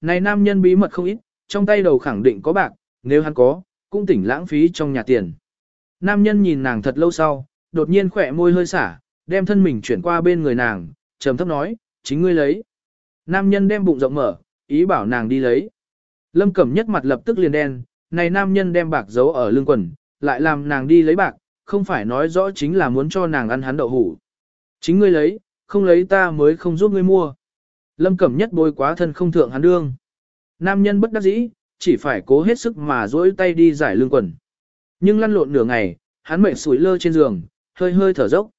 Này nam nhân bí mật không ít, trong tay đầu khẳng định có bạc, nếu hắn có, cũng tỉnh lãng phí trong nhà tiền. Nam nhân nhìn nàng thật lâu sau, đột nhiên khỏe môi hơi xả, đem thân mình chuyển qua bên người nàng, trầm thấp nói, chính ngươi lấy. Nam nhân đem bụng rộng mở, ý bảo nàng đi lấy. Lâm Cẩm nhất mặt lập tức liền đen, này nam nhân đem bạc giấu ở lưng quần, lại làm nàng đi lấy bạc, không phải nói rõ chính là muốn cho nàng ăn hắn đậu hủ. Chính ngươi lấy, không lấy ta mới không giúp ngươi mua. Lâm Cẩm nhất bôi quá thân không thượng hắn đương. Nam nhân bất đắc dĩ, chỉ phải cố hết sức mà dỗi tay đi giải lương quần. Nhưng lăn lộn nửa ngày, hắn mệt sủi lơ trên giường, hơi hơi thở dốc.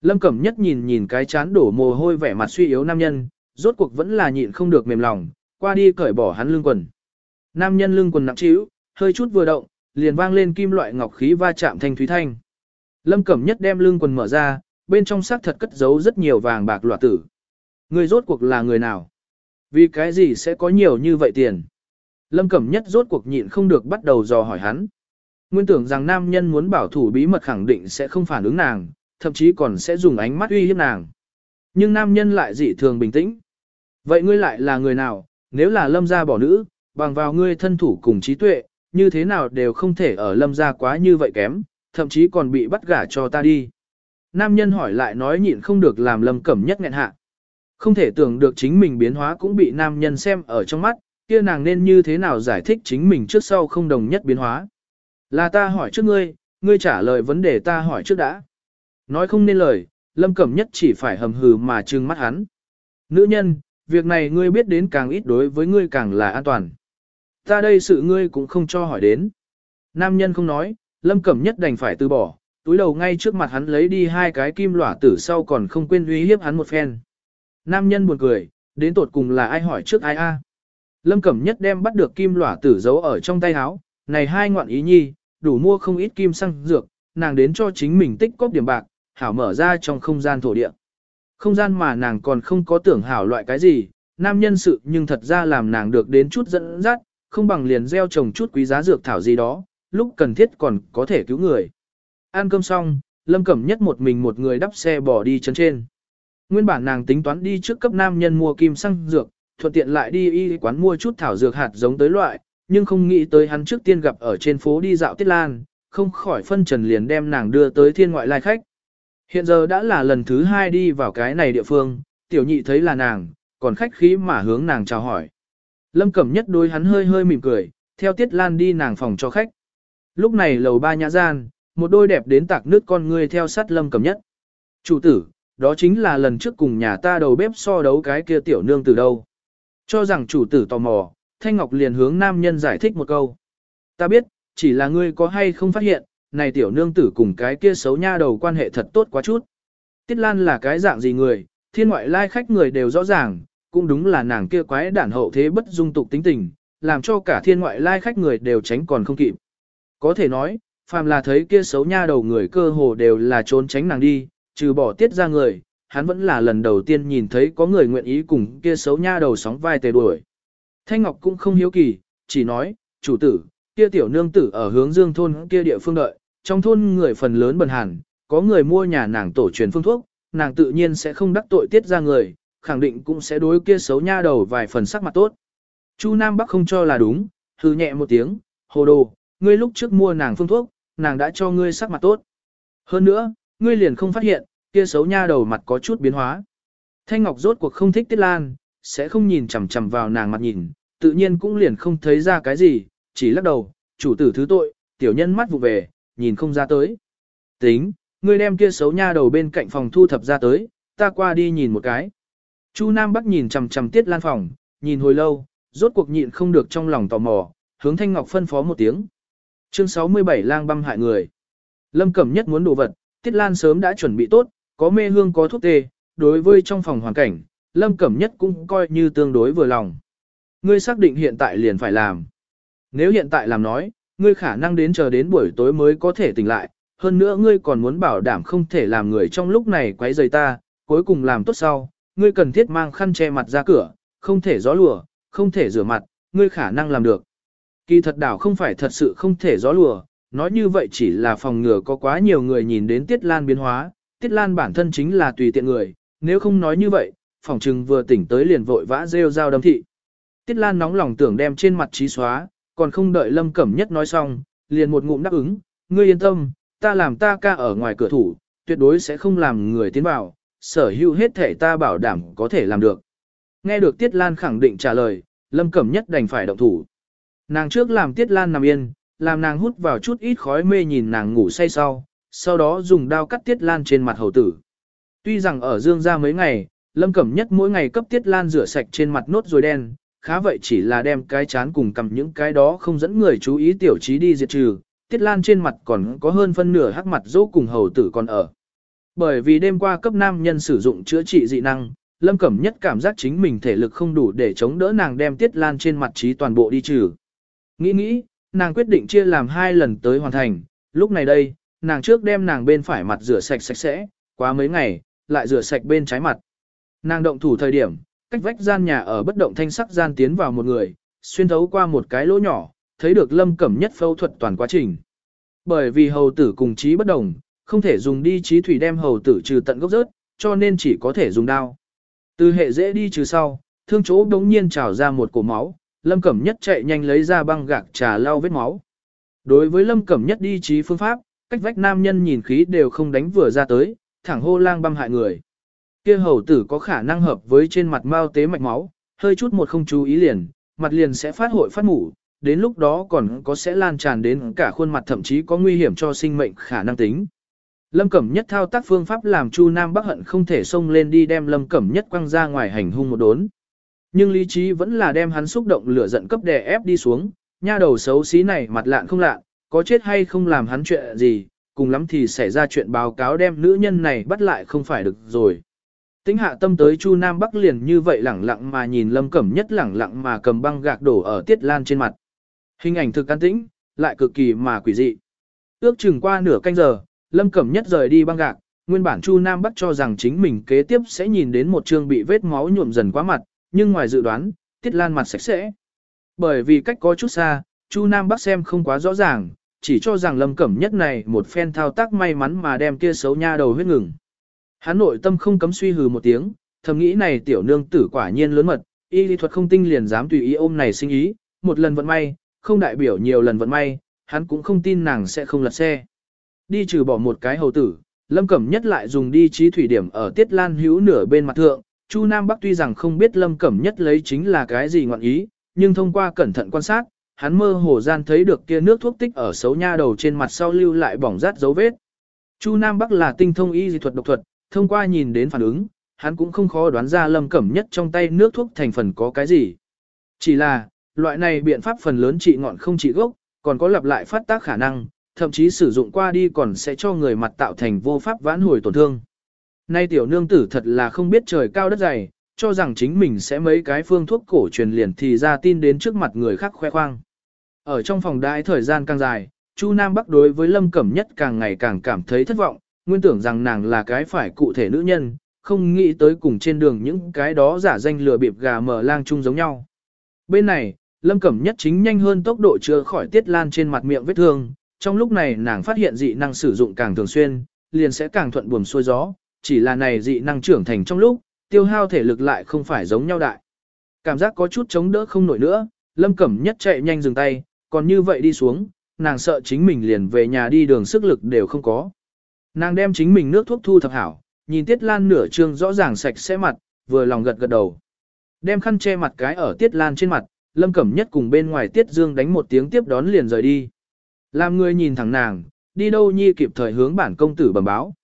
Lâm Cẩm Nhất nhìn nhìn cái chán đổ mồ hôi vẻ mặt suy yếu nam nhân, rốt cuộc vẫn là nhịn không được mềm lòng, qua đi cởi bỏ hắn lưng quần. Nam nhân lưng quần nặng trĩu, hơi chút vừa động, liền vang lên kim loại ngọc khí va chạm thanh thúy thanh. Lâm Cẩm Nhất đem lưng quần mở ra, bên trong xác thật cất giấu rất nhiều vàng bạc loạt tử. Người rốt cuộc là người nào? Vì cái gì sẽ có nhiều như vậy tiền? Lâm Cẩm Nhất rốt cuộc nhịn không được bắt đầu dò hỏi hắn. Nguyên tưởng rằng nam nhân muốn bảo thủ bí mật khẳng định sẽ không phản ứng nàng, thậm chí còn sẽ dùng ánh mắt uy hiếp nàng. Nhưng nam nhân lại dị thường bình tĩnh. Vậy ngươi lại là người nào, nếu là lâm gia bỏ nữ, bằng vào ngươi thân thủ cùng trí tuệ, như thế nào đều không thể ở lâm gia quá như vậy kém, thậm chí còn bị bắt gả cho ta đi. Nam nhân hỏi lại nói nhịn không được làm lâm cẩm nhất nghẹn hạ. Không thể tưởng được chính mình biến hóa cũng bị nam nhân xem ở trong mắt, kia nàng nên như thế nào giải thích chính mình trước sau không đồng nhất biến hóa. Là ta hỏi trước ngươi, ngươi trả lời vấn đề ta hỏi trước đã. Nói không nên lời, lâm cẩm nhất chỉ phải hầm hừ mà trừng mắt hắn. Nữ nhân, việc này ngươi biết đến càng ít đối với ngươi càng là an toàn. Ta đây sự ngươi cũng không cho hỏi đến. Nam nhân không nói, lâm cẩm nhất đành phải từ bỏ, túi đầu ngay trước mặt hắn lấy đi hai cái kim lỏa tử sau còn không quên uy hiếp hắn một phen. Nam nhân buồn cười, đến tột cùng là ai hỏi trước ai a? Lâm Cẩm Nhất đem bắt được kim lỏa tử giấu ở trong tay áo, này hai ngoạn ý nhi, đủ mua không ít kim xăng dược, nàng đến cho chính mình tích cóp điểm bạc, hảo mở ra trong không gian thổ địa. Không gian mà nàng còn không có tưởng hảo loại cái gì, nam nhân sự nhưng thật ra làm nàng được đến chút dẫn dắt, không bằng liền gieo trồng chút quý giá dược thảo gì đó, lúc cần thiết còn có thể cứu người. Ăn cơm xong, Lâm Cẩm Nhất một mình một người đắp xe bỏ đi chân trên. Nguyên bản nàng tính toán đi trước cấp nam nhân mua kim xăng dược, thuận tiện lại đi y quán mua chút thảo dược hạt giống tới loại, nhưng không nghĩ tới hắn trước tiên gặp ở trên phố đi dạo Tiết Lan, không khỏi phân trần liền đem nàng đưa tới thiên ngoại lai khách. Hiện giờ đã là lần thứ hai đi vào cái này địa phương, tiểu nhị thấy là nàng, còn khách khí mà hướng nàng chào hỏi. Lâm Cẩm Nhất đối hắn hơi hơi mỉm cười, theo Tiết Lan đi nàng phòng cho khách. Lúc này lầu ba nhã gian, một đôi đẹp đến tạc nước con người theo sát Lâm Cẩm Nhất. Chủ tử, đó chính là lần trước cùng nhà ta đầu bếp so đấu cái kia tiểu nương từ đâu. Cho rằng chủ tử tò mò, Thanh Ngọc liền hướng nam nhân giải thích một câu. Ta biết, chỉ là ngươi có hay không phát hiện, này tiểu nương tử cùng cái kia xấu nha đầu quan hệ thật tốt quá chút. Tiết Lan là cái dạng gì người, thiên ngoại lai khách người đều rõ ràng, cũng đúng là nàng kia quái đản hậu thế bất dung tục tính tình, làm cho cả thiên ngoại lai khách người đều tránh còn không kịp. Có thể nói, phàm là thấy kia xấu nha đầu người cơ hồ đều là trốn tránh nàng đi, trừ bỏ tiết ra người, hắn vẫn là lần đầu tiên nhìn thấy có người nguyện ý cùng kia xấu nha đầu sóng vai tề đuổi. Thanh Ngọc cũng không hiếu kỳ, chỉ nói, chủ tử, kia tiểu nương tử ở hướng dương thôn kia địa phương đợi, trong thôn người phần lớn bần hàn, có người mua nhà nàng tổ truyền phương thuốc, nàng tự nhiên sẽ không đắc tội tiết ra người, khẳng định cũng sẽ đối kia xấu nha đầu vài phần sắc mặt tốt. Chu Nam Bắc không cho là đúng, hư nhẹ một tiếng, hồ đồ, ngươi lúc trước mua nàng phương thuốc, nàng đã cho ngươi sắc mặt tốt. Hơn nữa, ngươi liền không phát hiện, kia xấu nha đầu mặt có chút biến hóa. Thanh Ngọc rốt cuộc không thích Tiết Lan, sẽ không nhìn chằm chằm vào nàng mặt nhìn, tự nhiên cũng liền không thấy ra cái gì, chỉ lắc đầu, chủ tử thứ tội, tiểu nhân mắt vụ về, nhìn không ra tới. Tính, ngươi đem kia xấu nha đầu bên cạnh phòng thu thập ra tới, ta qua đi nhìn một cái. Chu Nam Bắc nhìn chằm chằm Tiết Lan phòng, nhìn hồi lâu, rốt cuộc nhịn không được trong lòng tò mò, hướng Thanh Ngọc phân phó một tiếng. Chương 67 lang băm hại người. Lâm Cẩm nhất muốn đồ vật, Tiết Lan sớm đã chuẩn bị tốt, có mê hương có thuốc tê, đối với trong phòng hoàn cảnh, Lâm Cẩm nhất cũng coi như tương đối vừa lòng. Ngươi xác định hiện tại liền phải làm. Nếu hiện tại làm nói, ngươi khả năng đến chờ đến buổi tối mới có thể tỉnh lại, hơn nữa ngươi còn muốn bảo đảm không thể làm người trong lúc này quấy rầy ta, cuối cùng làm tốt sau, ngươi cần thiết mang khăn che mặt ra cửa, không thể gió lùa, không thể rửa mặt, ngươi khả năng làm được. Kỳ thật đảo không phải thật sự không thể gió lùa, nói như vậy chỉ là phòng ngừa có quá nhiều người nhìn đến Tiết Lan biến hóa, Tiết Lan bản thân chính là tùy tiện người, nếu không nói như vậy, phòng trừng vừa tỉnh tới liền vội vã rêu rao đâm thị. Tiết Lan nóng lòng tưởng đem trên mặt trí xóa, còn không đợi Lâm Cẩm Nhất nói xong, liền một ngụm đáp ứng, ngươi yên tâm, ta làm ta ca ở ngoài cửa thủ, tuyệt đối sẽ không làm người tiến vào, sở hữu hết thể ta bảo đảm có thể làm được. Nghe được Tiết Lan khẳng định trả lời, Lâm Cẩm Nhất đành phải động thủ. Nàng trước làm Tiết Lan nằm yên, làm nàng hút vào chút ít khói mê nhìn nàng ngủ say sau, sau đó dùng đao cắt Tiết Lan trên mặt hầu tử. Tuy rằng ở dương ra mấy ngày, Lâm Cẩm Nhất mỗi ngày cấp Tiết Lan rửa sạch trên mặt nốt rồi đen, khá vậy chỉ là đem cái chán cùng cầm những cái đó không dẫn người chú ý tiểu trí đi diệt trừ, Tiết Lan trên mặt còn có hơn phân nửa hắc mặt dỗ cùng hầu tử còn ở. Bởi vì đêm qua cấp nam nhân sử dụng chữa trị dị năng, Lâm Cẩm Nhất cảm giác chính mình thể lực không đủ để chống đỡ nàng đem Tiết Lan trên mặt trí toàn bộ đi trừ. Nghĩ nghĩ, nàng quyết định chia làm hai lần tới hoàn thành, lúc này đây, nàng trước đem nàng bên phải mặt rửa sạch sạch sẽ, quá mấy ngày, lại rửa sạch bên trái mặt. Nàng động thủ thời điểm, cách vách gian nhà ở bất động thanh sắc gian tiến vào một người, xuyên thấu qua một cái lỗ nhỏ, thấy được Lâm Cẩm Nhất phẫu thuật toàn quá trình. Bởi vì hầu tử cùng trí bất đồng, không thể dùng đi trí thủy đem hầu tử trừ tận gốc rớt, cho nên chỉ có thể dùng đao. Từ hệ dễ đi trừ sau, thương chỗ đống nhiên trào ra một cổ máu, Lâm Cẩm Nhất chạy nhanh lấy ra băng gạc trà lau vết máu. Đối với Lâm Cẩm Nhất đi trí phương pháp, cách vách nam nhân nhìn khí đều không đánh vừa ra tới, thẳng hô lang băm hại người. Kia hầu tử có khả năng hợp với trên mặt mao tế mạch máu, hơi chút một không chú ý liền, mặt liền sẽ phát hội phát mủ, đến lúc đó còn có sẽ lan tràn đến cả khuôn mặt thậm chí có nguy hiểm cho sinh mệnh khả năng tính. Lâm Cẩm Nhất thao tác phương pháp làm Chu Nam Bắc hận không thể xông lên đi đem Lâm Cẩm Nhất quăng ra ngoài hành hung một đốn. Nhưng lý trí vẫn là đem hắn xúc động lửa giận cấp đè ép đi xuống, nha đầu xấu xí này mặt lạn không lạ, có chết hay không làm hắn chuyện gì, cùng lắm thì xảy ra chuyện báo cáo đem nữ nhân này bắt lại không phải được rồi. Tính hạ tâm tới Chu Nam Bắc liền như vậy lẳng lặng mà nhìn Lâm Cẩm Nhất lẳng lặng mà cầm băng gạc đổ ở Tiết Lan trên mặt. Hình ảnh thực an tĩnh, lại cực kỳ mà quỷ dị. Ước chừng qua nửa canh giờ, Lâm Cẩm Nhất rời đi băng gạc, nguyên bản Chu Nam Bắc cho rằng chính mình kế tiếp sẽ nhìn đến một chương bị vết máu nhuộm dần quá mặt, nhưng ngoài dự đoán, Tiết Lan mặt sạch sẽ. Bởi vì cách có chút xa, Chu Nam Bắc xem không quá rõ ràng, chỉ cho rằng Lâm Cẩm Nhất này một phen thao tác may mắn mà đem kia xấu nha đầu huyết ngừng. Hắn nội tâm không cấm suy hừ một tiếng, thầm nghĩ này tiểu nương tử quả nhiên lớn mật, y lý thuật không tinh liền dám tùy ý ôm này sinh ý, một lần vận may, không đại biểu nhiều lần vận may, hắn cũng không tin nàng sẽ không lật xe. Đi trừ bỏ một cái hầu tử, Lâm Cẩm Nhất lại dùng đi trí thủy điểm ở Tiết Lan hữu nửa bên mặt thượng, Chu Nam Bắc tuy rằng không biết Lâm Cẩm Nhất lấy chính là cái gì ngọn ý, nhưng thông qua cẩn thận quan sát, hắn mơ hồ gian thấy được kia nước thuốc tích ở xấu nha đầu trên mặt sau lưu lại bỏng rát dấu vết. Chu Nam Bắc là tinh thông y dị thuật độc thuật, thông qua nhìn đến phản ứng, hắn cũng không khó đoán ra Lâm Cẩm Nhất trong tay nước thuốc thành phần có cái gì. Chỉ là, loại này biện pháp phần lớn trị ngọn không trị gốc, còn có lặp lại phát tác khả năng, thậm chí sử dụng qua đi còn sẽ cho người mặt tạo thành vô pháp vãn hồi tổn thương. Nay tiểu nương tử thật là không biết trời cao đất dày, cho rằng chính mình sẽ mấy cái phương thuốc cổ truyền liền thì ra tin đến trước mặt người khác khoe khoang. Ở trong phòng đãi thời gian càng dài, Chu Nam Bắc đối với Lâm Cẩm Nhất càng ngày càng cảm thấy thất vọng, nguyên tưởng rằng nàng là cái phải cụ thể nữ nhân, không nghĩ tới cùng trên đường những cái đó giả danh lừa bịp gà mở lang chung giống nhau. Bên này, Lâm Cẩm Nhất chính nhanh hơn tốc độ chữa khỏi tiết lan trên mặt miệng vết thương, trong lúc này nàng phát hiện dị năng sử dụng càng thường xuyên, liền sẽ càng thuận buồm xuôi gió, chỉ là này dị năng trưởng thành trong lúc, tiêu hao thể lực lại không phải giống nhau đại. Cảm giác có chút chống đỡ không nổi nữa, Lâm Cẩm Nhất chạy nhanh dừng tay, còn như vậy đi xuống, nàng sợ chính mình liền về nhà đi đường sức lực đều không có. Nàng đem chính mình nước thuốc thu thập hảo, nhìn Tiết Lan nửa trương rõ ràng sạch sẽ mặt, vừa lòng gật gật đầu. Đem khăn che mặt cái ở Tiết Lan trên mặt, Lâm Cẩm Nhất cùng bên ngoài Tiết Dương đánh một tiếng tiếp đón liền rời đi. Làm người nhìn thẳng nàng, đi đâu nhi kịp thời hướng bản công tử bẩm báo.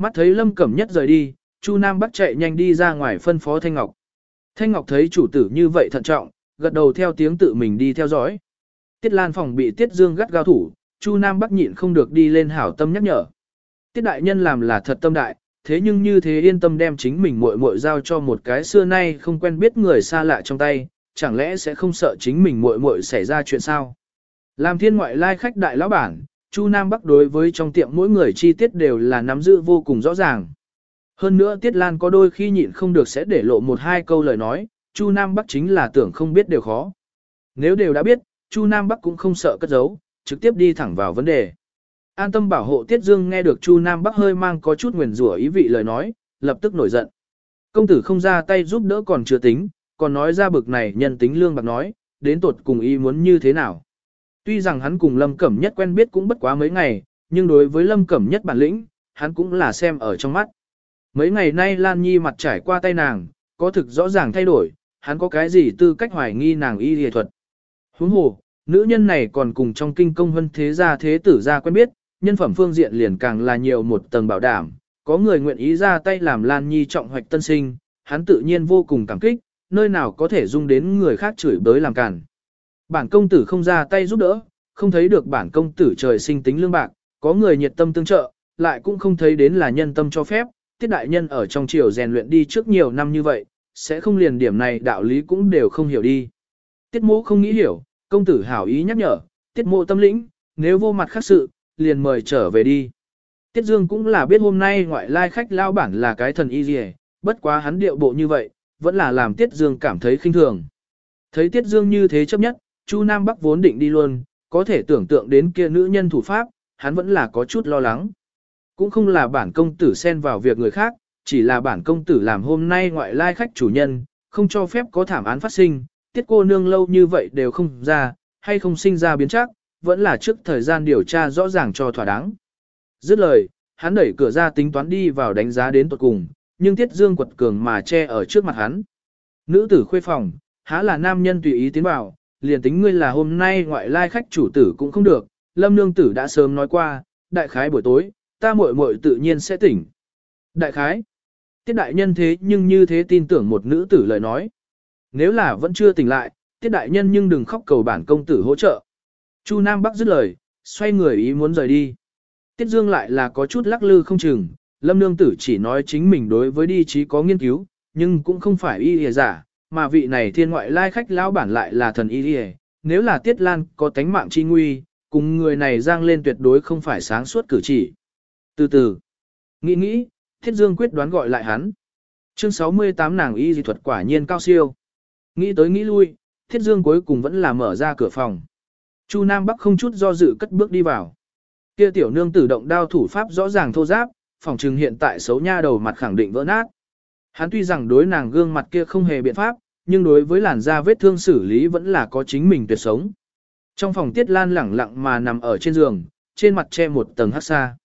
Mắt thấy Lâm Cẩm Nhất rời đi, Chu Nam Bắc chạy nhanh đi ra ngoài phân phó Thanh Ngọc. Thanh Ngọc thấy chủ tử như vậy thận trọng, gật đầu theo tiếng tự mình đi theo dõi. Tiết Lan phòng bị Tiết Dương gắt gao thủ, Chu Nam Bắc nhịn không được đi lên hảo tâm nhắc nhở. Tiết đại nhân làm là thật tâm đại, thế nhưng như thế yên tâm đem chính mình muội muội giao cho một cái xưa nay không quen biết người xa lạ trong tay, chẳng lẽ sẽ không sợ chính mình muội muội xảy ra chuyện sao? Làm thiên ngoại lai khách đại lão bản, Chu Nam Bắc đối với trong tiệm mỗi người chi tiết đều là nắm giữ vô cùng rõ ràng. Hơn nữa Tiết Lan có đôi khi nhịn không được sẽ để lộ một hai câu lời nói, Chu Nam Bắc chính là tưởng không biết đều khó. Nếu đều đã biết, Chu Nam Bắc cũng không sợ cất giấu, trực tiếp đi thẳng vào vấn đề. An tâm bảo hộ Tiết Dương nghe được Chu Nam Bắc hơi mang có chút nguyền rủa ý vị lời nói, lập tức nổi giận. Công tử không ra tay giúp đỡ còn chưa tính, còn nói ra bực này nhân tính lương bạc nói, đến tột cùng ý muốn như thế nào. Tuy rằng hắn cùng Lâm Cẩm Nhất quen biết cũng bất quá mấy ngày, nhưng đối với Lâm Cẩm Nhất bản lĩnh, hắn cũng là xem ở trong mắt. Mấy ngày nay Lan Nhi mặt trải qua tay nàng, có thực rõ ràng thay đổi, hắn có cái gì tư cách hoài nghi nàng y y thuật. Huống hồ, nữ nhân này còn cùng trong kinh công hân thế gia thế tử gia quen biết, nhân phẩm phương diện liền càng là nhiều một tầng bảo đảm, có người nguyện ý ra tay làm Lan Nhi trọng hoạch tân sinh, hắn tự nhiên vô cùng cảm kích, nơi nào có thể dung đến người khác chửi bới làm cản. Bản công tử không ra tay giúp đỡ, không thấy được bản công tử trời sinh tính lương bạc, có người nhiệt tâm tương trợ, lại cũng không thấy đến là nhân tâm cho phép, tiết đại nhân ở trong triều rèn luyện đi trước nhiều năm như vậy, sẽ không liền điểm này đạo lý cũng đều không hiểu đi. Tiết mô không nghĩ hiểu, công tử hảo ý nhắc nhở, tiết mô tâm lĩnh, nếu vô mặt khác sự, liền mời trở về đi. Tiết Dương cũng là biết hôm nay ngoại lai khách lao bản là cái thần y gì bất quá hắn điệu bộ như vậy, vẫn là làm Tiết Dương cảm thấy khinh thường. Thấy Tiết Dương như thế chấp nhất, Chu Nam Bắc vốn định đi luôn, có thể tưởng tượng đến kia nữ nhân thủ pháp, hắn vẫn là có chút lo lắng. Cũng không là bản công tử xen vào việc người khác, chỉ là bản công tử làm hôm nay ngoại lai khách chủ nhân, không cho phép có thảm án phát sinh, tiết cô nương lâu như vậy đều không ra, hay không sinh ra biến chắc, vẫn là trước thời gian điều tra rõ ràng cho thỏa đáng. Dứt lời, hắn đẩy cửa ra tính toán đi vào đánh giá đến tuột cùng, nhưng tiết dương quật cường mà che ở trước mặt hắn. Nữ tử khuê phòng, há là nam nhân tùy ý tiến vào, liền tính ngươi là hôm nay ngoại lai khách chủ tử cũng không được, lâm nương tử đã sớm nói qua, đại khái buổi tối, ta muội muội tự nhiên sẽ tỉnh. Đại khái, tiết đại nhân thế nhưng như thế tin tưởng một nữ tử lời nói. Nếu là vẫn chưa tỉnh lại, tiết đại nhân nhưng đừng khóc cầu bản công tử hỗ trợ. Chu Nam Bắc dứt lời, xoay người ý muốn rời đi. Tiết Dương lại là có chút lắc lư không chừng, Lâm Nương Tử chỉ nói chính mình đối với đi trí có nghiên cứu, nhưng cũng không phải y hề giả, mà vị này thiên ngoại lai khách lão bản lại là thần y lìa. Nếu là Tiết Lan có tánh mạng chi nguy, cùng người này giang lên tuyệt đối không phải sáng suốt cử chỉ. Từ từ, nghĩ nghĩ, Thiết Dương quyết đoán gọi lại hắn. Chương 68 nàng y dị thuật quả nhiên cao siêu. Nghĩ tới nghĩ lui, Thiết Dương cuối cùng vẫn là mở ra cửa phòng. Chu Nam Bắc không chút do dự cất bước đi vào. Kia tiểu nương tử động đao thủ pháp rõ ràng thô giáp, phòng trừng hiện tại xấu nha đầu mặt khẳng định vỡ nát. Hắn tuy rằng đối nàng gương mặt kia không hề biện pháp, nhưng đối với làn da vết thương xử lý vẫn là có chính mình tuyệt sống. Trong phòng Tiết Lan lẳng lặng mà nằm ở trên giường, trên mặt che một tầng hắc sa.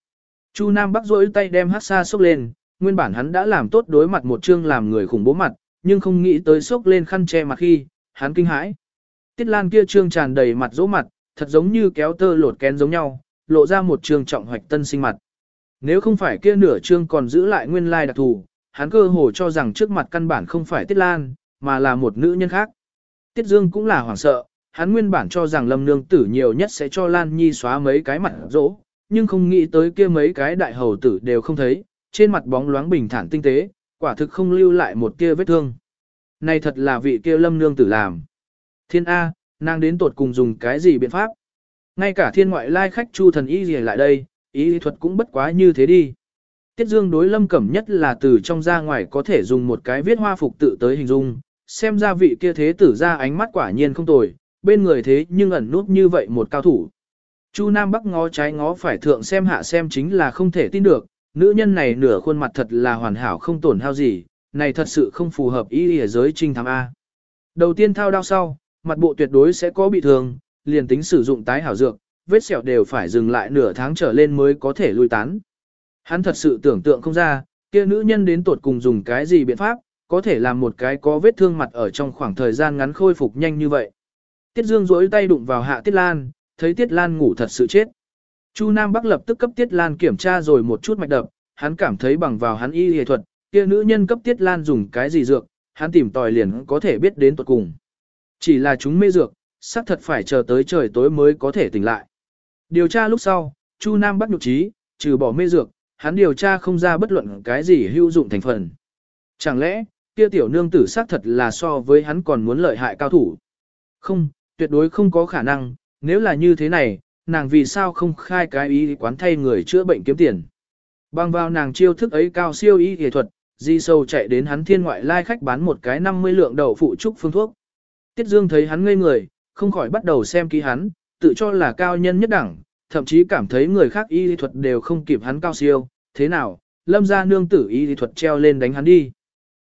Chu Nam Bắc rỗi tay đem hắc sa xốc lên, nguyên bản hắn đã làm tốt đối mặt một chương làm người khủng bố mặt, nhưng không nghĩ tới xốc lên khăn che mặt khi, hắn kinh hãi. Tiết Lan kia trương tràn đầy mặt dỗ mặt, thật giống như kéo tơ lột kén giống nhau, lộ ra một trương trọng hoạch tân sinh mặt. Nếu không phải kia nửa trương còn giữ lại nguyên lai đặc thù, hắn cơ hồ cho rằng trước mặt căn bản không phải Tiết Lan, mà là một nữ nhân khác. Tiết Dương cũng là hoảng sợ, hắn nguyên bản cho rằng Lâm Nương tử nhiều nhất sẽ cho Lan Nhi xóa mấy cái mặt rỗ, nhưng không nghĩ tới kia mấy cái đại hầu tử đều không thấy, trên mặt bóng loáng bình thản tinh tế, quả thực không lưu lại một kia vết thương. Này thật là vị kia Lâm Nương tử làm. Thiên A, nàng đến tột cùng dùng cái gì biện pháp? Ngay cả thiên ngoại lai khách chu thần y gì lại đây, ý thuật cũng bất quá như thế đi. Tiết Dương đối lâm cẩm nhất là từ trong ra ngoài có thể dùng một cái viết hoa phục tự tới hình dung, xem ra vị kia thế tử ra ánh mắt quả nhiên không tồi, bên người thế nhưng ẩn nút như vậy một cao thủ. Chu Nam Bắc ngó trái ngó phải thượng xem hạ xem chính là không thể tin được, nữ nhân này nửa khuôn mặt thật là hoàn hảo không tổn hao gì, này thật sự không phù hợp ý ở giới trinh thám A. Đầu tiên thao đao sau, mặt bộ tuyệt đối sẽ có bị thương, liền tính sử dụng tái hảo dược, vết sẹo đều phải dừng lại nửa tháng trở lên mới có thể lui tán. Hắn thật sự tưởng tượng không ra, kia nữ nhân đến tuột cùng dùng cái gì biện pháp, có thể làm một cái có vết thương mặt ở trong khoảng thời gian ngắn khôi phục nhanh như vậy. Tiết Dương duỗi tay đụng vào hạ Tiết Lan, thấy Tiết Lan ngủ thật sự chết. Chu Nam Bắc lập tức cấp Tiết Lan kiểm tra rồi một chút mạch đập, hắn cảm thấy bằng vào hắn y y thuật, kia nữ nhân cấp Tiết Lan dùng cái gì dược, hắn tìm tòi liền có thể biết đến tuột cùng. Chỉ là chúng mê dược, xác thật phải chờ tới trời tối mới có thể tỉnh lại. Điều tra lúc sau, Chu Nam Bắc nhục trí, trừ bỏ mê dược, hắn điều tra không ra bất luận cái gì hữu dụng thành phần. Chẳng lẽ, kia tiểu nương tử xác thật là so với hắn còn muốn lợi hại cao thủ? Không, tuyệt đối không có khả năng, nếu là như thế này, nàng vì sao không khai cái ý quán thay người chữa bệnh kiếm tiền? Bằng vào nàng chiêu thức ấy cao siêu y nghệ thuật, di sâu chạy đến hắn thiên ngoại lai khách bán một cái 50 lượng đầu phụ trúc phương thuốc. Tiết Dương thấy hắn ngây người, không khỏi bắt đầu xem kỹ hắn, tự cho là cao nhân nhất đẳng, thậm chí cảm thấy người khác y lý thuật đều không kịp hắn cao siêu, thế nào, lâm ra nương tử y lý thuật treo lên đánh hắn đi.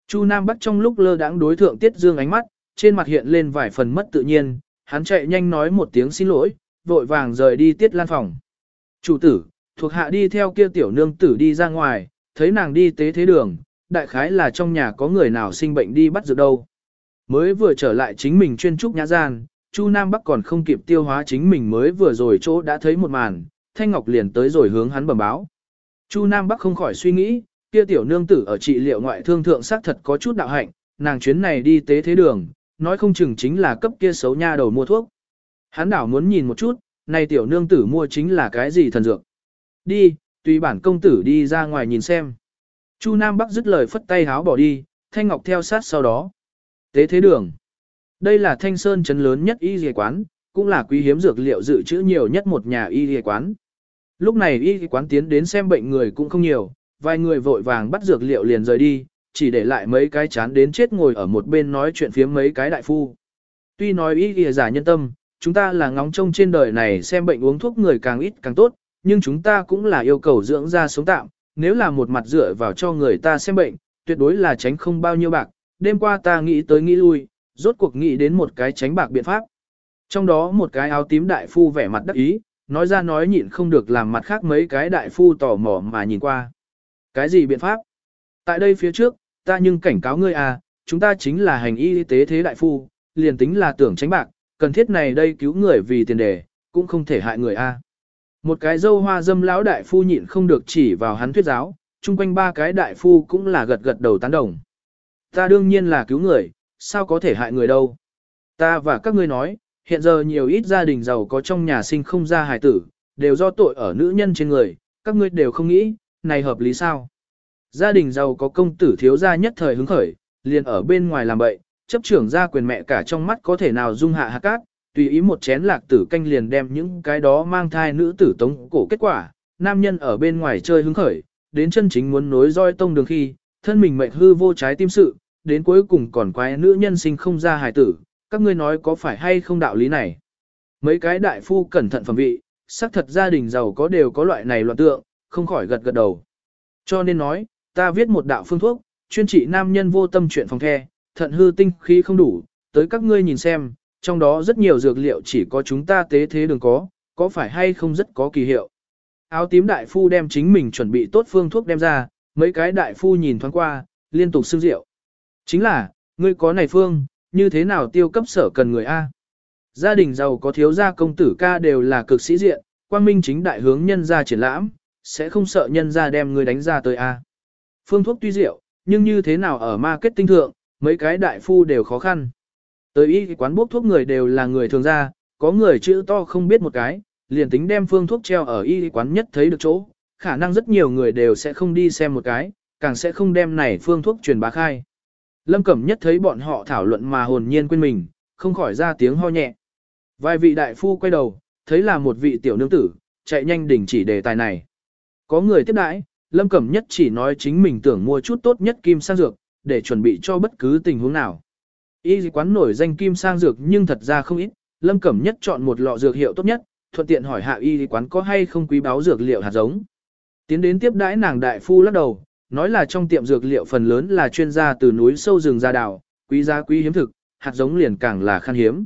Chu Nam Bắc trong lúc lơ đãng đối thượng Tiết Dương ánh mắt, trên mặt hiện lên vài phần mất tự nhiên, hắn chạy nhanh nói một tiếng xin lỗi, vội vàng rời đi Tiết Lan phòng. Chủ tử, thuộc hạ đi theo kia tiểu nương tử đi ra ngoài, thấy nàng đi tế thế đường, đại khái là trong nhà có người nào sinh bệnh đi bắt dược đâu. Mới vừa trở lại chính mình chuyên trúc nhã gian, Chu Nam Bắc còn không kịp tiêu hóa chính mình mới vừa rồi chỗ đã thấy một màn, Thanh Ngọc liền tới rồi hướng hắn bẩm báo. Chu Nam Bắc không khỏi suy nghĩ, kia tiểu nương tử ở trị liệu ngoại thương thượng xác thật có chút đạo hạnh, nàng chuyến này đi tế thế đường, nói không chừng chính là cấp kia xấu nha đầu mua thuốc. Hắn đảo muốn nhìn một chút, này tiểu nương tử mua chính là cái gì thần dược. Đi, tùy bản công tử đi ra ngoài nhìn xem. Chu Nam Bắc dứt lời phất tay háo bỏ đi, Thanh Ngọc theo sát sau đó. Tế thế đường. Đây là thanh sơn trấn lớn nhất y dì quán, cũng là quý hiếm dược liệu dự trữ nhiều nhất một nhà y dì quán. Lúc này y quán tiến đến xem bệnh người cũng không nhiều, vài người vội vàng bắt dược liệu liền rời đi, chỉ để lại mấy cái chán đến chết ngồi ở một bên nói chuyện phía mấy cái đại phu. Tuy nói y dì giả nhân tâm, chúng ta là ngóng trông trên đời này xem bệnh uống thuốc người càng ít càng tốt, nhưng chúng ta cũng là yêu cầu dưỡng ra sống tạm, nếu là một mặt dựa vào cho người ta xem bệnh, tuyệt đối là tránh không bao nhiêu bạc. Đêm qua ta nghĩ tới nghĩ lui, rốt cuộc nghĩ đến một cái tránh bạc biện pháp. Trong đó một cái áo tím đại phu vẻ mặt đắc ý, nói ra nói nhịn không được làm mặt khác mấy cái đại phu tò mò mà nhìn qua. Cái gì biện pháp? Tại đây phía trước, ta nhưng cảnh cáo ngươi à, chúng ta chính là hành y tế thế đại phu, liền tính là tưởng tránh bạc, cần thiết này đây cứu người vì tiền đề, cũng không thể hại người a. À. Một cái dâu hoa dâm lão đại phu nhịn không được chỉ vào hắn thuyết giáo, chung quanh ba cái đại phu cũng là gật gật đầu tán đồng. Ta đương nhiên là cứu người, sao có thể hại người đâu. Ta và các ngươi nói, hiện giờ nhiều ít gia đình giàu có trong nhà sinh không ra hài tử, đều do tội ở nữ nhân trên người, các ngươi đều không nghĩ, này hợp lý sao? Gia đình giàu có công tử thiếu gia nhất thời hứng khởi, liền ở bên ngoài làm bậy, chấp trưởng gia quyền mẹ cả trong mắt có thể nào dung hạ hạ cát, tùy ý một chén lạc tử canh liền đem những cái đó mang thai nữ tử tống cổ kết quả, nam nhân ở bên ngoài chơi hứng khởi, đến chân chính muốn nối roi tông đường khi, thân mình mệnh hư vô trái tim sự, đến cuối cùng còn quái nữ nhân sinh không ra hài tử, các ngươi nói có phải hay không đạo lý này. Mấy cái đại phu cẩn thận phẩm vị, xác thật gia đình giàu có đều có loại này loạn tượng, không khỏi gật gật đầu. Cho nên nói, ta viết một đạo phương thuốc, chuyên trị nam nhân vô tâm chuyện phòng the, thận hư tinh khí không đủ, tới các ngươi nhìn xem, trong đó rất nhiều dược liệu chỉ có chúng ta tế thế đường có, có phải hay không rất có kỳ hiệu. Áo tím đại phu đem chính mình chuẩn bị tốt phương thuốc đem ra, mấy cái đại phu nhìn thoáng qua, liên tục xưng rượu. Chính là, ngươi có này phương, như thế nào tiêu cấp sở cần người A. Gia đình giàu có thiếu gia công tử ca đều là cực sĩ diện, quang minh chính đại hướng nhân gia triển lãm, sẽ không sợ nhân gia đem người đánh ra tới A. Phương thuốc tuy diệu, nhưng như thế nào ở marketing thượng, mấy cái đại phu đều khó khăn. Tới y quán bốc thuốc người đều là người thường gia, có người chữ to không biết một cái, liền tính đem phương thuốc treo ở y quán nhất thấy được chỗ, khả năng rất nhiều người đều sẽ không đi xem một cái, càng sẽ không đem này phương thuốc truyền bá khai. Lâm Cẩm nhất thấy bọn họ thảo luận mà hồn nhiên quên mình, không khỏi ra tiếng ho nhẹ. Vài vị đại phu quay đầu, thấy là một vị tiểu nương tử, chạy nhanh đỉnh chỉ đề tài này. Có người tiếp đãi, Lâm Cẩm nhất chỉ nói chính mình tưởng mua chút tốt nhất kim sang dược, để chuẩn bị cho bất cứ tình huống nào. Y quán nổi danh kim sang dược nhưng thật ra không ít, Lâm Cẩm nhất chọn một lọ dược hiệu tốt nhất, thuận tiện hỏi hạ y quán có hay không quý báo dược liệu hạt giống. Tiến đến tiếp đãi nàng đại phu lắc đầu, nói là trong tiệm dược liệu phần lớn là chuyên gia từ núi sâu rừng ra đảo, quý giá quý hiếm thực, hạt giống liền càng là khan hiếm.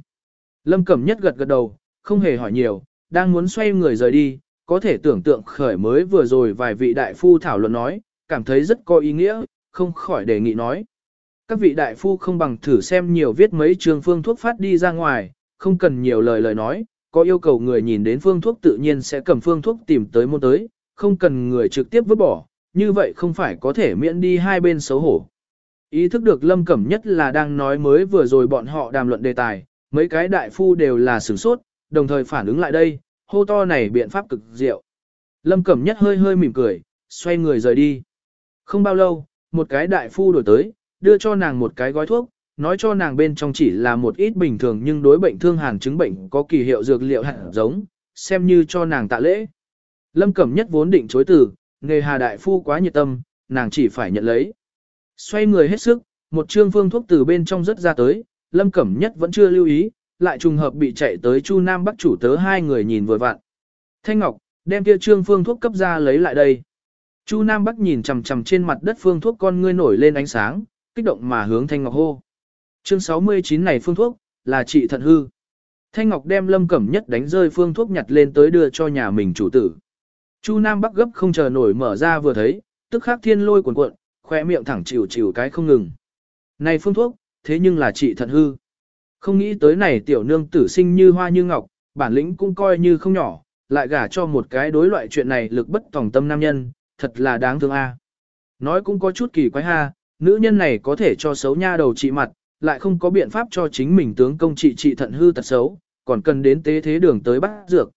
Lâm Cẩm Nhất gật gật đầu, không hề hỏi nhiều, đang muốn xoay người rời đi, có thể tưởng tượng khởi mới vừa rồi vài vị đại phu thảo luận nói, cảm thấy rất có ý nghĩa, không khỏi đề nghị nói. Các vị đại phu không bằng thử xem nhiều viết mấy trường phương thuốc phát đi ra ngoài, không cần nhiều lời lời nói, có yêu cầu người nhìn đến phương thuốc tự nhiên sẽ cầm phương thuốc tìm tới môn tới, không cần người trực tiếp vứt bỏ, như vậy không phải có thể miễn đi hai bên xấu hổ. Ý thức được Lâm Cẩm nhất là đang nói mới vừa rồi bọn họ đàm luận đề tài, mấy cái đại phu đều là sửng sốt, đồng thời phản ứng lại đây, hô to này biện pháp cực diệu. Lâm Cẩm nhất hơi hơi mỉm cười, xoay người rời đi. Không bao lâu, một cái đại phu đổi tới, đưa cho nàng một cái gói thuốc, nói cho nàng bên trong chỉ là một ít bình thường nhưng đối bệnh thương hàn chứng bệnh có kỳ hiệu dược liệu hạt giống, xem như cho nàng tạ lễ. Lâm Cẩm nhất vốn định chối từ, nghề hà đại phu quá nhiệt tâm, nàng chỉ phải nhận lấy. Xoay người hết sức, một trương phương thuốc từ bên trong rất ra tới, lâm cẩm nhất vẫn chưa lưu ý, lại trùng hợp bị chạy tới Chu Nam Bắc chủ tớ hai người nhìn vừa vặn. Thanh Ngọc, đem kia trương phương thuốc cấp ra lấy lại đây. Chu Nam Bắc nhìn chằm chằm trên mặt đất phương thuốc con ngươi nổi lên ánh sáng, kích động mà hướng Thanh Ngọc hô. Chương 69 này phương thuốc, là trị thận hư. Thanh Ngọc đem Lâm Cẩm Nhất đánh rơi phương thuốc nhặt lên tới đưa cho nhà mình chủ tử. Chu Nam Bắc gấp không chờ nổi mở ra vừa thấy, tức khắc thiên lôi cuộn cuộn, khoe miệng thẳng chịu chịu cái không ngừng. Này phương thuốc, thế nhưng là trị thận hư. Không nghĩ tới này tiểu nương tử sinh như hoa như ngọc, bản lĩnh cũng coi như không nhỏ, lại gả cho một cái đối loại chuyện này lực bất tòng tâm nam nhân, thật là đáng thương a. À. Nói cũng có chút kỳ quái ha, nữ nhân này có thể cho xấu nha đầu trị mặt, lại không có biện pháp cho chính mình tướng công trị trị thận hư tật xấu, còn cần đến tế thế đường tới bắt dược.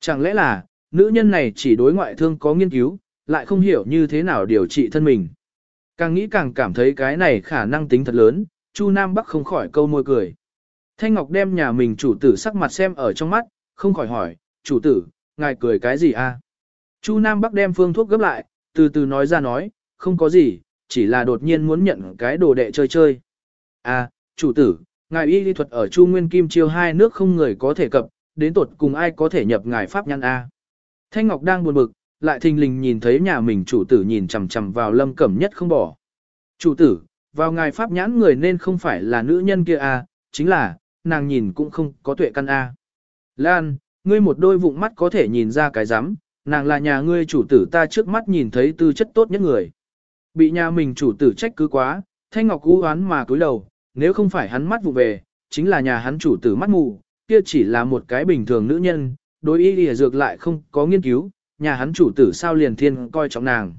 Chẳng lẽ là, nữ nhân này chỉ đối ngoại thương có nghiên cứu, lại không hiểu như thế nào điều trị thân mình. Càng nghĩ càng cảm thấy cái này khả năng tính thật lớn, Chu Nam Bắc không khỏi câu môi cười. Thanh Ngọc đem nhà mình chủ tử sắc mặt xem ở trong mắt, không khỏi hỏi, chủ tử, ngài cười cái gì a? Chu Nam Bắc đem phương thuốc gấp lại, từ từ nói ra nói, không có gì, chỉ là đột nhiên muốn nhận cái đồ đệ chơi chơi. À, chủ tử, ngài y lý thuật ở Chu Nguyên Kim chiêu hai nước không người có thể cập, đến tột cùng ai có thể nhập ngài pháp nhăn A. Thanh Ngọc đang buồn bực, lại thình lình nhìn thấy nhà mình chủ tử nhìn chằm chằm vào lâm cẩm nhất không bỏ. Chủ tử, vào ngài pháp nhãn người nên không phải là nữ nhân kia A, chính là, nàng nhìn cũng không có tuệ căn A. Lan, ngươi một đôi vụng mắt có thể nhìn ra cái rắm nàng là nhà ngươi chủ tử ta trước mắt nhìn thấy tư chất tốt nhất người. Bị nhà mình chủ tử trách cứ quá, Thanh Ngọc cú oán mà cúi đầu, nếu không phải hắn mắt vụ về, chính là nhà hắn chủ tử mắt mù, kia chỉ là một cái bình thường nữ nhân, đối y lìa dược lại không có nghiên cứu, nhà hắn chủ tử sao liền thiên coi trọng nàng.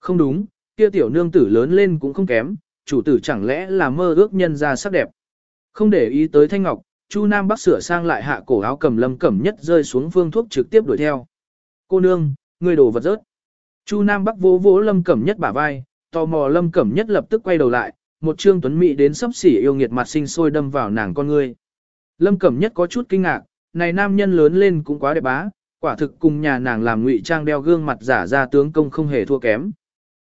Không đúng, kia tiểu nương tử lớn lên cũng không kém, chủ tử chẳng lẽ là mơ ước nhân ra sắc đẹp. Không để ý tới Thanh Ngọc, Chu Nam Bắc sửa sang lại hạ cổ áo cầm lâm cẩm nhất rơi xuống phương thuốc trực tiếp đuổi theo. Cô nương, người đổ vật rớt. Chu Nam Bắc vỗ vỗ lâm cẩm nhất bả vai, tò mò lâm cẩm nhất lập tức quay đầu lại, một trương tuấn mỹ đến sắp xỉ yêu nghiệt mặt sinh sôi đâm vào nàng con ngươi. Lâm cẩm nhất có chút kinh ngạc, này nam nhân lớn lên cũng quá đẹp bá, quả thực cùng nhà nàng làm ngụy trang đeo gương mặt giả ra tướng công không hề thua kém.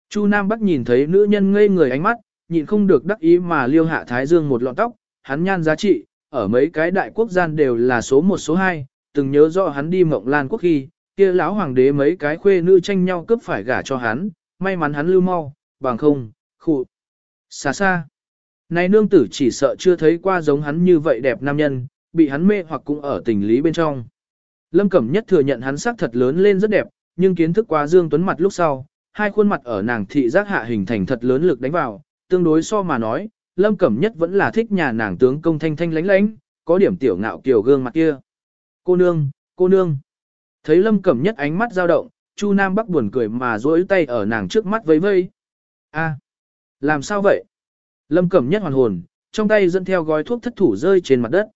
Chu Nam Bắc nhìn thấy nữ nhân ngây người ánh mắt, nhịn không được đắc ý mà liêu hạ thái dương một lọn tóc, hắn nhan giá trị, ở mấy cái đại quốc gian đều là số một số hai, từng nhớ rõ hắn đi mộng lan quốc khi, kia lão hoàng đế mấy cái khuê nữ tranh nhau cướp phải gả cho hắn, may mắn hắn lưu mau, bằng không, khụ. Xa xa. Này nương tử chỉ sợ chưa thấy qua giống hắn như vậy đẹp nam nhân, bị hắn mê hoặc cũng ở tình lý bên trong. Lâm Cẩm Nhất thừa nhận hắn sắc thật lớn lên rất đẹp, nhưng kiến thức quá Dương Tuấn mặt lúc sau, hai khuôn mặt ở nàng thị giác hạ hình thành thật lớn lực đánh vào, tương đối so mà nói, Lâm Cẩm Nhất vẫn là thích nhà nàng tướng công thanh thanh lánh lánh, có điểm tiểu ngạo kiều gương mặt kia. Cô nương, cô nương. Thấy Lâm Cẩm Nhất ánh mắt dao động, Chu Nam Bắc buồn cười mà duỗi tay ở nàng trước mắt vây vây. A, làm sao vậy? Lâm Cẩm Nhất hoàn hồn, trong tay dẫn theo gói thuốc thất thủ rơi trên mặt đất.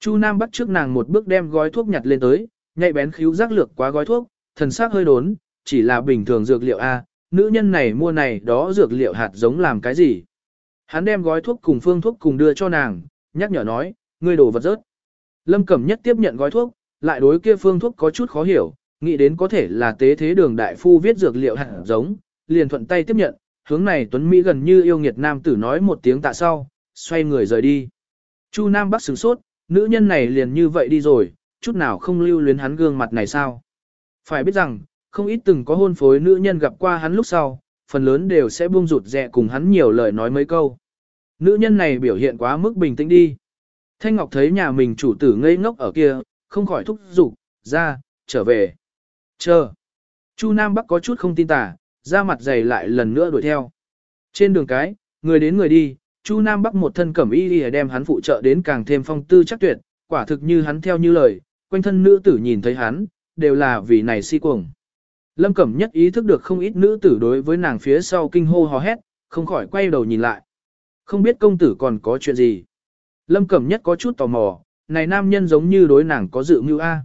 Chu Nam bắt trước nàng một bước đem gói thuốc nhặt lên tới, nhạy bén khíu giác lược quá gói thuốc, thần sắc hơi đốn, chỉ là bình thường dược liệu A, nữ nhân này mua này đó dược liệu hạt giống làm cái gì. Hắn đem gói thuốc cùng phương thuốc cùng đưa cho nàng, nhắc nhở nói, ngươi đổ vật rớt. Lâm Cẩm Nhất tiếp nhận gói thuốc, lại đối kia phương thuốc có chút khó hiểu, nghĩ đến có thể là tế thế đường đại phu viết dược liệu hạt giống, liền thuận tay tiếp nhận, hướng này Tuấn Mỹ gần như yêu nghiệt nam tử nói một tiếng tạ sau, xoay người rời đi. Chu Nam Bắc sửng sốt, nữ nhân này liền như vậy đi rồi, chút nào không lưu luyến hắn gương mặt này sao. Phải biết rằng, không ít từng có hôn phối nữ nhân gặp qua hắn lúc sau, phần lớn đều sẽ buông rụt rẹ cùng hắn nhiều lời nói mấy câu. Nữ nhân này biểu hiện quá mức bình tĩnh đi. Thanh Ngọc thấy nhà mình chủ tử ngây ngốc ở kia, không khỏi thúc giục, ra, trở về. Chờ. Chu Nam Bắc có chút không tin tả, ra mặt dày lại lần nữa đuổi theo. Trên đường cái, người đến người đi, Chu Nam Bắc một thân cẩm y y đem hắn phụ trợ đến càng thêm phong tư chắc tuyệt, quả thực như hắn theo như lời, quanh thân nữ tử nhìn thấy hắn, đều là vì này si cuồng. Lâm Cẩm nhất ý thức được không ít nữ tử đối với nàng phía sau kinh hô hò hét, không khỏi quay đầu nhìn lại. Không biết công tử còn có chuyện gì. Lâm Cẩm nhất có chút tò mò, này nam nhân giống như đối nàng có dự mưu A.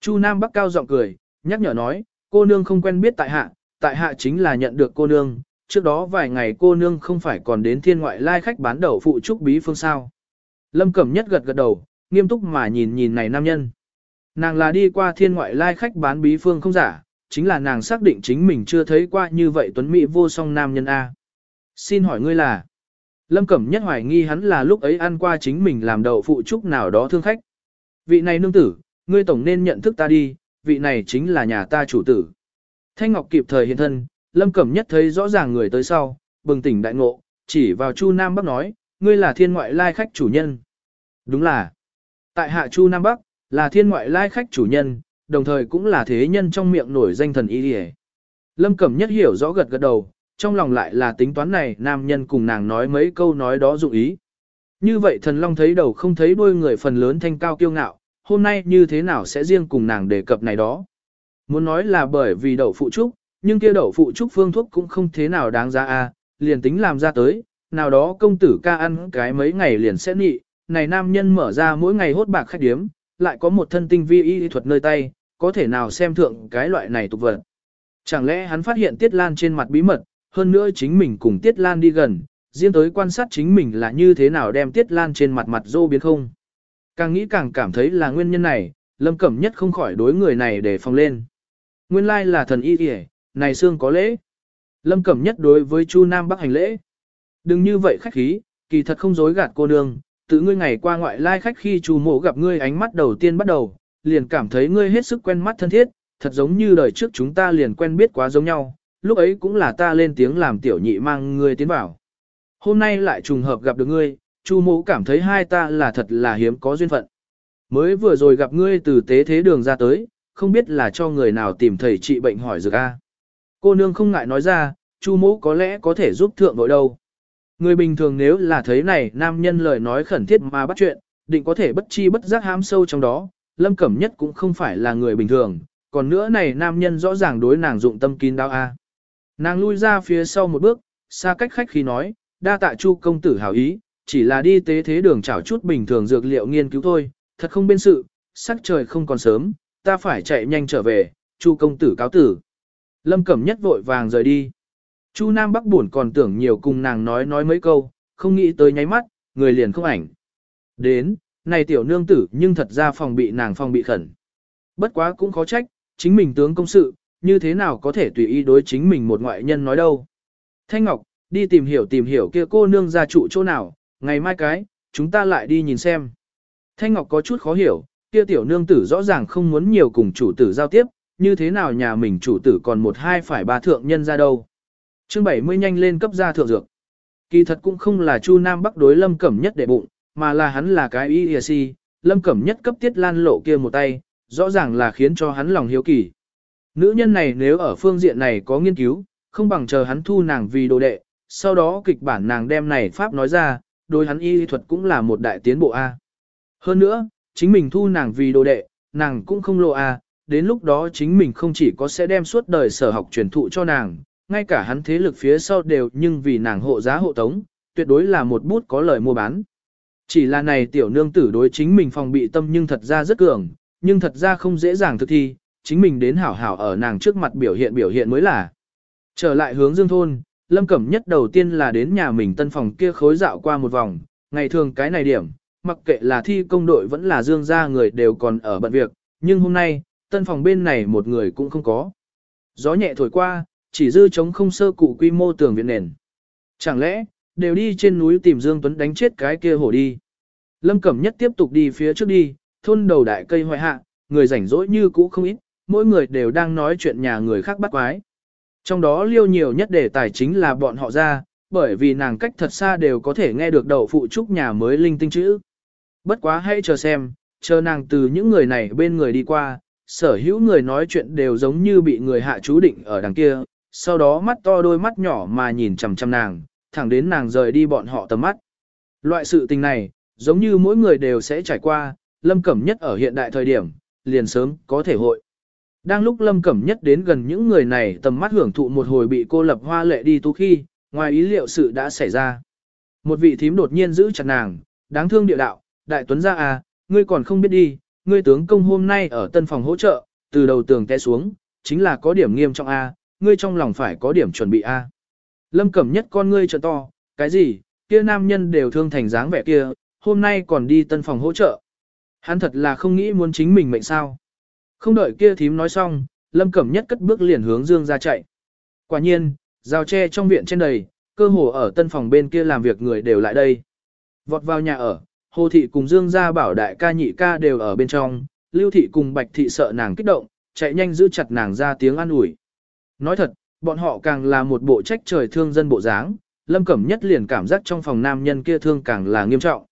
Chu Nam Bắc cao giọng cười, nhắc nhở nói, cô nương không quen biết tại hạ, tại hạ chính là nhận được cô nương, trước đó vài ngày cô nương không phải còn đến thiên ngoại lai khách bán đậu phụ trúc bí phương sao. Lâm Cẩm Nhất gật gật đầu, nghiêm túc mà nhìn nhìn này nam nhân. Nàng là đi qua thiên ngoại lai khách bán bí phương không giả, chính là nàng xác định chính mình chưa thấy qua như vậy tuấn mỹ vô song nam nhân A. Xin hỏi ngươi là? Lâm Cẩm Nhất hoài nghi hắn là lúc ấy ăn qua chính mình làm đậu phụ trúc nào đó thương khách. Vị này nương tử, ngươi tổng nên nhận thức ta đi, vị này chính là nhà ta chủ tử. Thanh Ngọc kịp thời hiện thân, Lâm Cẩm Nhất thấy rõ ràng người tới sau, bừng tỉnh đại ngộ, chỉ vào Chu Nam Bắc nói, ngươi là thiên ngoại lai khách chủ nhân. Đúng là, tại hạ Chu Nam Bắc, là thiên ngoại lai khách chủ nhân, đồng thời cũng là thế nhân trong miệng nổi danh thần y đi Lâm Cẩm nhất hiểu rõ gật gật đầu, trong lòng lại là tính toán này nam nhân cùng nàng nói mấy câu nói đó dụng ý. Như vậy thần long thấy đầu không thấy đuôi người phần lớn thanh cao kiêu ngạo, hôm nay như thế nào sẽ riêng cùng nàng đề cập này đó. Muốn nói là bởi vì đậu phụ trúc, nhưng kia đậu phụ trúc phương thuốc cũng không thế nào đáng giá a liền tính làm ra tới, nào đó công tử ca ăn cái mấy ngày liền sẽ nị, này nam nhân mở ra mỗi ngày hốt bạc khách điếm, lại có một thân tinh vi y thuật nơi tay, có thể nào xem thượng cái loại này tục vật. Chẳng lẽ hắn phát hiện Tiết Lan trên mặt bí mật, hơn nữa chính mình cùng Tiết Lan đi gần, riêng tới quan sát chính mình là như thế nào đem Tiết Lan trên mặt mặt dô biến không. Càng nghĩ càng cảm thấy là nguyên nhân này, Lâm Cẩm Nhất không khỏi đối người này để phòng lên. Nguyên lai là thần y kìa, này xương có lễ. Lâm Cẩm Nhất đối với Chu Nam Bắc hành lễ. Đừng như vậy khách khí, kỳ thật không dối gạt cô nương, tự ngươi ngày qua ngoại lai khách khi Chu mộ gặp ngươi ánh mắt đầu tiên bắt đầu, liền cảm thấy ngươi hết sức quen mắt thân thiết, thật giống như đời trước chúng ta liền quen biết quá giống nhau, lúc ấy cũng là ta lên tiếng làm tiểu nhị mang ngươi tiến vào. Hôm nay lại trùng hợp gặp được ngươi, Chu mộ cảm thấy hai ta là thật là hiếm có duyên phận. Mới vừa rồi gặp ngươi từ tế thế đường ra tới, không biết là cho người nào tìm thầy trị bệnh hỏi dược a. Cô nương không ngại nói ra, Chu Mũ có lẽ có thể giúp thượng vội đâu. Người bình thường nếu là thấy này nam nhân lời nói khẩn thiết mà bắt chuyện, định có thể bất chi bất giác hám sâu trong đó, Lâm Cẩm Nhất cũng không phải là người bình thường, còn nữa này nam nhân rõ ràng đối nàng dụng tâm kín đáo a. Nàng lui ra phía sau một bước, xa cách khách khi nói, đa tạ Chu công tử hảo ý, chỉ là đi tế thế đường chảo chút bình thường dược liệu nghiên cứu thôi, thật không bên sự, sắc trời không còn sớm, ta phải chạy nhanh trở về, Chu công tử cáo tử. Lâm Cẩm Nhất vội vàng rời đi. Chu Nam Bắc buồn còn tưởng nhiều cùng nàng nói nói mấy câu, không nghĩ tới nháy mắt, người liền không ảnh. Đến, này tiểu nương tử nhưng thật ra phòng bị nàng phòng bị khẩn. Bất quá cũng khó trách, chính mình tướng công sự, như thế nào có thể tùy ý đối chính mình một ngoại nhân nói đâu. Thanh Ngọc, đi tìm hiểu tìm hiểu kia cô nương gia trụ chỗ nào, ngày mai cái, chúng ta lại đi nhìn xem. Thanh Ngọc có chút khó hiểu, kia tiểu nương tử rõ ràng không muốn nhiều cùng chủ tử giao tiếp, như thế nào nhà mình chủ tử còn một hai phải ba thượng nhân ra đâu. Chương 70 nhanh lên cấp gia thượng dược. Kỳ thật cũng không là Chu Nam Bắc đối Lâm Cẩm Nhất để bụng, mà là hắn là cái y si, Lâm Cẩm Nhất cấp Tiết Lan lộ kia một tay, rõ ràng là khiến cho hắn lòng hiếu kỳ. Nữ nhân này nếu ở phương diện này có nghiên cứu, không bằng chờ hắn thu nàng vì đồ đệ, sau đó kịch bản nàng đem này pháp nói ra, đối hắn y thuật cũng là một đại tiến bộ A. Hơn nữa, chính mình thu nàng vì đồ đệ, nàng cũng không lộ A, đến lúc đó chính mình không chỉ có sẽ đem suốt đời sở học truyền thụ cho nàng, ngay cả hắn thế lực phía sau đều nhưng vì nàng hộ giá hộ tống, tuyệt đối là một bút có lời mua bán. Chỉ là này tiểu nương tử đối chính mình phòng bị tâm nhưng thật ra rất cường, nhưng thật ra không dễ dàng thực thi, chính mình đến hảo hảo ở nàng trước mặt biểu hiện biểu hiện mới là. Trở lại hướng dương thôn, Lâm Cẩm nhất đầu tiên là đến nhà mình tân phòng kia khối dạo qua một vòng, ngày thường cái này điểm, mặc kệ là thi công đội vẫn là dương gia người đều còn ở bận việc, nhưng hôm nay, tân phòng bên này một người cũng không có. Gió nhẹ thổi qua, chỉ dư chống không sơ cụ quy mô tường viện nền. Chẳng lẽ, đều đi trên núi tìm Dương Tuấn đánh chết cái kia hổ đi. Lâm Cẩm Nhất tiếp tục đi phía trước đi, thôn đầu đại cây hoại hạ, người rảnh rỗi như cũ không ít, mỗi người đều đang nói chuyện nhà người khác bắt quái. Trong đó liêu nhiều nhất đề tài chính là bọn họ ra, bởi vì nàng cách thật xa đều có thể nghe được đầu phụ trúc nhà mới linh tinh chữ. Bất quá hãy chờ xem, chờ nàng từ những người này bên người đi qua, sở hữu người nói chuyện đều giống như bị người hạ chú định ở đằng kia, sau đó mắt to đôi mắt nhỏ mà nhìn chằm chằm nàng, thẳng đến nàng rời đi bọn họ tầm mắt. Loại sự tình này, giống như mỗi người đều sẽ trải qua, Lâm Cẩm Nhất ở hiện đại thời điểm, liền sớm có thể hội. Đang lúc Lâm Cẩm Nhất đến gần những người này tầm mắt hưởng thụ một hồi bị cô lập hoa lệ đi tu khi, ngoài ý liệu sự đã xảy ra. Một vị thím đột nhiên giữ chặt nàng, đáng thương địa đạo, đại tuấn gia à, ngươi còn không biết đi, ngươi tướng công hôm nay ở tân phòng hỗ trợ, từ đầu tường té xuống, chính là có điểm nghiêm trọng a, ngươi trong lòng phải có điểm chuẩn bị a. Lâm Cẩm Nhất con ngươi trợ to, cái gì, kia nam nhân đều thương thành dáng vẻ kia, hôm nay còn đi tân phòng hỗ trợ. Hắn thật là không nghĩ muốn chính mình mệnh sao. Không đợi kia thím nói xong, Lâm Cẩm Nhất cất bước liền hướng Dương ra chạy. Quả nhiên, rào tre trong viện trên đầy, cơ hồ ở tân phòng bên kia làm việc người đều lại đây. Vọt vào nhà ở, Hồ Thị cùng Dương gia bảo đại ca nhị ca đều ở bên trong, Lưu Thị cùng Bạch Thị sợ nàng kích động, chạy nhanh giữ chặt nàng ra tiếng an ủi. Nói thật, bọn họ càng là một bộ trách trời thương dân bộ dáng, Lâm Cẩm Nhất liền cảm giác trong phòng nam nhân kia thương càng là nghiêm trọng.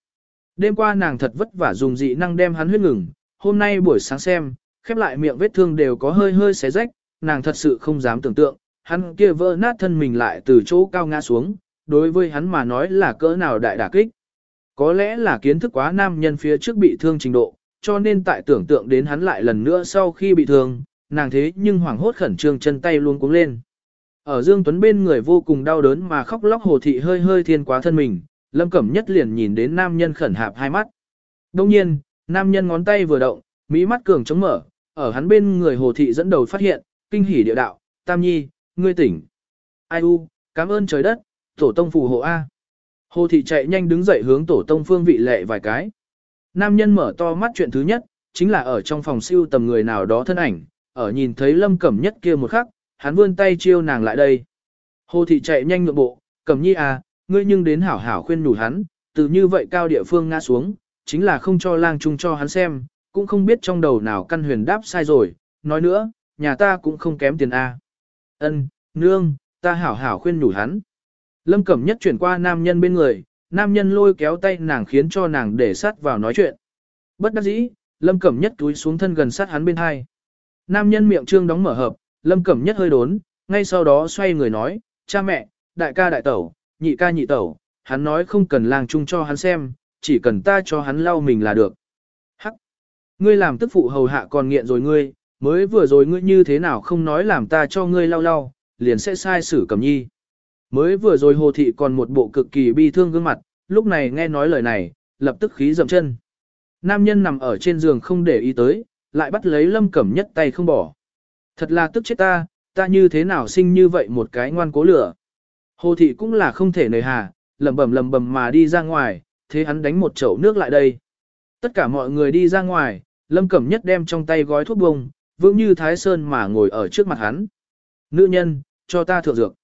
Đêm qua nàng thật vất vả dùng dị năng đem hắn huyết ngừng, hôm nay buổi sáng xem, khép lại miệng vết thương đều có hơi hơi xé rách, nàng thật sự không dám tưởng tượng, hắn kia vỡ nát thân mình lại từ chỗ cao ngã xuống, đối với hắn mà nói là cỡ nào đại đả kích. Có lẽ là kiến thức quá nam nhân phía trước bị thương trình độ, cho nên tại tưởng tượng đến hắn lại lần nữa sau khi bị thương, nàng thế nhưng hoảng hốt khẩn trương chân tay luôn cuống lên. Ở Dương Tuấn bên người vô cùng đau đớn mà khóc lóc hồ thị hơi hơi thiên quá thân mình, Lâm Cẩm Nhất liền nhìn đến nam nhân khẩn hạp hai mắt. Đồng nhiên, nam nhân ngón tay vừa động, mỹ mắt cường chống mở, ở hắn bên người hồ thị dẫn đầu phát hiện, kinh hỉ địa đạo, Tam Nhi, ngươi tỉnh. Ai u, cảm ơn trời đất, tổ tông phù hộ A. Hồ thị chạy nhanh đứng dậy hướng tổ tông phương vị lệ vài cái. Nam nhân mở to mắt chuyện thứ nhất, chính là ở trong phòng siêu tầm người nào đó thân ảnh, ở nhìn thấy lâm cẩm nhất kia một khắc, hắn vươn tay chiêu nàng lại đây. Hồ thị chạy nhanh ngược bộ, cẩm nhi à, ngươi nhưng đến hảo hảo khuyên nhủ hắn, từ như vậy cao địa phương ngã xuống, chính là không cho lang trung cho hắn xem, cũng không biết trong đầu nào căn huyền đáp sai rồi, nói nữa, nhà ta cũng không kém tiền A. Ân, nương, ta hảo hảo khuyên nhủ hắn. Lâm Cẩm Nhất chuyển qua nam nhân bên người, nam nhân lôi kéo tay nàng khiến cho nàng để sát vào nói chuyện. Bất đắc dĩ, Lâm Cẩm Nhất túi xuống thân gần sát hắn bên hai. Nam nhân miệng trương đóng mở hợp, Lâm Cẩm Nhất hơi đốn, ngay sau đó xoay người nói, cha mẹ, đại ca đại tẩu, nhị ca nhị tẩu, hắn nói không cần làng chung cho hắn xem, chỉ cần ta cho hắn lau mình là được. Hắc! Ngươi làm tức phụ hầu hạ còn nghiện rồi ngươi, mới vừa rồi ngươi như thế nào không nói làm ta cho ngươi lau lau, liền sẽ sai xử cầm nhi. Mới vừa rồi hồ thị còn một bộ cực kỳ bi thương gương mặt, lúc này nghe nói lời này, lập tức khí dậm chân. Nam nhân nằm ở trên giường không để ý tới, lại bắt lấy lâm cẩm nhất tay không bỏ. Thật là tức chết ta, ta như thế nào sinh như vậy một cái ngoan cố lửa. Hồ thị cũng là không thể nề hà, lầm bầm lầm bầm mà đi ra ngoài, thế hắn đánh một chậu nước lại đây. Tất cả mọi người đi ra ngoài, lâm cẩm nhất đem trong tay gói thuốc bông, vững như thái sơn mà ngồi ở trước mặt hắn. Nữ nhân, cho ta thượng dược.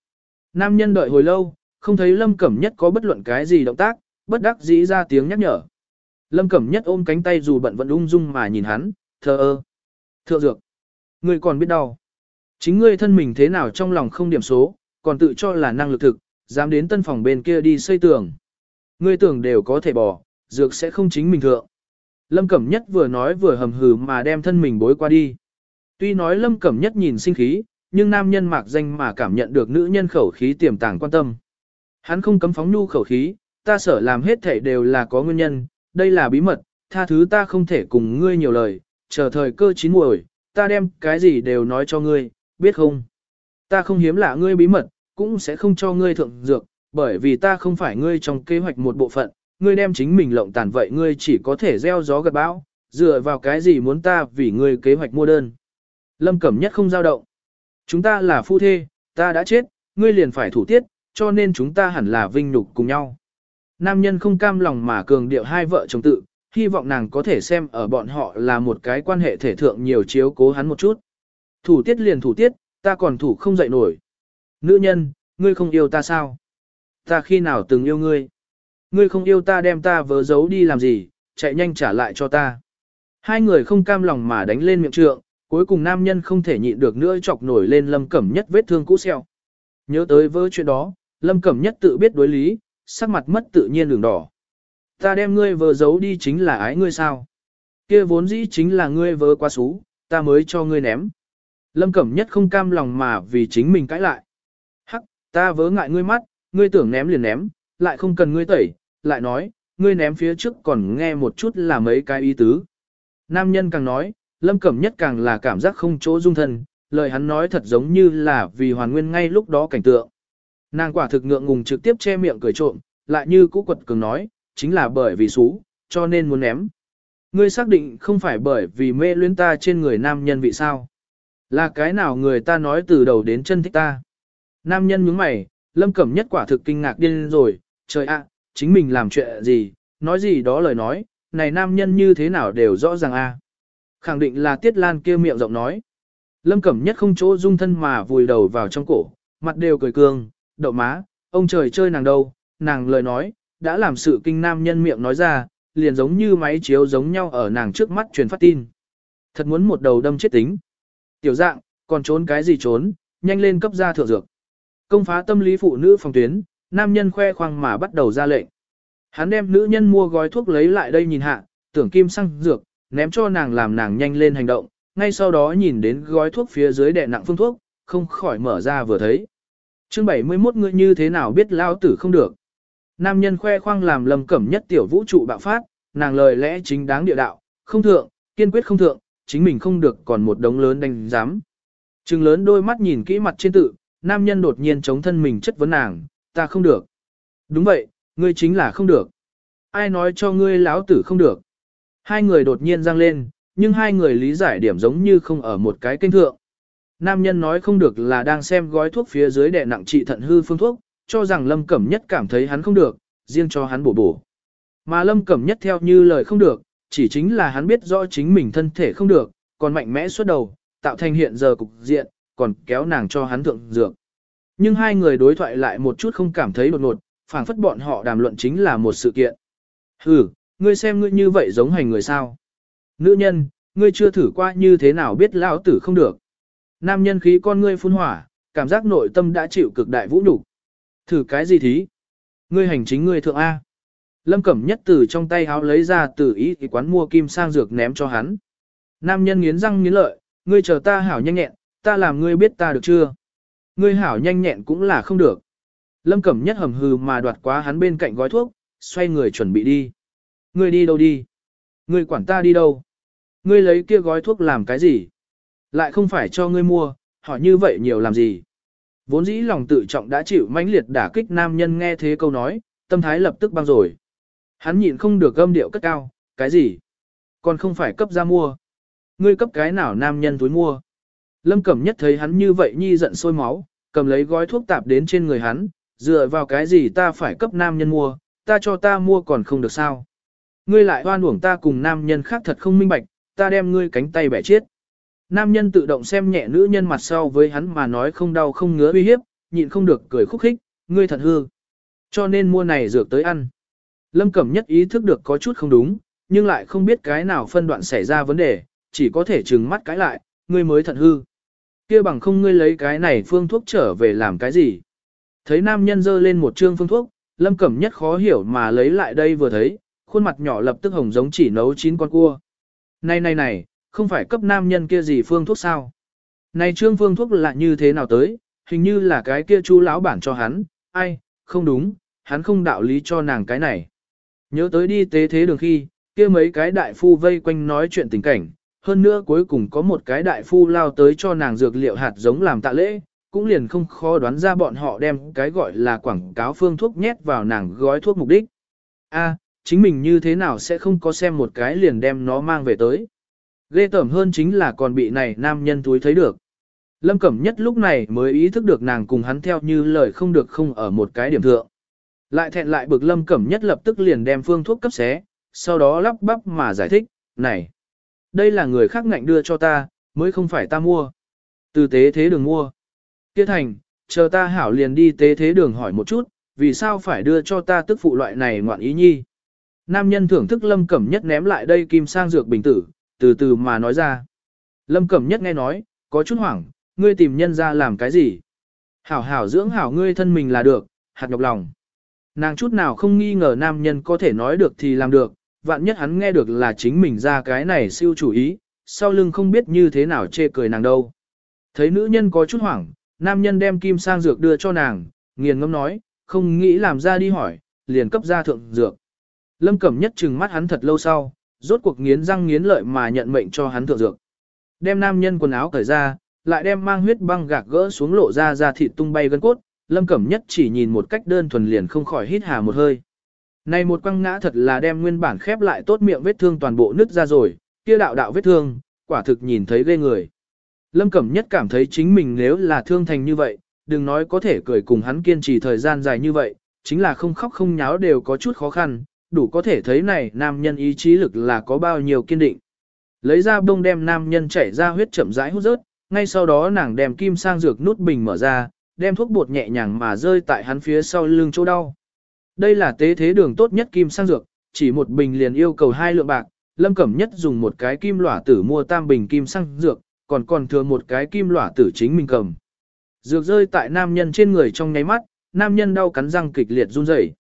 Nam nhân đợi hồi lâu, không thấy lâm cẩm nhất có bất luận cái gì động tác, bất đắc dĩ ra tiếng nhắc nhở. Lâm cẩm nhất ôm cánh tay dù bận vẫn ung dung mà nhìn hắn, thờ ơ. Thượng dược. Ngươi còn biết đau. Chính ngươi thân mình thế nào trong lòng không điểm số, còn tự cho là năng lực thực, dám đến tân phòng bên kia đi xây tường. Ngươi tưởng đều có thể bỏ, dược sẽ không chính mình thượng. Lâm Cẩm Nhất vừa nói vừa hầm hừ mà đem thân mình bối qua đi. Tuy nói Lâm Cẩm Nhất nhìn sinh khí, nhưng nam nhân mạc danh mà cảm nhận được nữ nhân khẩu khí tiềm tàng quan tâm. Hắn không cấm phóng nhu khẩu khí, ta sở làm hết thể đều là có nguyên nhân, đây là bí mật, tha thứ ta không thể cùng ngươi nhiều lời, chờ thời cơ chín muồi, ta đem cái gì đều nói cho ngươi, biết không? Ta không hiếm lạ ngươi bí mật, cũng sẽ không cho ngươi thượng dược, bởi vì ta không phải ngươi trong kế hoạch một bộ phận, ngươi đem chính mình lộng tàn vậy ngươi chỉ có thể gieo gió gặt bão, dựa vào cái gì muốn ta vì ngươi kế hoạch mua đơn. Lâm Cẩm Nhất không giao động. Chúng ta là phu thê, ta đã chết, ngươi liền phải thủ tiết, cho nên chúng ta hẳn là vinh nhục cùng nhau. Nam nhân không cam lòng mà cường điệu hai vợ chồng tự, hy vọng nàng có thể xem ở bọn họ là một cái quan hệ thể thượng nhiều chiếu cố hắn một chút. Thủ tiết liền thủ tiết, ta còn thủ không dậy nổi. Nữ nhân, ngươi không yêu ta sao? Ta khi nào từng yêu ngươi? Ngươi không yêu ta đem ta vớ giấu đi làm gì, chạy nhanh trả lại cho ta. Hai người không cam lòng mà đánh lên miệng trượng, cuối cùng nam nhân không thể nhịn được nữa chọc nổi lên lâm cẩm nhất vết thương cũ xeo. Nhớ tới vớ chuyện đó, lâm cẩm nhất tự biết đối lý, sắc mặt mất tự nhiên đường đỏ. Ta đem ngươi vớ giấu đi chính là ái ngươi sao? kia vốn dĩ chính là ngươi vớ quá xú, ta mới cho ngươi ném. Lâm Cẩm Nhất không cam lòng mà vì chính mình cãi lại. Hắc, ta vớ ngại ngươi mắt, ngươi tưởng ném liền ném, lại không cần ngươi tẩy, lại nói, ngươi ném phía trước còn nghe một chút là mấy cái ý tứ. Nam nhân càng nói, Lâm Cẩm Nhất càng là cảm giác không chỗ dung thân, lời hắn nói thật giống như là vì hoàn nguyên ngay lúc đó cảnh tượng. Nàng quả thực ngượng ngùng trực tiếp che miệng cười trộm, lại như cũ quật cường nói, chính là bởi vì xú, cho nên muốn ném. Ngươi xác định không phải bởi vì mê luyến ta trên người nam nhân vị sao. Là cái nào người ta nói từ đầu đến chân thích ta. Nam nhân nhướng mày, lâm cẩm nhất quả thực kinh ngạc điên rồi, trời ạ, chính mình làm chuyện gì, nói gì đó lời nói, này nam nhân như thế nào đều rõ ràng a. Khẳng định là Tiết Lan kia miệng rộng nói. Lâm Cẩm Nhất không chỗ dung thân mà vùi đầu vào trong cổ, mặt đều cười cương, đậu má, ông trời chơi nàng đâu, nàng lời nói, đã làm sự kinh nam nhân miệng nói ra, liền giống như máy chiếu giống nhau ở nàng trước mắt truyền phát tin. Thật muốn một đầu đâm chết tính. Tiểu dạng, còn trốn cái gì trốn, nhanh lên cấp ra thượng dược. Công phá tâm lý phụ nữ phòng tuyến, nam nhân khoe khoang mà bắt đầu ra lệnh. Hắn đem nữ nhân mua gói thuốc lấy lại đây nhìn hạ, tưởng kim xăng dược, ném cho nàng làm nàng nhanh lên hành động, ngay sau đó nhìn đến gói thuốc phía dưới đè nặng phương thuốc, không khỏi mở ra vừa thấy. chương 71 ngươi như thế nào biết lao tử không được. Nam nhân khoe khoang làm lầm cẩm nhất tiểu vũ trụ bạo phát, nàng lời lẽ chính đáng địa đạo, không thượng, kiên quyết không thượng, chính mình không được còn một đống lớn đánh giám. Trừng lớn đôi mắt nhìn kỹ mặt trên tự, nam nhân đột nhiên chống thân mình chất vấn nàng, ta không được. Đúng vậy, ngươi chính là không được. Ai nói cho ngươi láo tử không được. Hai người đột nhiên giang lên, nhưng hai người lý giải điểm giống như không ở một cái kênh thượng. Nam nhân nói không được là đang xem gói thuốc phía dưới đè nặng trị thận hư phương thuốc, cho rằng Lâm Cẩm Nhất cảm thấy hắn không được, riêng cho hắn bổ bổ. Mà Lâm Cẩm Nhất theo như lời không được, chỉ chính là hắn biết rõ chính mình thân thể không được, còn mạnh mẽ suốt đầu, tạo thành hiện giờ cục diện, còn kéo nàng cho hắn thượng dược. Nhưng hai người đối thoại lại một chút không cảm thấy đột ngột, phảng phất bọn họ đàm luận chính là một sự kiện. Hừ, ngươi xem ngươi như vậy giống hành người sao? Nữ nhân, ngươi chưa thử qua như thế nào biết lão tử không được. Nam nhân khí con ngươi phun hỏa, cảm giác nội tâm đã chịu cực đại vũ nhục. Thử cái gì thí? Ngươi hành chính ngươi thượng A. Lâm Cẩm Nhất từ trong tay háo lấy ra từ ý thì quán mua kim sang dược ném cho hắn. Nam nhân nghiến răng nghiến lợi, ngươi chờ ta hảo nhanh nhẹn, ta làm ngươi biết ta được chưa? Ngươi hảo nhanh nhẹn cũng là không được. Lâm Cẩm Nhất hầm hừ mà đoạt quá hắn bên cạnh gói thuốc, xoay người chuẩn bị đi. Ngươi đi đâu đi? Ngươi quản ta đi đâu? Ngươi lấy kia gói thuốc làm cái gì? Lại không phải cho ngươi mua, hỏi như vậy nhiều làm gì? Vốn dĩ lòng tự trọng đã chịu mãnh liệt đả kích nam nhân nghe thế câu nói, tâm thái lập tức băng rồi. Hắn nhịn không được gâm điệu cất cao, cái gì? Còn không phải cấp ra mua. Ngươi cấp cái nào nam nhân túi mua? Lâm Cẩm Nhất thấy hắn như vậy nhi giận sôi máu, cầm lấy gói thuốc tạp đến trên người hắn, dựa vào cái gì ta phải cấp nam nhân mua, ta cho ta mua còn không được sao. Ngươi lại hoan uổng ta cùng nam nhân khác thật không minh bạch, ta đem ngươi cánh tay bẻ chết. Nam nhân tự động xem nhẹ nữ nhân mặt sau với hắn mà nói không đau không ngứa uy hiếp, nhịn không được cười khúc khích, ngươi thật hư. Cho nên mua này dược tới ăn. Lâm Cẩm nhất ý thức được có chút không đúng, nhưng lại không biết cái nào phân đoạn xảy ra vấn đề, chỉ có thể trừng mắt cái lại, ngươi mới thật hư. kia bằng không ngươi lấy cái này phương thuốc trở về làm cái gì. Thấy nam nhân dơ lên một trương phương thuốc, Lâm Cẩm nhất khó hiểu mà lấy lại đây vừa thấy, khuôn mặt nhỏ lập tức hồng giống chỉ nấu chín con cua. Này này này, không phải cấp nam nhân kia gì phương thuốc sao? Này trương phương thuốc là như thế nào tới, hình như là cái kia chú lão bản cho hắn, ai, không đúng, hắn không đạo lý cho nàng cái này. Nhớ tới đi tế thế đường khi, kia mấy cái đại phu vây quanh nói chuyện tình cảnh, hơn nữa cuối cùng có một cái đại phu lao tới cho nàng dược liệu hạt giống làm tạ lễ, cũng liền không khó đoán ra bọn họ đem cái gọi là quảng cáo phương thuốc nhét vào nàng gói thuốc mục đích. A, chính mình như thế nào sẽ không có xem một cái liền đem nó mang về tới. Ghê tởm hơn chính là còn bị này nam nhân túi thấy được. Lâm Cẩm Nhất lúc này mới ý thức được nàng cùng hắn theo như lời không được không ở một cái điểm thượng. Lại thẹn lại bực Lâm Cẩm Nhất lập tức liền đem phương thuốc cấp xé, sau đó lắp bắp mà giải thích, này, đây là người khác ngạnh đưa cho ta, mới không phải ta mua. Từ tế thế đường mua. tiết thành, chờ ta hảo liền đi tế thế đường hỏi một chút, vì sao phải đưa cho ta tức phụ loại này ngoạn ý nhi. Nam nhân thưởng thức Lâm Cẩm Nhất ném lại đây kim sang dược bình tử, từ từ mà nói ra. Lâm Cẩm Nhất nghe nói, có chút hoảng, ngươi tìm nhân ra làm cái gì? Hảo hảo dưỡng hảo ngươi thân mình là được, hạt nhọc lòng. Nàng chút nào không nghi ngờ nam nhân có thể nói được thì làm được, vạn nhất hắn nghe được là chính mình ra cái này siêu chủ ý, sau lưng không biết như thế nào chê cười nàng đâu. Thấy nữ nhân có chút hoảng, nam nhân đem kim sang dược đưa cho nàng, nghiền ngâm nói, không nghĩ làm ra đi hỏi, liền cấp ra thượng dược. Lâm Cẩm Nhất trừng mắt hắn thật lâu sau, rốt cuộc nghiến răng nghiến lợi mà nhận mệnh cho hắn thượng dược. Đem nam nhân quần áo cởi ra, lại đem mang huyết băng gạc gỡ xuống lộ ra ra thịt tung bay gân cốt, Lâm Cẩm Nhất chỉ nhìn một cách đơn thuần liền không khỏi hít hà một hơi. Này một quăng ngã thật là đem nguyên bản khép lại tốt miệng vết thương toàn bộ nứt ra rồi, kia đạo đạo vết thương, quả thực nhìn thấy ghê người. Lâm Cẩm Nhất cảm thấy chính mình nếu là thương thành như vậy, đừng nói có thể cười cùng hắn kiên trì thời gian dài như vậy, chính là không khóc không nháo đều có chút khó khăn, đủ có thể thấy này nam nhân ý chí lực là có bao nhiêu kiên định. Lấy ra bông đem nam nhân chảy ra huyết chậm rãi hút rớt, ngay sau đó nàng đem kim sang dược nút bình mở ra, đem thuốc bột nhẹ nhàng mà rơi tại hắn phía sau lưng chỗ đau. Đây là tế thế đường tốt nhất kim sang dược, chỉ một bình liền yêu cầu hai lượng bạc, Lâm Cẩm Nhất dùng một cái kim lỏa tử mua tam bình kim sang dược, còn còn thừa một cái kim lỏa tử chính mình cầm. Dược rơi tại nam nhân trên người trong nháy mắt, nam nhân đau cắn răng kịch liệt run rẩy.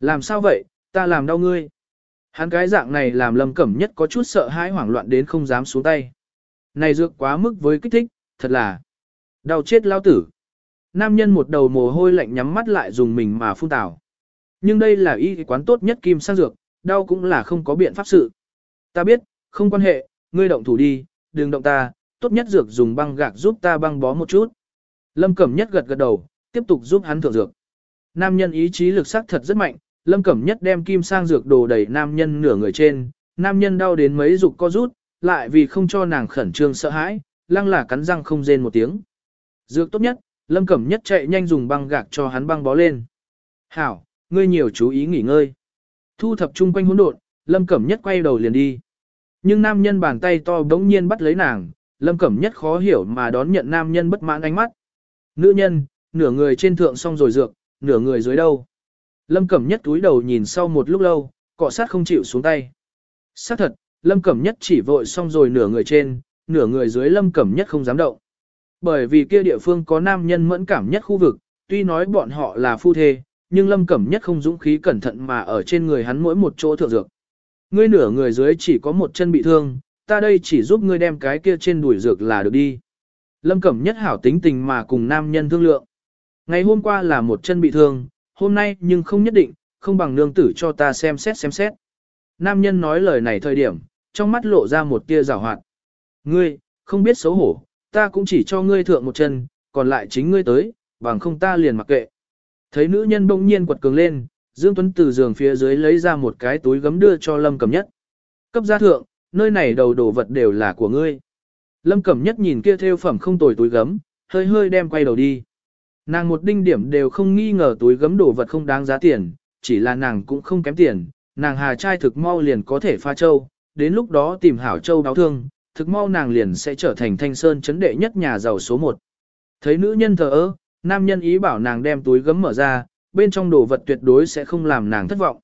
Làm sao vậy, ta làm đau ngươi. Hắn cái dạng này làm lâm cẩm nhất có chút sợ hãi hoảng loạn đến không dám xuống tay. Này dược quá mức với kích thích, thật là đau chết lao tử. Nam nhân một đầu mồ hôi lạnh nhắm mắt lại dùng mình mà phun tào. Nhưng đây là y quán tốt nhất kim sang dược, đau cũng là không có biện pháp sự. Ta biết, không quan hệ, ngươi động thủ đi, đừng động ta, tốt nhất dược dùng băng gạc giúp ta băng bó một chút. Lâm Cẩm Nhất gật gật đầu, tiếp tục giúp hắn thượng dược. Nam nhân ý chí lực sắc thật rất mạnh, Lâm Cẩm Nhất đem kim sang dược đồ đầy nam nhân nửa người trên, nam nhân đau đến mấy dục co rút, lại vì không cho nàng khẩn trương sợ hãi, lăng là cắn răng không rên một tiếng. Dược tốt nhất, Lâm Cẩm Nhất chạy nhanh dùng băng gạc cho hắn băng bó lên. Hảo, ngươi nhiều chú ý nghỉ ngơi. Thu thập chung quanh hỗn độn, Lâm Cẩm Nhất quay đầu liền đi. Nhưng nam nhân bàn tay to bỗng nhiên bắt lấy nàng, Lâm Cẩm Nhất khó hiểu mà đón nhận nam nhân bất mãn ánh mắt. Nữ nhân, nửa người trên thượng xong rồi dược, nửa người dưới đâu. Lâm Cẩm Nhất túi đầu nhìn sau một lúc lâu, cọ sát không chịu xuống tay. Xác thật, Lâm Cẩm Nhất chỉ vội xong rồi nửa người trên, nửa người dưới Lâm Cẩm Nhất không dám động. Bởi vì kia địa phương có nam nhân mẫn cảm nhất khu vực, tuy nói bọn họ là phu thê, nhưng Lâm Cẩm Nhất không dũng khí cẩn thận mà ở trên người hắn mỗi một chỗ thượng dược. Ngươi nửa người dưới chỉ có một chân bị thương, ta đây chỉ giúp ngươi đem cái kia trên đuổi dược là được đi. Lâm Cẩm Nhất hảo tính tình mà cùng nam nhân thương lượng. Ngày hôm qua là một chân bị thương, hôm nay nhưng không nhất định, không bằng nương tử cho ta xem xét xem xét. Nam nhân nói lời này thời điểm, trong mắt lộ ra một tia rào hoạt. Ngươi, không biết xấu hổ, ta cũng chỉ cho ngươi thượng một chân, còn lại chính ngươi tới, bằng không ta liền mặc kệ. Thấy nữ nhân bỗng nhiên quật cường lên, Dương Tuấn từ giường phía dưới lấy ra một cái túi gấm đưa cho Lâm Cẩm Nhất. Cấp gia thượng, nơi này đầu đồ vật đều là của ngươi. Lâm Cẩm Nhất nhìn kia theo phẩm không tồi túi gấm, hơi hơi đem quay đầu đi. Nàng một đinh điểm đều không nghi ngờ túi gấm đồ vật không đáng giá tiền, chỉ là nàng cũng không kém tiền, nàng hà trai thực mau liền có thể pha châu, đến lúc đó tìm hảo châu đáo thương, thực mau nàng liền sẽ trở thành thanh sơn chấn đệ nhất nhà giàu số một. Thấy nữ nhân thờ ơ, nam nhân ý bảo nàng đem túi gấm mở ra, bên trong đồ vật tuyệt đối sẽ không làm nàng thất vọng.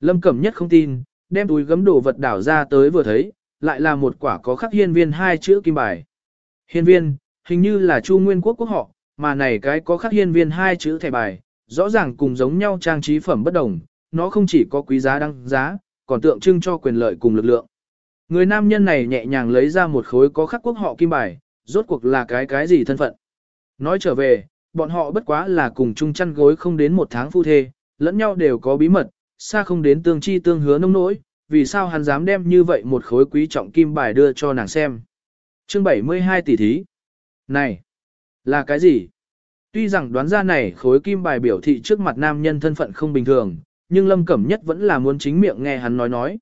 Lâm Cẩm Nhất không tin, đem túi gấm đồ vật đảo ra tới vừa thấy, lại là một quả có khắc hiên viên hai chữ kim bài. Hiên viên, hình như là Chu Nguyên Quốc quốc họ, mà này cái có khắc hiên viên hai chữ thẻ bài, rõ ràng cùng giống nhau trang trí phẩm bất đồng, nó không chỉ có quý giá đăng giá, còn tượng trưng cho quyền lợi cùng lực lượng. Người nam nhân này nhẹ nhàng lấy ra một khối có khắc quốc họ kim bài, rốt cuộc là cái cái gì thân phận. Nói trở về, bọn họ bất quá là cùng chung chăn gối không đến một tháng phu thê, lẫn nhau đều có bí mật, xa không đến tương chi tương hứa nông nỗi, vì sao hắn dám đem như vậy một khối quý trọng kim bài đưa cho nàng xem. Chương 72 tỷ thí. Này, là cái gì? Tuy rằng đoán ra này khối kim bài biểu thị trước mặt nam nhân thân phận không bình thường, nhưng Lâm Cẩm Nhất vẫn là muốn chính miệng nghe hắn nói nói.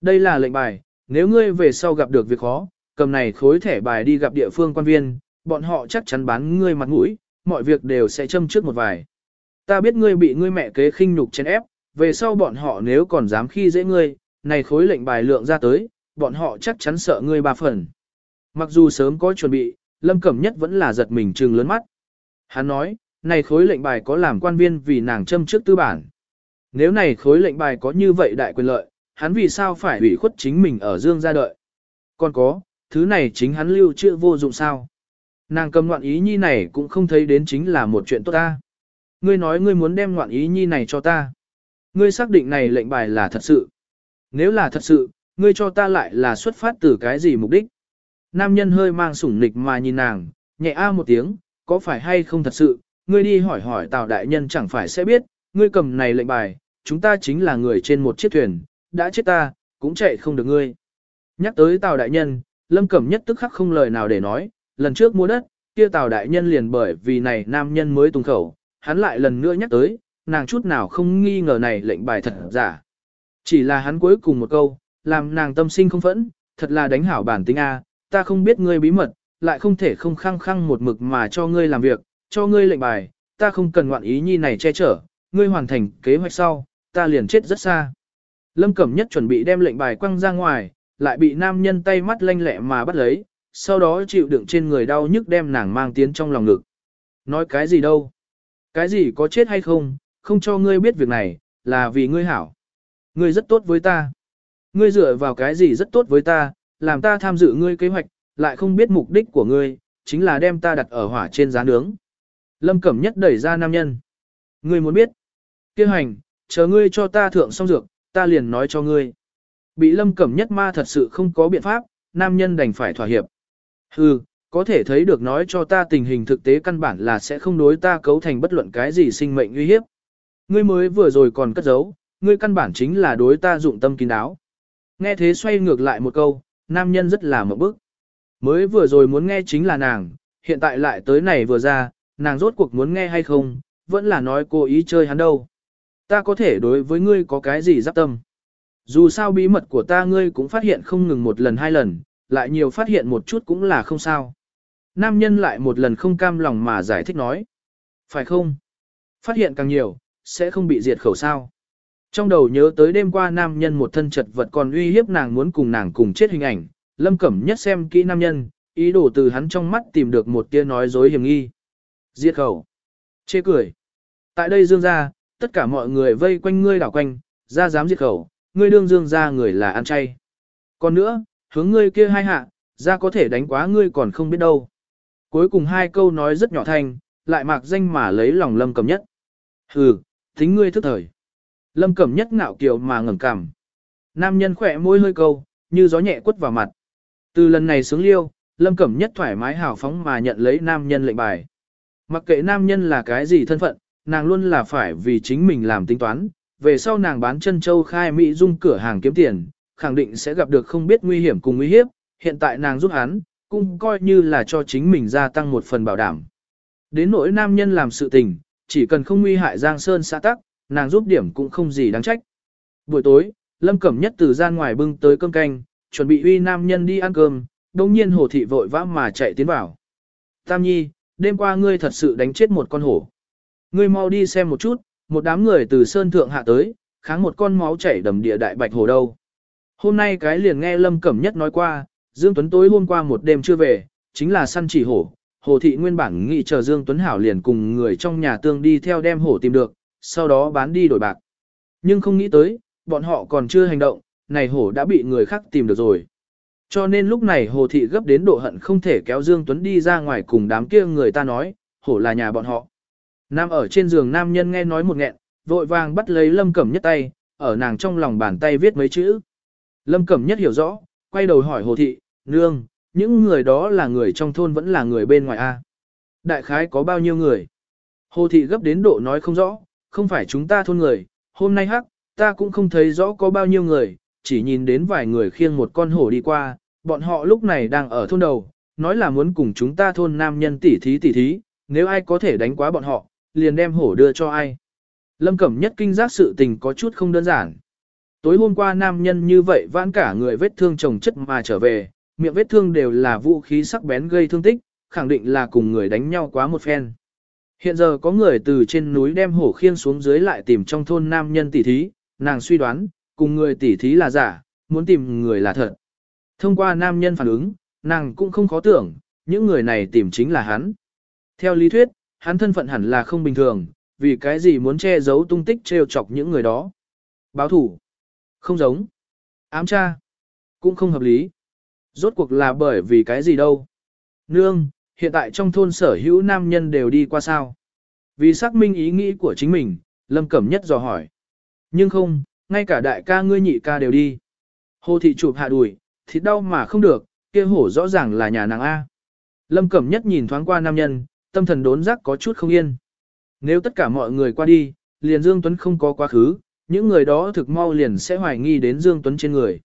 Đây là lệnh bài, nếu ngươi về sau gặp được việc khó, cầm này khối thẻ bài đi gặp địa phương quan viên, bọn họ chắc chắn bán ngươi mặt mũi, mọi việc đều sẽ châm trước một vài. Ta biết ngươi bị ngươi mẹ kế khinh nhục chèn ép, về sau bọn họ nếu còn dám khi dễ ngươi, này khối lệnh bài lượng ra tới, bọn họ chắc chắn sợ ngươi ba phần. Mặc dù sớm có chuẩn bị, Lâm Cẩm Nhất vẫn là giật mình trừng lớn mắt. Hắn nói, này khối lệnh bài có làm quan viên vì nàng châm trước tư bản. Nếu này khối lệnh bài có như vậy đại quyền lợi, hắn vì sao phải ủy khuất chính mình ở dương gia đợi. Còn có, thứ này chính hắn lưu trữ vô dụng sao. Nàng cầm ngoạn ý nhi này cũng không thấy đến chính là một chuyện tốt ta. Ngươi nói ngươi muốn đem ngoạn ý nhi này cho ta. Ngươi xác định này lệnh bài là thật sự. Nếu là thật sự, ngươi cho ta lại là xuất phát từ cái gì mục đích. Nam nhân hơi mang sủng nịch mà nhìn nàng, nhẹ a một tiếng, có phải hay không thật sự, ngươi đi hỏi hỏi Tào Đại Nhân chẳng phải sẽ biết, ngươi cầm này lệnh bài, chúng ta chính là người trên một chiếc thuyền, đã chết ta, cũng chạy không được ngươi. Nhắc tới Tào Đại Nhân, Lâm Cẩm nhất tức khắc không lời nào để nói, lần trước mua đất, kia Tào Đại Nhân liền bởi vì này nam nhân mới tung khẩu, hắn lại lần nữa nhắc tới, nàng chút nào không nghi ngờ này lệnh bài thật giả. Chỉ là hắn cuối cùng một câu, làm nàng tâm sinh không phẫn, thật là đánh hảo bản tính A, ta không biết ngươi bí mật, lại không thể không khăng khăng một mực mà cho ngươi làm việc, cho ngươi lệnh bài, ta không cần ngoạn ý nhi này che chở, ngươi hoàn thành kế hoạch sau, ta liền chết rất xa. Lâm Cẩm Nhất chuẩn bị đem lệnh bài quăng ra ngoài, lại bị nam nhân tay mắt lanh lẹ mà bắt lấy, sau đó chịu đựng trên người đau nhức đem nàng mang tiến trong lòng ngực. Nói cái gì đâu? Cái gì có chết hay không, không cho ngươi biết việc này, là vì ngươi hảo. Ngươi rất tốt với ta. Ngươi dựa vào cái gì rất tốt với ta, làm ta tham dự ngươi kế hoạch, lại không biết mục đích của ngươi, chính là đem ta đặt ở hỏa trên giá nướng. Lâm Cẩm Nhất đẩy ra nam nhân. Ngươi muốn biết? Kêu hành, chờ ngươi cho ta thượng xong dược, ta liền nói cho ngươi. Bị lâm cẩm nhất ma thật sự không có biện pháp, nam nhân đành phải thỏa hiệp. Hừ, có thể thấy được nói cho ta tình hình thực tế căn bản là sẽ không đối ta cấu thành bất luận cái gì sinh mệnh nguy hiếp. Ngươi mới vừa rồi còn cất giấu, ngươi căn bản chính là đối ta dụng tâm kín đáo. Nghe thế xoay ngược lại một câu, nam nhân rất là một bức. Mới vừa rồi muốn nghe chính là nàng, hiện tại lại tới này vừa ra, nàng rốt cuộc muốn nghe hay không, vẫn là nói cô ý chơi hắn đâu. Ta có thể đối với ngươi có cái gì giáp tâm. Dù sao bí mật của ta ngươi cũng phát hiện không ngừng một lần hai lần, lại nhiều phát hiện một chút cũng là không sao. Nam nhân lại một lần không cam lòng mà giải thích nói. Phải không? Phát hiện càng nhiều, sẽ không bị diệt khẩu sao. Trong đầu nhớ tới đêm qua nam nhân một thân chật vật còn uy hiếp nàng muốn cùng nàng cùng chết hình ảnh, lâm cẩm nhất xem kỹ nam nhân, ý đồ từ hắn trong mắt tìm được một tia nói dối hiểm nghi. Diệt khẩu. Chê cười. Tại đây dương ra, tất cả mọi người vây quanh ngươi đảo quanh, ra dám diệt khẩu, ngươi đương dương ra người là ăn chay. Còn nữa, hướng ngươi kia hai hạ, ra có thể đánh quá ngươi còn không biết đâu. Cuối cùng hai câu nói rất nhỏ thanh, lại mạc danh mà lấy lòng lâm cẩm nhất. Hừ, tính ngươi thức thời. Lâm cẩm nhất ngạo kiều mà ngẩng cằm. Nam nhân khỏe môi hơi câu, như gió nhẹ quất vào mặt. Từ lần này sướng liêu, lâm cẩm nhất thoải mái hào phóng mà nhận lấy nam nhân lệnh bài. Mặc kệ nam nhân là cái gì thân phận, nàng luôn là phải vì chính mình làm tính toán. Về sau nàng bán chân châu khai Mỹ dung cửa hàng kiếm tiền, khẳng định sẽ gặp được không biết nguy hiểm cùng nguy hiếp. Hiện tại nàng giúp hắn, cũng coi như là cho chính mình gia tăng một phần bảo đảm. Đến nỗi nam nhân làm sự tình, chỉ cần không nguy hại Giang Sơn xã tắc, nàng giúp điểm cũng không gì đáng trách. Buổi tối, Lâm Cẩm Nhất từ gian ngoài bưng tới cơm canh, chuẩn bị uy nam nhân đi ăn cơm, đồng nhiên hồ thị vội vã mà chạy tiến vào. Tam Nhi, đêm qua ngươi thật sự đánh chết một con hổ. Ngươi mau đi xem một chút, một đám người từ sơn thượng hạ tới, kháng một con máu chảy đầm địa đại bạch hổ đâu. Hôm nay cái liền nghe Lâm Cẩm Nhất nói qua, Dương Tuấn tối hôm qua một đêm chưa về, chính là săn chỉ hổ. Hồ thị nguyên bản nghĩ chờ Dương Tuấn Hảo liền cùng người trong nhà tương đi theo đem hổ tìm được, sau đó bán đi đổi bạc. Nhưng không nghĩ tới, bọn họ còn chưa hành động, này hổ đã bị người khác tìm được rồi. Cho nên lúc này hồ thị gấp đến độ hận không thể kéo Dương Tuấn đi ra ngoài cùng đám kia người ta nói, hổ là nhà bọn họ. Nam ở trên giường nam nhân nghe nói một nghẹn, vội vàng bắt lấy Lâm Cẩm Nhất tay, ở nàng trong lòng bàn tay viết mấy chữ. Lâm Cẩm Nhất hiểu rõ, quay đầu hỏi hồ thị, nương, những người đó là người trong thôn vẫn là người bên ngoài a Đại khái có bao nhiêu người? Hồ thị gấp đến độ nói không rõ, không phải chúng ta thôn người, hôm nay hắc, ta cũng không thấy rõ có bao nhiêu người, chỉ nhìn đến vài người khiêng một con hổ đi qua, bọn họ lúc này đang ở thôn đầu, nói là muốn cùng chúng ta thôn nam nhân tỉ thí tỉ thí, nếu ai có thể đánh quá bọn họ, liền đem hổ đưa cho ai. Lâm Cẩm nhất kinh giác sự tình có chút không đơn giản. Tối hôm qua nam nhân như vậy vãn cả người vết thương chồng chất mà trở về, miệng vết thương đều là vũ khí sắc bén gây thương tích, khẳng định là cùng người đánh nhau quá một phen. Hiện giờ có người từ trên núi đem hổ khiên xuống dưới lại tìm trong thôn nam nhân tỷ thí, nàng suy đoán, cùng người tỷ thí là giả, muốn tìm người là thật. Thông qua nam nhân phản ứng, nàng cũng không khó tưởng, những người này tìm chính là hắn. Theo lý thuyết, hắn thân phận hẳn là không bình thường, vì cái gì muốn che giấu tung tích trêu chọc những người đó. Báo thủ. Không giống. Ám tra. Cũng không hợp lý. Rốt cuộc là bởi vì cái gì đâu. Nương, hiện tại trong thôn sở hữu nam nhân đều đi qua sao. Vì xác minh ý nghĩ của chính mình, Lâm Cẩm Nhất dò hỏi. Nhưng không, ngay cả đại ca ngươi nhị ca đều đi. Hồ thị chụp hạ đùi, thịt đau mà không được, kia hổ rõ ràng là nhà nàng A. Lâm Cẩm Nhất nhìn thoáng qua nam nhân, tâm thần đốn giác có chút không yên. Nếu tất cả mọi người qua đi, liền Dương Tuấn không có quá khứ, những người đó thực mau liền sẽ hoài nghi đến Dương Tuấn trên người.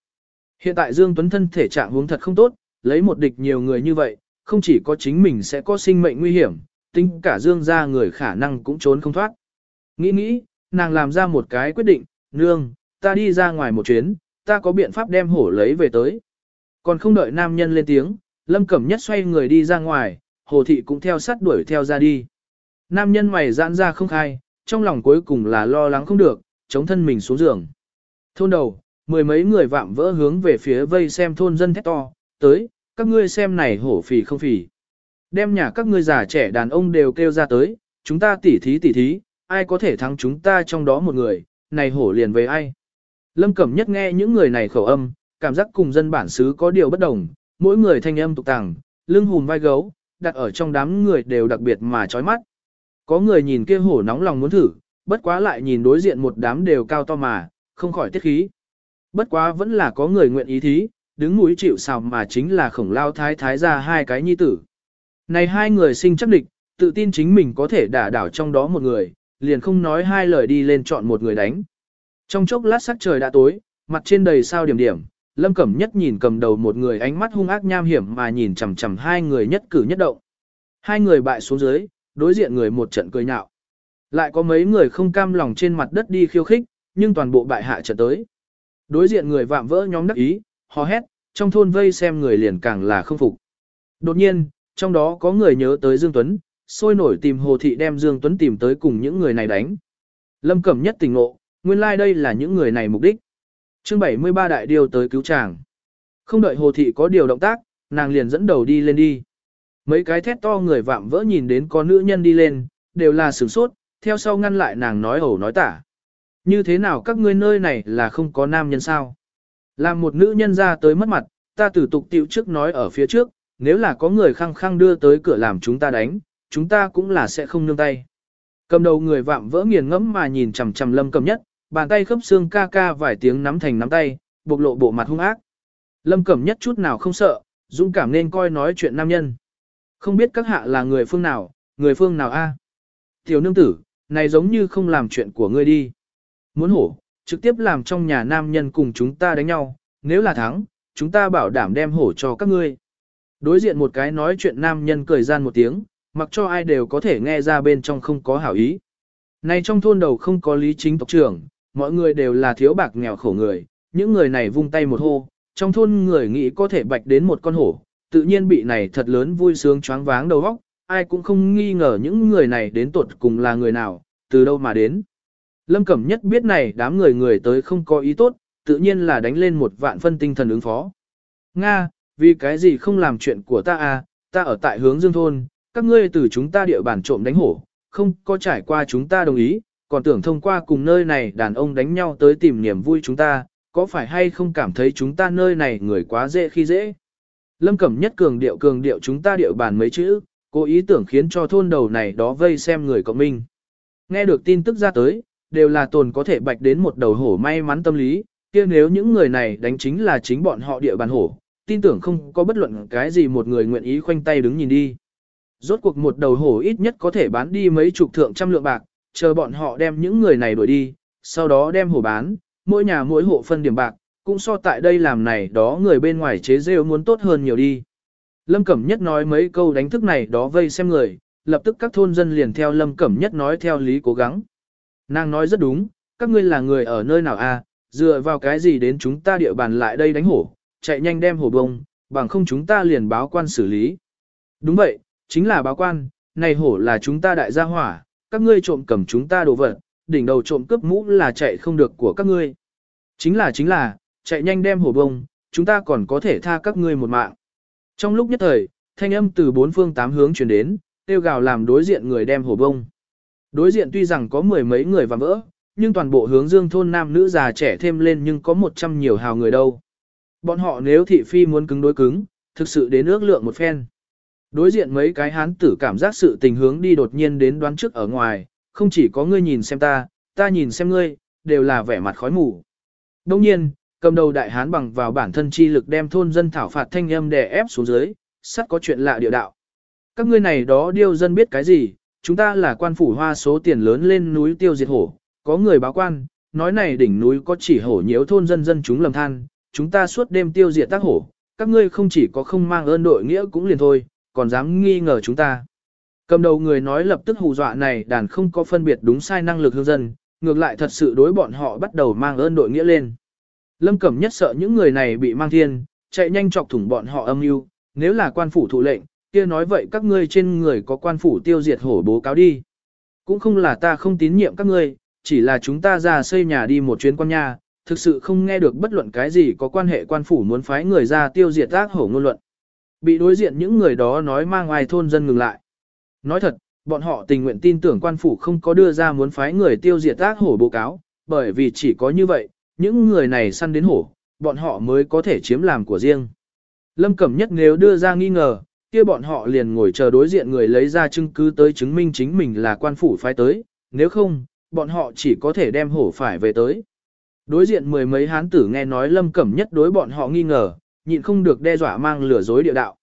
Hiện tại Dương Tuấn thân thể trạng huống thật không tốt, lấy một địch nhiều người như vậy, không chỉ có chính mình sẽ có sinh mệnh nguy hiểm, tính cả Dương gia người khả năng cũng trốn không thoát. Nghĩ nghĩ, nàng làm ra một cái quyết định, nương, ta đi ra ngoài một chuyến, ta có biện pháp đem hổ lấy về tới. Còn không đợi nam nhân lên tiếng, Lâm Cẩm Nhất xoay người đi ra ngoài, hồ thị cũng theo sát đuổi theo ra đi. Nam nhân mày giãn ra không khai, trong lòng cuối cùng là lo lắng không được, chống thân mình xuống giường. Thôn đầu, mười mấy người vạm vỡ hướng về phía vây xem thôn dân thét to, tới, các ngươi xem này hổ phì không phì. Đem nhà các ngươi già trẻ đàn ông đều kêu ra tới, chúng ta tỉ thí tỉ thí, ai có thể thắng chúng ta trong đó một người, này hổ liền về ai. Lâm Cẩm Nhất nghe những người này khẩu âm, cảm giác cùng dân bản xứ có điều bất đồng, mỗi người thanh âm tục tàng, lưng hùm vai gấu, đặt ở trong đám người đều đặc biệt mà chói mắt. Có người nhìn kia hổ nóng lòng muốn thử, bất quá lại nhìn đối diện một đám đều cao to mà, không khỏi tiết khí. Bất quá vẫn là có người nguyện ý thí, đứng mũi chịu sào mà chính là khổng lao thái thái ra hai cái nhi tử. Này hai người sinh chắc địch, tự tin chính mình có thể đả đảo trong đó một người, liền không nói hai lời đi lên chọn một người đánh. Trong chốc lát sắc trời đã tối, mặt trên đầy sao điểm điểm, Lâm Cẩm Nhất nhìn cầm đầu một người ánh mắt hung ác nham hiểm mà nhìn chằm chằm hai người nhất cử nhất động. Hai người bại xuống dưới, đối diện người một trận cười nhạo. Lại có mấy người không cam lòng trên mặt đất đi khiêu khích, nhưng toàn bộ bại hạ trận tới. Đối diện người vạm vỡ nhóm đắc ý, hò hét, trong thôn vây xem người liền càng là không phục. Đột nhiên, trong đó có người nhớ tới Dương Tuấn, sôi nổi tìm Hồ Thị đem Dương Tuấn tìm tới cùng những người này đánh. Lâm Cẩm nhất tỉnh ngộ, nguyên lai like đây là những người này mục đích. chương 73 đại điều tới cứu chàng. Không đợi Hồ Thị có điều động tác, nàng liền dẫn đầu đi lên đi. Mấy cái thét to người vạm vỡ nhìn đến có nữ nhân đi lên, đều là sửng sốt, theo sau ngăn lại nàng nói ẩu nói tả. Như thế nào các ngươi nơi này là không có nam nhân sao? Làm một nữ nhân ra tới mất mặt, ta tử tục tiệu trước nói ở phía trước, nếu là có người khăng khăng đưa tới cửa làm chúng ta đánh, chúng ta cũng là sẽ không nương tay. Cầm đầu người vạm vỡ nghiền ngẫm mà nhìn chằm chằm lâm cầm nhất, bàn tay khớp xương ca ca vài tiếng nắm thành nắm tay, bộc lộ bộ mặt hung ác. Lâm cẩm nhất chút nào không sợ, dũng cảm nên coi nói chuyện nam nhân. Không biết các hạ là người phương nào, người phương nào a? Tiểu nương tử, này giống như không làm chuyện của ngươi đi. Muốn hổ, trực tiếp làm trong nhà nam nhân cùng chúng ta đánh nhau, nếu là thắng, chúng ta bảo đảm đem hổ cho các ngươi. Đối diện một cái nói chuyện nam nhân cười gian một tiếng, mặc cho ai đều có thể nghe ra bên trong không có hảo ý. Này trong thôn đầu không có lý chính tộc trưởng, mọi người đều là thiếu bạc nghèo khổ người, những người này vung tay một hô, trong thôn người nghĩ có thể bạch đến một con hổ, tự nhiên bị này thật lớn vui sướng choáng váng đầu óc, ai cũng không nghi ngờ những người này đến tuột cùng là người nào, từ đâu mà đến. Lâm Cẩm Nhất biết này đám người người tới không có ý tốt, tự nhiên là đánh lên một vạn phân tinh thần ứng phó. Nga, vì cái gì không làm chuyện của ta à, ta ở tại hướng dương thôn, các ngươi từ chúng ta địa bàn trộm đánh hổ, không có trải qua chúng ta đồng ý, còn tưởng thông qua cùng nơi này đàn ông đánh nhau tới tìm niềm vui chúng ta, có phải hay không cảm thấy chúng ta nơi này người quá dễ khi dễ. Lâm Cẩm Nhất cường điệu cường điệu chúng ta địa bàn mấy chữ, cố ý tưởng khiến cho thôn đầu này đó vây xem người cộng minh. Nghe được tin tức ra tới, đều là tồn có thể bạch đến một đầu hổ may mắn tâm lý, kia nếu những người này đánh chính là chính bọn họ địa bàn hổ, tin tưởng không có bất luận cái gì một người nguyện ý khoanh tay đứng nhìn đi. Rốt cuộc một đầu hổ ít nhất có thể bán đi mấy chục thượng trăm lượng bạc, chờ bọn họ đem những người này đuổi đi, sau đó đem hổ bán, mỗi nhà mỗi hộ phân điểm bạc, cũng so tại đây làm này đó người bên ngoài chế rêu muốn tốt hơn nhiều đi. Lâm Cẩm Nhất nói mấy câu đánh thức này đó vây xem người, lập tức các thôn dân liền theo Lâm Cẩm Nhất nói theo lý cố gắng. Nàng nói rất đúng, các ngươi là người ở nơi nào a? À, dựa vào cái gì đến chúng ta địa bàn lại đây đánh hổ, chạy nhanh đem hổ bông, bằng không chúng ta liền báo quan xử lý. Đúng vậy, chính là báo quan, này hổ là chúng ta đại gia hỏa, các ngươi trộm cầm chúng ta đồ vật, đỉnh đầu trộm cướp mũ là chạy không được của các ngươi. Chính là chính là, chạy nhanh đem hổ bông, chúng ta còn có thể tha các ngươi một mạng. Trong lúc nhất thời, thanh âm từ bốn phương tám hướng truyền đến, tiêu gào làm đối diện người đem hổ bông. Đối diện tuy rằng có mười mấy người và vỡ, nhưng toàn bộ hướng dương thôn nam nữ già trẻ thêm lên nhưng có một trăm nhiều hào người đâu. Bọn họ nếu thị phi muốn cứng đối cứng, thực sự đến ước lượng một phen. Đối diện mấy cái hán tử cảm giác sự tình hướng đi đột nhiên đến đoán trước ở ngoài, không chỉ có ngươi nhìn xem ta, ta nhìn xem ngươi, đều là vẻ mặt khói mù. Đông nhiên, cầm đầu đại hán bằng vào bản thân chi lực đem thôn dân thảo phạt thanh âm đè ép xuống dưới, sắt có chuyện lạ địa đạo. Các ngươi này đó điêu dân biết cái gì, chúng ta là quan phủ hoa số tiền lớn lên núi tiêu diệt hổ, có người báo quan, nói này đỉnh núi có chỉ hổ nhiễu thôn dân dân chúng lầm than, chúng ta suốt đêm tiêu diệt tác hổ, các ngươi không chỉ có không mang ơn đội nghĩa cũng liền thôi, còn dám nghi ngờ chúng ta. Cầm đầu người nói lập tức hù dọa này đàn không có phân biệt đúng sai năng lực hương dân, ngược lại thật sự đối bọn họ bắt đầu mang ơn đội nghĩa lên. Lâm Cẩm nhất sợ những người này bị mang thiên, chạy nhanh chọc thủng bọn họ âm mưu, nếu là quan phủ thủ lệnh, kia nói vậy các ngươi trên người có quan phủ tiêu diệt hổ bố cáo đi. Cũng không là ta không tín nhiệm các ngươi, chỉ là chúng ta ra xây nhà đi một chuyến quan nhà, thực sự không nghe được bất luận cái gì có quan hệ quan phủ muốn phái người ra tiêu diệt ác hổ ngôn luận. Bị đối diện những người đó nói mang ngoài thôn dân ngừng lại. Nói thật, bọn họ tình nguyện tin tưởng quan phủ không có đưa ra muốn phái người tiêu diệt ác hổ bố cáo, bởi vì chỉ có như vậy, những người này săn đến hổ, bọn họ mới có thể chiếm làm của riêng. Lâm Cẩm Nhất nếu đưa ra nghi ngờ, kia bọn họ liền ngồi chờ đối diện người lấy ra chứng cứ tới chứng minh chính mình là quan phủ phái tới, nếu không, bọn họ chỉ có thể đem hổ phải về tới. Đối diện mười mấy hán tử nghe nói lâm cẩm nhất đối bọn họ nghi ngờ, nhịn không được đe dọa mang lửa dối địa đạo.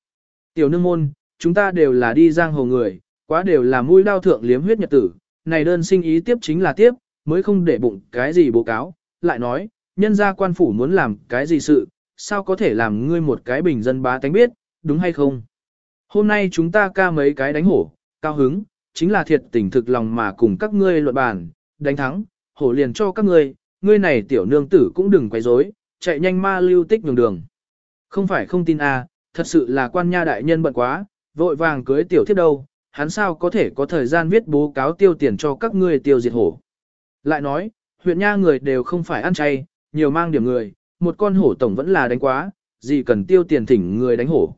Tiểu nương môn, chúng ta đều là đi giang hồ người, quá đều là mũi đao thượng liếm huyết nhật tử, này đơn sinh ý tiếp chính là tiếp, mới không để bụng cái gì bố cáo, lại nói, nhân gia quan phủ muốn làm cái gì sự, sao có thể làm ngươi một cái bình dân bá tánh biết, đúng hay không? Hôm nay chúng ta ca mấy cái đánh hổ, cao hứng, chính là thiệt tình thực lòng mà cùng các ngươi luận bàn, đánh thắng, hổ liền cho các ngươi, ngươi này tiểu nương tử cũng đừng quấy rối, chạy nhanh ma lưu tích nhường đường. Không phải không tin à, thật sự là quan nha đại nhân bận quá, vội vàng cưới tiểu thiếp đâu, hắn sao có thể có thời gian viết bố cáo tiêu tiền cho các ngươi tiêu diệt hổ. Lại nói, huyện nha người đều không phải ăn chay, nhiều mang điểm người, một con hổ tổng vẫn là đánh quá, gì cần tiêu tiền thỉnh người đánh hổ.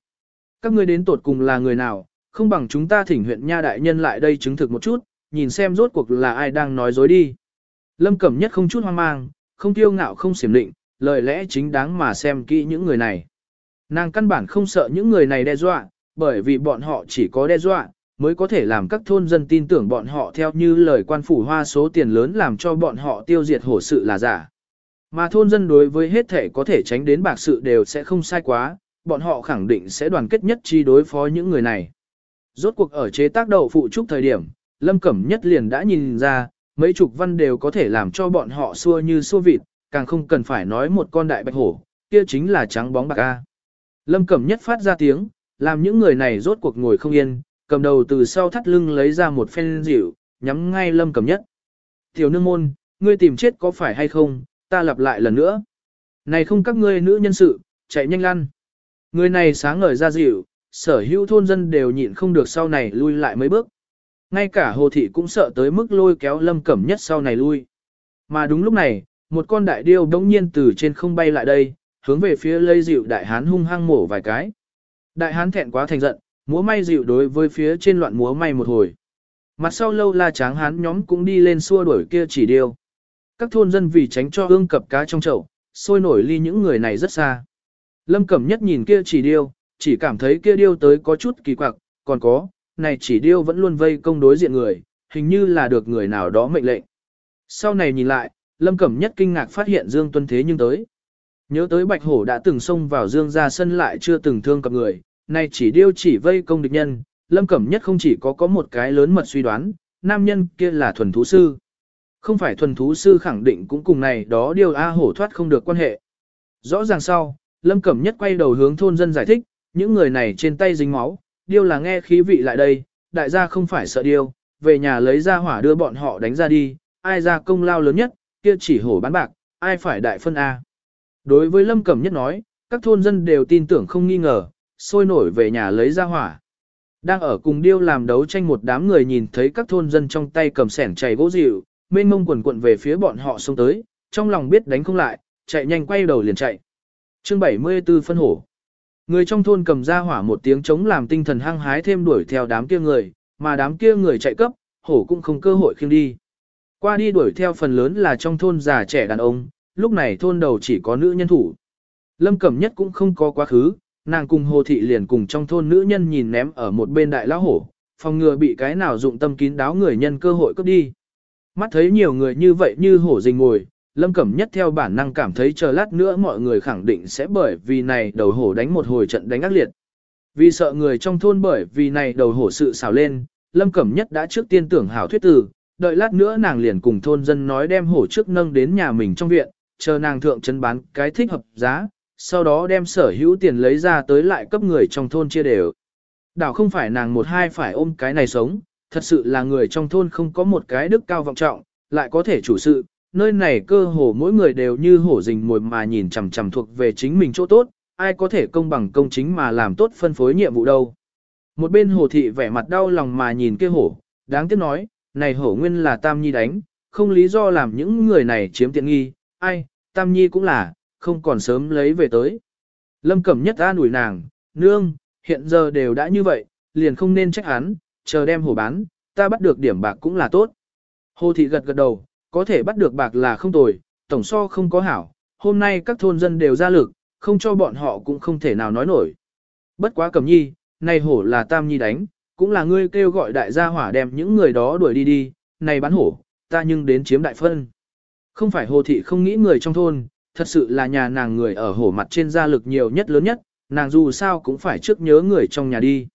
Các ngươi đến tột cùng là người nào, không bằng chúng ta thỉnh huyện nha đại nhân lại đây chứng thực một chút, nhìn xem rốt cuộc là ai đang nói dối đi. Lâm Cẩm Nhất không chút hoang mang, không tiêu ngạo không xiểm định, lời lẽ chính đáng mà xem kỹ những người này. Nàng căn bản không sợ những người này đe dọa, bởi vì bọn họ chỉ có đe dọa, mới có thể làm các thôn dân tin tưởng bọn họ theo như lời quan phủ hoa số tiền lớn làm cho bọn họ tiêu diệt hổ sự là giả. Mà thôn dân đối với hết thể có thể tránh đến bạc sự đều sẽ không sai quá, bọn họ khẳng định sẽ đoàn kết nhất chi đối phó những người này. Rốt cuộc ở chế tác đậu phụ trúc thời điểm, Lâm Cẩm Nhất liền đã nhìn ra, mấy chục văn đều có thể làm cho bọn họ xua như xua vịt, càng không cần phải nói một con đại bạch hổ, kia chính là trắng bóng bạc A. Lâm Cẩm Nhất phát ra tiếng, làm những người này rốt cuộc ngồi không yên, cầm đầu từ sau thắt lưng lấy ra một phen rượu, nhắm ngay Lâm Cẩm Nhất. Tiểu nương môn, ngươi tìm chết có phải hay không, ta lặp lại lần nữa. Này không các ngươi nữ nhân sự, chạy nhanh lăn. Người này sáng ngời ra dịu, sở hữu thôn dân đều nhịn không được sau này lui lại mấy bước. Ngay cả hồ thị cũng sợ tới mức lôi kéo lâm cẩm nhất sau này lui. Mà đúng lúc này, một con đại điêu đống nhiên từ trên không bay lại đây, hướng về phía lây dịu đại hán hung hăng mổ vài cái. Đại hán thẹn quá thành giận, múa may dịu đối với phía trên loạn múa may một hồi. Mặt sau lâu la tráng hán nhóm cũng đi lên xua đuổi kia chỉ điêu. Các thôn dân vì tránh cho ương cập cá trong chậu, sôi nổi ly những người này rất xa. Lâm Cẩm Nhất nhìn kia chỉ điêu, chỉ cảm thấy kia điêu tới có chút kỳ quặc, còn có, này chỉ điêu vẫn luôn vây công đối diện người, hình như là được người nào đó mệnh lệnh. Sau này nhìn lại, Lâm Cẩm Nhất kinh ngạc phát hiện Dương Tuân Thế nhưng tới. Nhớ tới Bạch Hổ đã từng xông vào Dương ra sân lại chưa từng thương cặp người, này chỉ điêu chỉ vây công địch nhân, Lâm Cẩm Nhất không chỉ có có một cái lớn mật suy đoán, nam nhân kia là thuần thú sư. Không phải thuần thú sư khẳng định cũng cùng này đó điều A hổ thoát không được quan hệ. Rõ ràng sau, Lâm Cẩm Nhất quay đầu hướng thôn dân giải thích, những người này trên tay dính máu, điêu là nghe khí vị lại đây, đại gia không phải sợ điêu, về nhà lấy ra hỏa đưa bọn họ đánh ra đi, ai ra công lao lớn nhất, kia chỉ hổ bán bạc, ai phải đại phân A. Đối với Lâm Cẩm Nhất nói, các thôn dân đều tin tưởng không nghi ngờ, sôi nổi về nhà lấy ra hỏa. Đang ở cùng điêu làm đấu tranh một đám người nhìn thấy các thôn dân trong tay cầm sẻn chảy gỗ dịu, mênh mông quần quận về phía bọn họ xông tới, trong lòng biết đánh không lại, chạy nhanh quay đầu liền chạy. Chương 74 phân hổ. Người trong thôn cầm ra hỏa một tiếng chống làm tinh thần hăng hái thêm đuổi theo đám kia người, mà đám kia người chạy cấp, hổ cũng không cơ hội khiêng đi. Qua đi đuổi theo phần lớn là trong thôn già trẻ đàn ông, lúc này thôn đầu chỉ có nữ nhân thủ. Lâm Cẩm Nhất cũng không có quá khứ, nàng cùng Hồ Thị liền cùng trong thôn nữ nhân nhìn ném ở một bên đại lão hổ, phòng ngừa bị cái nào dụng tâm kín đáo người nhân cơ hội cướp đi. Mắt thấy nhiều người như vậy như hổ rình ngồi, Lâm Cẩm Nhất theo bản năng cảm thấy chờ lát nữa mọi người khẳng định sẽ bởi vì này đầu hổ đánh một hồi trận đánh ác liệt. Vì sợ người trong thôn bởi vì này đầu hổ sự xào lên, Lâm Cẩm Nhất đã trước tiên tưởng hảo thuyết từ, đợi lát nữa nàng liền cùng thôn dân nói đem hổ trước nâng đến nhà mình trong viện, chờ nàng thượng chân bán cái thích hợp giá, sau đó đem sở hữu tiền lấy ra tới lại cấp người trong thôn chia đều. Đảo không phải nàng một hai phải ôm cái này sống, thật sự là người trong thôn không có một cái đức cao vọng trọng, lại có thể chủ sự, nơi này cơ hồ mỗi người đều như hổ rình mồi mà nhìn chằm chằm thuộc về chính mình chỗ tốt, ai có thể công bằng công chính mà làm tốt phân phối nhiệm vụ đâu. Một bên hồ thị vẻ mặt đau lòng mà nhìn kia hổ, đáng tiếc nói, này hổ nguyên là Tam Nhi đánh, không lý do làm những người này chiếm tiện nghi, ai, Tam Nhi cũng là, không còn sớm lấy về tới. Lâm Cẩm Nhất an ủi nàng, nương, hiện giờ đều đã như vậy, liền không nên trách hắn, chờ đem hổ bán, ta bắt được điểm bạc cũng là tốt. Hồ thị gật gật đầu, có thể bắt được bạc là không tồi, tổng so không có hảo, hôm nay các thôn dân đều ra lực, không cho bọn họ cũng không thể nào nói nổi. Bất quá cầm nhi, này hổ là tam nhi đánh, cũng là ngươi kêu gọi đại gia hỏa đem những người đó đuổi đi đi, này bán hổ, ta nhưng đến chiếm đại phân. Không phải hồ thị không nghĩ người trong thôn, thật sự là nhà nàng người ở hổ mặt trên gia lực nhiều nhất lớn nhất, nàng dù sao cũng phải trước nhớ người trong nhà đi.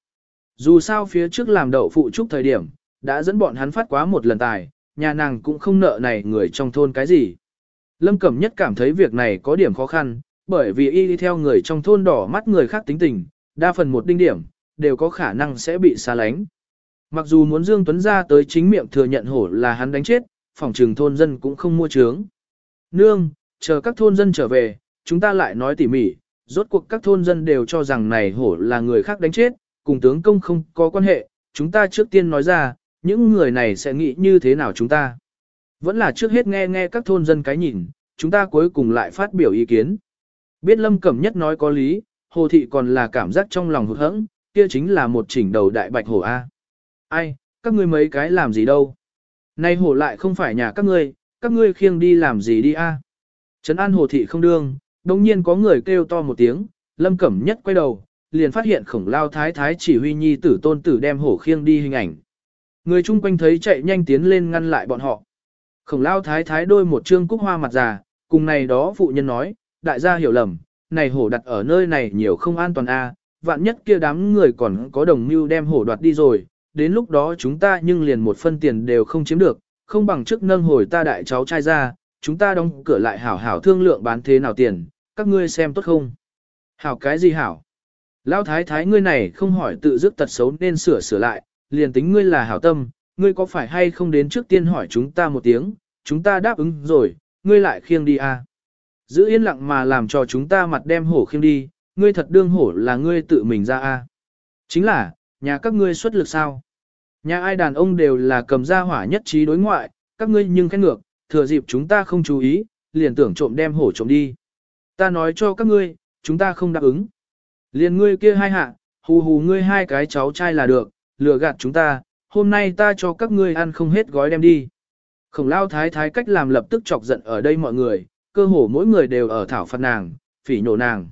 Dù sao phía trước làm đậu phụ trúc thời điểm, đã dẫn bọn hắn phát quá một lần tài, nhà nàng cũng không nợ này người trong thôn cái gì. Lâm Cẩm Nhất cảm thấy việc này có điểm khó khăn, bởi vì y đi theo người trong thôn đỏ mắt người khác tính tình, đa phần một đinh điểm, đều có khả năng sẽ bị xa lánh. Mặc dù muốn Dương Tuấn ra tới chính miệng thừa nhận hổ là hắn đánh chết, phòng trường thôn dân cũng không mua trướng. Nương, chờ các thôn dân trở về, chúng ta lại nói tỉ mỉ, rốt cuộc các thôn dân đều cho rằng này hổ là người khác đánh chết, cùng tướng công không có quan hệ, chúng ta trước tiên nói ra, những người này sẽ nghĩ như thế nào chúng ta. Vẫn là trước hết nghe nghe các thôn dân cái nhìn, chúng ta cuối cùng lại phát biểu ý kiến. Biết Lâm Cẩm Nhất nói có lý, Hồ Thị còn là cảm giác trong lòng hụt hẫng, kia chính là một chỉnh đầu đại bạch hổ A. Ai, các ngươi mấy cái làm gì đâu? Nay hổ lại không phải nhà các ngươi, các ngươi khiêng đi làm gì đi A. Trấn An Hồ Thị không đương, đồng nhiên có người kêu to một tiếng, Lâm Cẩm Nhất quay đầu, liền phát hiện khổng lao thái thái chỉ huy nhi tử tôn tử đem hổ khiêng đi hình ảnh. Người chung quanh thấy chạy nhanh tiến lên ngăn lại bọn họ. Khổng lao thái thái đôi một trương cúc hoa mặt già, cùng này đó phụ nhân nói, đại gia hiểu lầm, này hổ đặt ở nơi này nhiều không an toàn a, vạn nhất kia đám người còn có đồng mưu đem hổ đoạt đi rồi, đến lúc đó chúng ta nhưng liền một phân tiền đều không chiếm được, không bằng trước nâng hồi ta đại cháu trai ra, chúng ta đóng cửa lại hảo hảo thương lượng bán thế nào tiền, các ngươi xem tốt không? Hảo cái gì hảo? Lão thái thái ngươi này không hỏi tự dứt tật xấu nên sửa sửa lại, liền tính ngươi là hảo tâm, ngươi có phải hay không đến trước tiên hỏi chúng ta một tiếng, chúng ta đáp ứng rồi, ngươi lại khiêng đi à. Giữ yên lặng mà làm cho chúng ta mặt đem hổ khiêng đi, ngươi thật đương hổ là ngươi tự mình ra à. Chính là, nhà các ngươi xuất lực sao? Nhà ai đàn ông đều là cầm ra hỏa nhất trí đối ngoại, các ngươi nhưng khét ngược, thừa dịp chúng ta không chú ý, liền tưởng trộm đem hổ trộm đi. Ta nói cho các ngươi, chúng ta không đáp ứng. Liền ngươi kia hai hạ, hù hù ngươi hai cái cháu trai là được, lừa gạt chúng ta, hôm nay ta cho các ngươi ăn không hết gói đem đi. Khổng lao thái thái cách làm lập tức chọc giận ở đây mọi người, cơ hồ mỗi người đều ở thảo phạt nàng, phỉ nhổ nàng.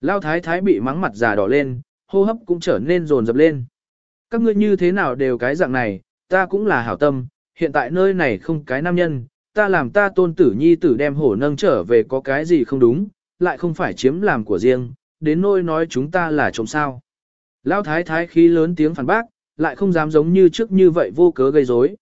Lao thái thái bị mắng mặt già đỏ lên, hô hấp cũng trở nên rồn rập lên. Các ngươi như thế nào đều cái dạng này, ta cũng là hảo tâm, hiện tại nơi này không cái nam nhân, ta làm ta tôn tử nhi tử đem hổ nâng trở về có cái gì không đúng, lại không phải chiếm làm của riêng, đến nôi nói chúng ta là trộm sao. Lão thái thái khí lớn tiếng phản bác, lại không dám giống như trước như vậy vô cớ gây rối.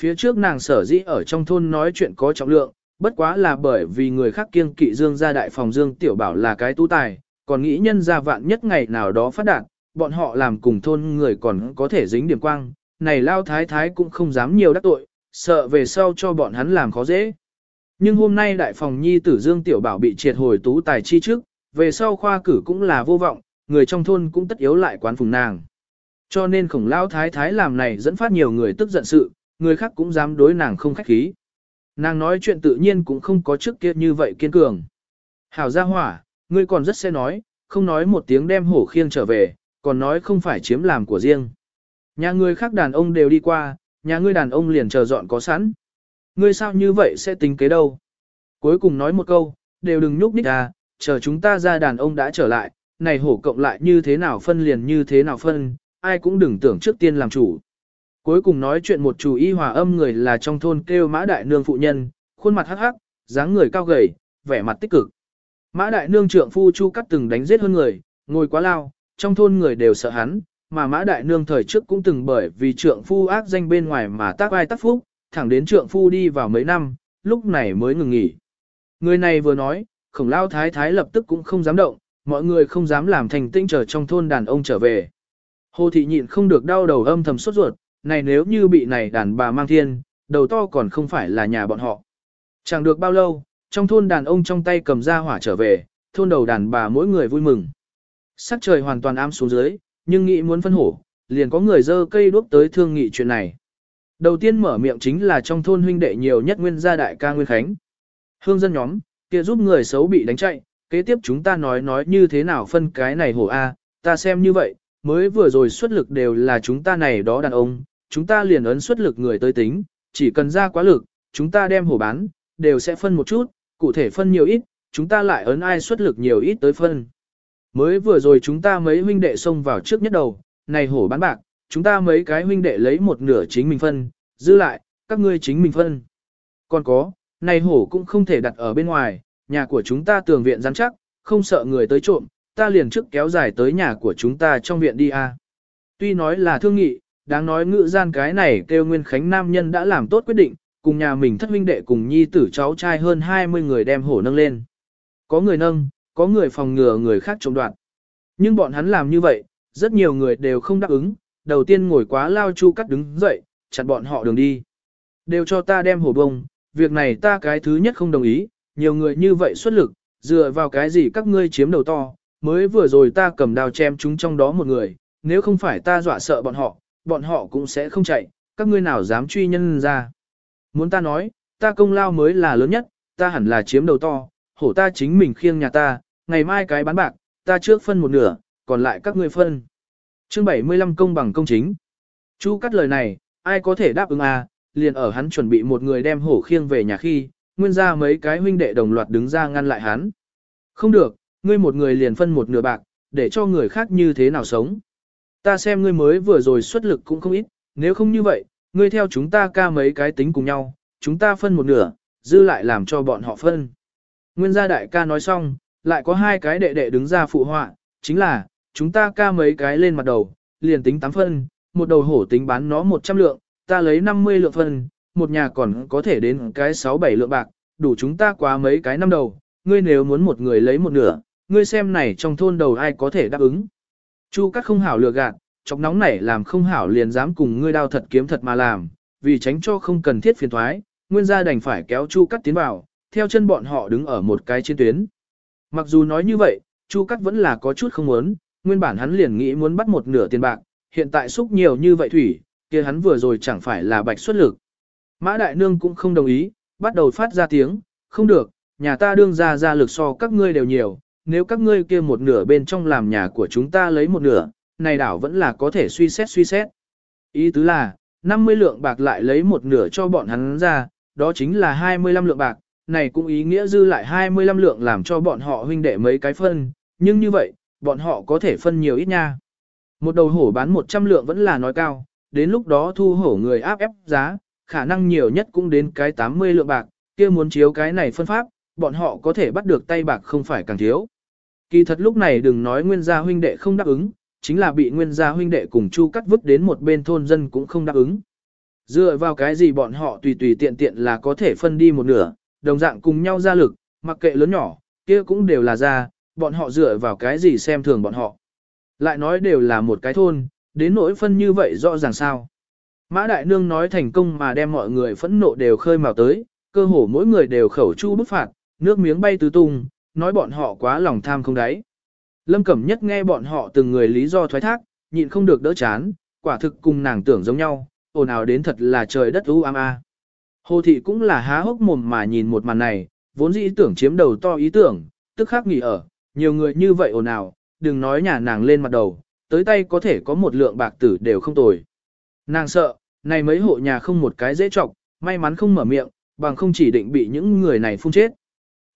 Phía trước nàng sở dĩ ở trong thôn nói chuyện có trọng lượng, bất quá là bởi vì người khác kiêng kỵ Dương gia đại phòng Dương tiểu bảo là cái tu tài, còn nghĩ nhân gia vạn nhất ngày nào đó phát đạt, bọn họ làm cùng thôn người còn có thể dính điểm quang, này lao thái thái cũng không dám nhiều đắc tội, sợ về sau cho bọn hắn làm khó dễ. Nhưng hôm nay đại phòng nhi tử Dương tiểu bảo bị triệt hồi tú tài chi trước, về sau khoa cử cũng là vô vọng, người trong thôn cũng tất yếu lại quán phùng nàng. Cho nên khổng lao thái thái làm này dẫn phát nhiều người tức giận sự, người khác cũng dám đối nàng không khách khí. Nàng nói chuyện tự nhiên cũng không có trước kia như vậy kiên cường. Hảo gia hỏa, ngươi còn rất sẽ nói, không nói một tiếng đem hổ khiêng trở về, còn nói không phải chiếm làm của riêng. Nhà ngươi khác đàn ông đều đi qua, nhà ngươi đàn ông liền chờ dọn có sẵn. Ngươi sao như vậy sẽ tính kế đâu? Cuối cùng nói một câu, đều đừng nhúc nhích à, chờ chúng ta ra đàn ông đã trở lại, này hổ cộng lại như thế nào phân liền như thế nào phân, ai cũng đừng tưởng trước tiên làm chủ. Cuối cùng nói chuyện một chủ y hòa âm người là trong thôn kêu mã đại nương phụ nhân, khuôn mặt hắc hắc, dáng người cao gầy, vẻ mặt tích cực. Mã đại nương trượng phu chu cắt từng đánh giết hơn người, ngồi quá lao, trong thôn người đều sợ hắn, mà mã đại nương thời trước cũng từng bởi vì trượng phu ác danh bên ngoài mà tác ai tác phúc, thẳng đến trượng phu đi vào mấy năm, lúc này mới ngừng nghỉ. Người này vừa nói, khổng lao thái thái lập tức cũng không dám động, mọi người không dám làm thành tinh chờ trong thôn đàn ông trở về. Hồ thị nhịn không được đau đầu âm thầm sốt ruột, này nếu như bị này đàn bà mang thiên, đầu to còn không phải là nhà bọn họ. Chẳng được bao lâu, trong thôn đàn ông trong tay cầm ra hỏa trở về, thôn đầu đàn bà mỗi người vui mừng. Sắc trời hoàn toàn ám xuống dưới, nhưng nghĩ muốn phân hổ, liền có người dơ cây đuốc tới thương nghị chuyện này. Đầu tiên mở miệng chính là trong thôn huynh đệ nhiều nhất nguyên gia đại ca Nguyên Khánh. Hương dân nhóm, kia giúp người xấu bị đánh chạy, kế tiếp chúng ta nói nói như thế nào phân cái này hổ A, ta xem như vậy, mới vừa rồi xuất lực đều là chúng ta này đó đàn ông, chúng ta liền ấn xuất lực người tới tính, chỉ cần ra quá lực, chúng ta đem hổ bán, đều sẽ phân một chút, cụ thể phân nhiều ít, chúng ta lại ấn ai xuất lực nhiều ít tới phân. Mới vừa rồi chúng ta mấy huynh đệ xông vào trước nhất đầu, này hổ bán bạc, chúng ta mấy cái huynh đệ lấy một nửa chính mình phân, dư lại, các ngươi chính mình phân. Còn có, này hổ cũng không thể đặt ở bên ngoài, nhà của chúng ta tường viện rắn chắc, không sợ người tới trộm, ta liền trước kéo dài tới nhà của chúng ta trong viện đi a. Tuy nói là thương nghị, đáng nói ngự gian cái này kêu Nguyên Khánh Nam nhân đã làm tốt quyết định, cùng nhà mình thất huynh đệ cùng nhi tử cháu trai hơn 20 người đem hổ nâng lên. Có người nâng, có người phòng ngừa người khác trộm đoạt. Nhưng bọn hắn làm như vậy, rất nhiều người đều không đáp ứng, đầu tiên ngồi quá lao chu cắt đứng dậy, chặn bọn họ đường đi. Đều cho ta đem hổ bông, việc này ta cái thứ nhất không đồng ý, nhiều người như vậy xuất lực, dựa vào cái gì các ngươi chiếm đầu to, mới vừa rồi ta cầm đao chém chúng trong đó một người, nếu không phải ta dọa sợ bọn họ, bọn họ cũng sẽ không chạy, các ngươi nào dám truy nhân ra. Muốn ta nói, ta công lao mới là lớn nhất, ta hẳn là chiếm đầu to, hổ ta chính mình khiêng nhà ta, ngày mai cái bán bạc, ta trước phân một nửa, còn lại các ngươi phân. Chương 75 công bằng công chính. Chu cắt lời này, ai có thể đáp ứng à, liền ở hắn chuẩn bị một người đem hổ khiêng về nhà khi, nguyên ra mấy cái huynh đệ đồng loạt đứng ra ngăn lại hắn. Không được, ngươi một người liền phân một nửa bạc, để cho người khác như thế nào sống. Ta xem ngươi mới vừa rồi xuất lực cũng không ít, nếu không như vậy, ngươi theo chúng ta ca mấy cái tính cùng nhau, chúng ta phân một nửa, dư lại làm cho bọn họ phân. Nguyên gia đại ca nói xong, lại có hai cái đệ đệ đứng ra phụ họa, chính là, chúng ta ca mấy cái lên mặt đầu, liền tính 8 phân, một đầu hổ tính bán nó 100 lượng, ta lấy 50 lượng phân, một nhà còn có thể đến cái 6-7 lượng bạc, đủ chúng ta quá mấy cái năm đầu, ngươi nếu muốn một người lấy một nửa, ngươi xem này trong thôn đầu ai có thể đáp ứng. Chu cắt không hảo lừa gạt, chọc nóng nảy làm không hảo liền dám cùng ngươi đao thật kiếm thật mà làm, vì tránh cho không cần thiết phiền thoái, nguyên gia đành phải kéo Chu cắt tiến vào, theo chân bọn họ đứng ở một cái trên tuyến. Mặc dù nói như vậy, Chu cắt vẫn là có chút không muốn, nguyên bản hắn liền nghĩ muốn bắt một nửa tiền bạc, hiện tại xúc nhiều như vậy thủy, kia hắn vừa rồi chẳng phải là bạch xuất lực. Mã Đại Nương cũng không đồng ý, bắt đầu phát ra tiếng, không được, nhà ta đương ra ra lực so các ngươi đều nhiều, nếu các ngươi kia một nửa bên trong làm nhà của chúng ta lấy một nửa, này đảo vẫn là có thể suy xét suy xét. Ý tứ là, 50 lượng bạc lại lấy một nửa cho bọn hắn ra, đó chính là 25 lượng bạc, này cũng ý nghĩa dư lại 25 lượng làm cho bọn họ huynh đệ mấy cái phân, nhưng như vậy, bọn họ có thể phân nhiều ít nha. Một đầu hổ bán 100 lượng vẫn là nói cao, đến lúc đó thu hổ người áp ép giá, khả năng nhiều nhất cũng đến cái 80 lượng bạc, kia muốn chiếu cái này phân pháp, bọn họ có thể bắt được tay bạc không phải càng thiếu. Kỳ thật lúc này đừng nói nguyên gia huynh đệ không đáp ứng, chính là bị nguyên gia huynh đệ cùng chu cắt vứt đến một bên thôn dân cũng không đáp ứng. Dựa vào cái gì bọn họ tùy tùy tiện tiện là có thể phân đi một nửa, đồng dạng cùng nhau ra lực, mặc kệ lớn nhỏ, kia cũng đều là ra, bọn họ dựa vào cái gì xem thường bọn họ. Lại nói đều là một cái thôn, đến nỗi phân như vậy rõ ràng sao. Mã Đại Nương nói thành công mà đem mọi người phẫn nộ đều khơi mào tới, cơ hồ mỗi người đều khẩu chu bức phạt, nước miếng bay tứ tung, nói bọn họ quá lòng tham không đáy. Lâm Cẩm Nhất nghe bọn họ từng người lý do thoái thác, nhịn không được đỡ chán, quả thực cùng nàng tưởng giống nhau, ồn ào đến thật là trời đất u am a. Hồ thị cũng là há hốc mồm mà nhìn một màn này, vốn dĩ tưởng chiếm đầu to ý tưởng, tức khắc nghỉ ở, nhiều người như vậy ồn ào, đừng nói nhà nàng lên mặt đầu, tới tay có thể có một lượng bạc tử đều không tồi. Nàng sợ, này mấy hộ nhà không một cái dễ trọc, may mắn không mở miệng, bằng không chỉ định bị những người này phun chết.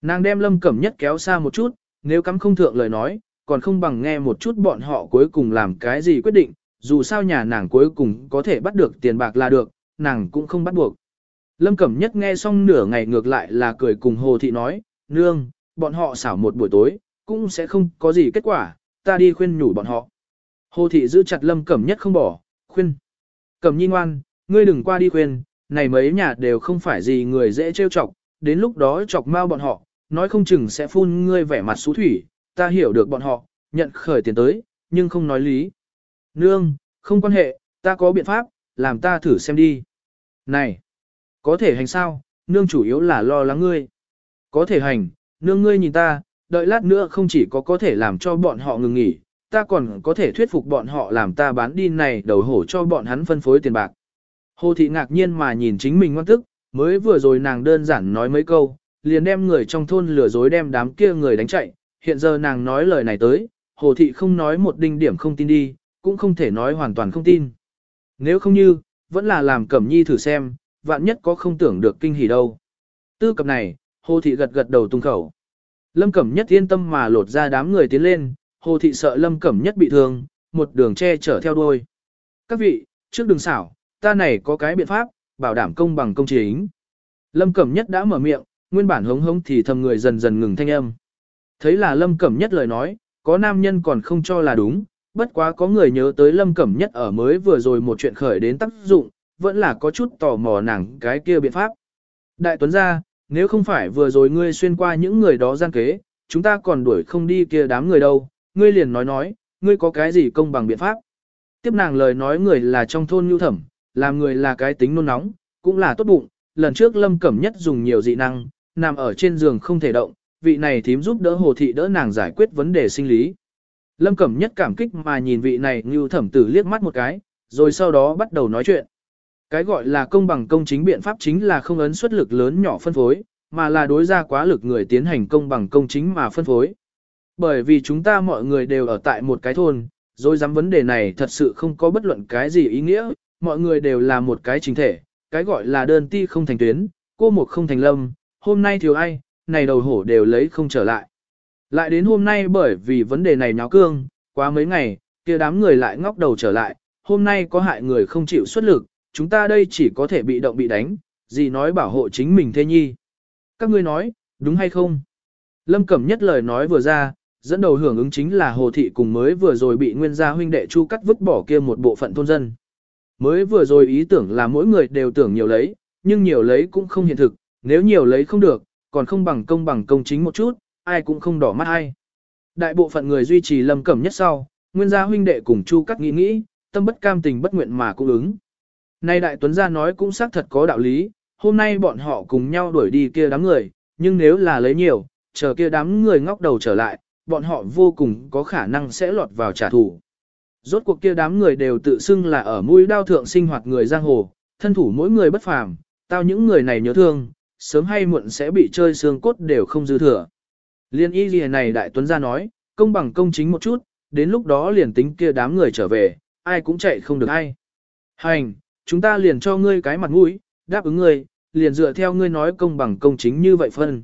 Nàng đem lâm cẩm nhất kéo xa một chút, nếu cắm không thượng lời nói, còn không bằng nghe một chút bọn họ cuối cùng làm cái gì quyết định, dù sao nhà nàng cuối cùng có thể bắt được tiền bạc là được, nàng cũng không bắt buộc. Lâm Cẩm Nhất nghe xong nửa ngày ngược lại là cười cùng Hồ Thị nói, Nương, bọn họ xảo một buổi tối, cũng sẽ không có gì kết quả, ta đi khuyên nhủ bọn họ. Hồ Thị giữ chặt Lâm Cẩm Nhất không bỏ, khuyên. Cẩm nhi ngoan, ngươi đừng qua đi khuyên, này mấy nhà đều không phải gì người dễ trêu chọc, đến lúc đó chọc mau bọn họ, nói không chừng sẽ phun ngươi vẻ mặt xú thủy, ta hiểu được bọn họ, nhận khởi tiền tới, nhưng không nói lý. Nương, không quan hệ, ta có biện pháp, làm ta thử xem đi. Này, có thể hành sao, nương chủ yếu là lo lắng ngươi. Có thể hành, nương ngươi nhìn ta, đợi lát nữa không chỉ có có thể làm cho bọn họ ngừng nghỉ, ta còn có thể thuyết phục bọn họ làm ta bán đi này đầu hổ cho bọn hắn phân phối tiền bạc. Hồ thị ngạc nhiên mà nhìn chính mình ngoan tức, mới vừa rồi nàng đơn giản nói mấy câu, liền đem người trong thôn lừa dối đem đám kia người đánh chạy, hiện giờ nàng nói lời này tới, hồ thị không nói một đinh điểm không tin đi, cũng không thể nói hoàn toàn không tin. Nếu không như, vẫn là làm cẩm nhi thử xem, vạn nhất có không tưởng được kinh hỉ đâu. Tư cập này, hồ thị gật gật đầu tung khẩu. Lâm cẩm nhất yên tâm mà lột ra đám người tiến lên, hồ thị sợ lâm cẩm nhất bị thương, một đường che chở theo đuôi. Các vị, trước đường xảo, ta này có cái biện pháp, bảo đảm công bằng công chính. Lâm Cẩm Nhất đã mở miệng, nguyên bản hống hống thì thầm người dần dần ngừng thanh âm. Thấy là Lâm Cẩm Nhất lời nói, có nam nhân còn không cho là đúng, bất quá có người nhớ tới Lâm Cẩm Nhất ở mới vừa rồi một chuyện khởi đến tác dụng, vẫn là có chút tò mò nàng cái kia biện pháp. Đại Tuấn ra, nếu không phải vừa rồi ngươi xuyên qua những người đó gian kế, chúng ta còn đuổi không đi kia đám người đâu, ngươi liền nói nói, ngươi có cái gì công bằng biện pháp. Tiếp nàng lời nói người là trong thôn nhu thẩm, làm người là cái tính nôn nóng, cũng là tốt bụng, lần trước Lâm Cẩm Nhất dùng nhiều dị năng, nằm ở trên giường không thể động, vị này thím giúp đỡ Hồ Thị đỡ nàng giải quyết vấn đề sinh lý. Lâm Cẩm Nhất cảm kích mà nhìn vị này nhu thẩm tử liếc mắt một cái, rồi sau đó bắt đầu nói chuyện. Cái gọi là công bằng công chính biện pháp chính là không ấn suất lực lớn nhỏ phân phối, mà là đối ra quá lực người tiến hành công bằng công chính mà phân phối. Bởi vì chúng ta mọi người đều ở tại một cái thôn, rồi dám vấn đề này thật sự không có bất luận cái gì ý nghĩa, mọi người đều là một cái chính thể, cái gọi là đơn ti không thành tuyến, cô một không thành lâm, hôm nay thiếu ai, này đầu hổ đều lấy không trở lại. Lại đến hôm nay bởi vì vấn đề này nháo cương, quá mấy ngày, kia đám người lại ngóc đầu trở lại, hôm nay có hại người không chịu xuất lực, chúng ta đây chỉ có thể bị động bị đánh, gì nói bảo hộ chính mình thế nhi. Các ngươi nói, đúng hay không? Lâm Cẩm nhất lời nói vừa ra, dẫn đầu hưởng ứng chính là Hồ Thị cùng mới vừa rồi bị nguyên gia huynh đệ chu cắt vứt bỏ kia một bộ phận thôn dân. Mới vừa rồi ý tưởng là mỗi người đều tưởng nhiều lấy, nhưng nhiều lấy cũng không hiện thực, nếu nhiều lấy không được, còn không bằng công bằng công chính một chút, ai cũng không đỏ mắt ai. Đại bộ phận người duy trì lâm cẩm nhất sau, nguyên gia huynh đệ cùng chu cắt nghĩ nghĩ, tâm bất cam tình bất nguyện mà cũng ứng. Nay đại tuấn gia nói cũng xác thật có đạo lý, hôm nay bọn họ cùng nhau đuổi đi kia đám người, nhưng nếu là lấy nhiều, chờ kia đám người ngóc đầu trở lại, bọn họ vô cùng có khả năng sẽ lọt vào trả thù. Rốt cuộc kia đám người đều tự xưng là ở mũi đao thượng sinh hoạt người giang hồ, thân thủ mỗi người bất phàm, tao những người này nhớ thương, sớm hay muộn sẽ bị chơi xương cốt đều không dư thừa. Liên y gì này đại tuấn Gia nói, công bằng công chính một chút, đến lúc đó liền tính kia đám người trở về, ai cũng chạy không được ai. Hành, chúng ta liền cho ngươi cái mặt mũi, đáp ứng ngươi, liền dựa theo ngươi nói công bằng công chính như vậy phân.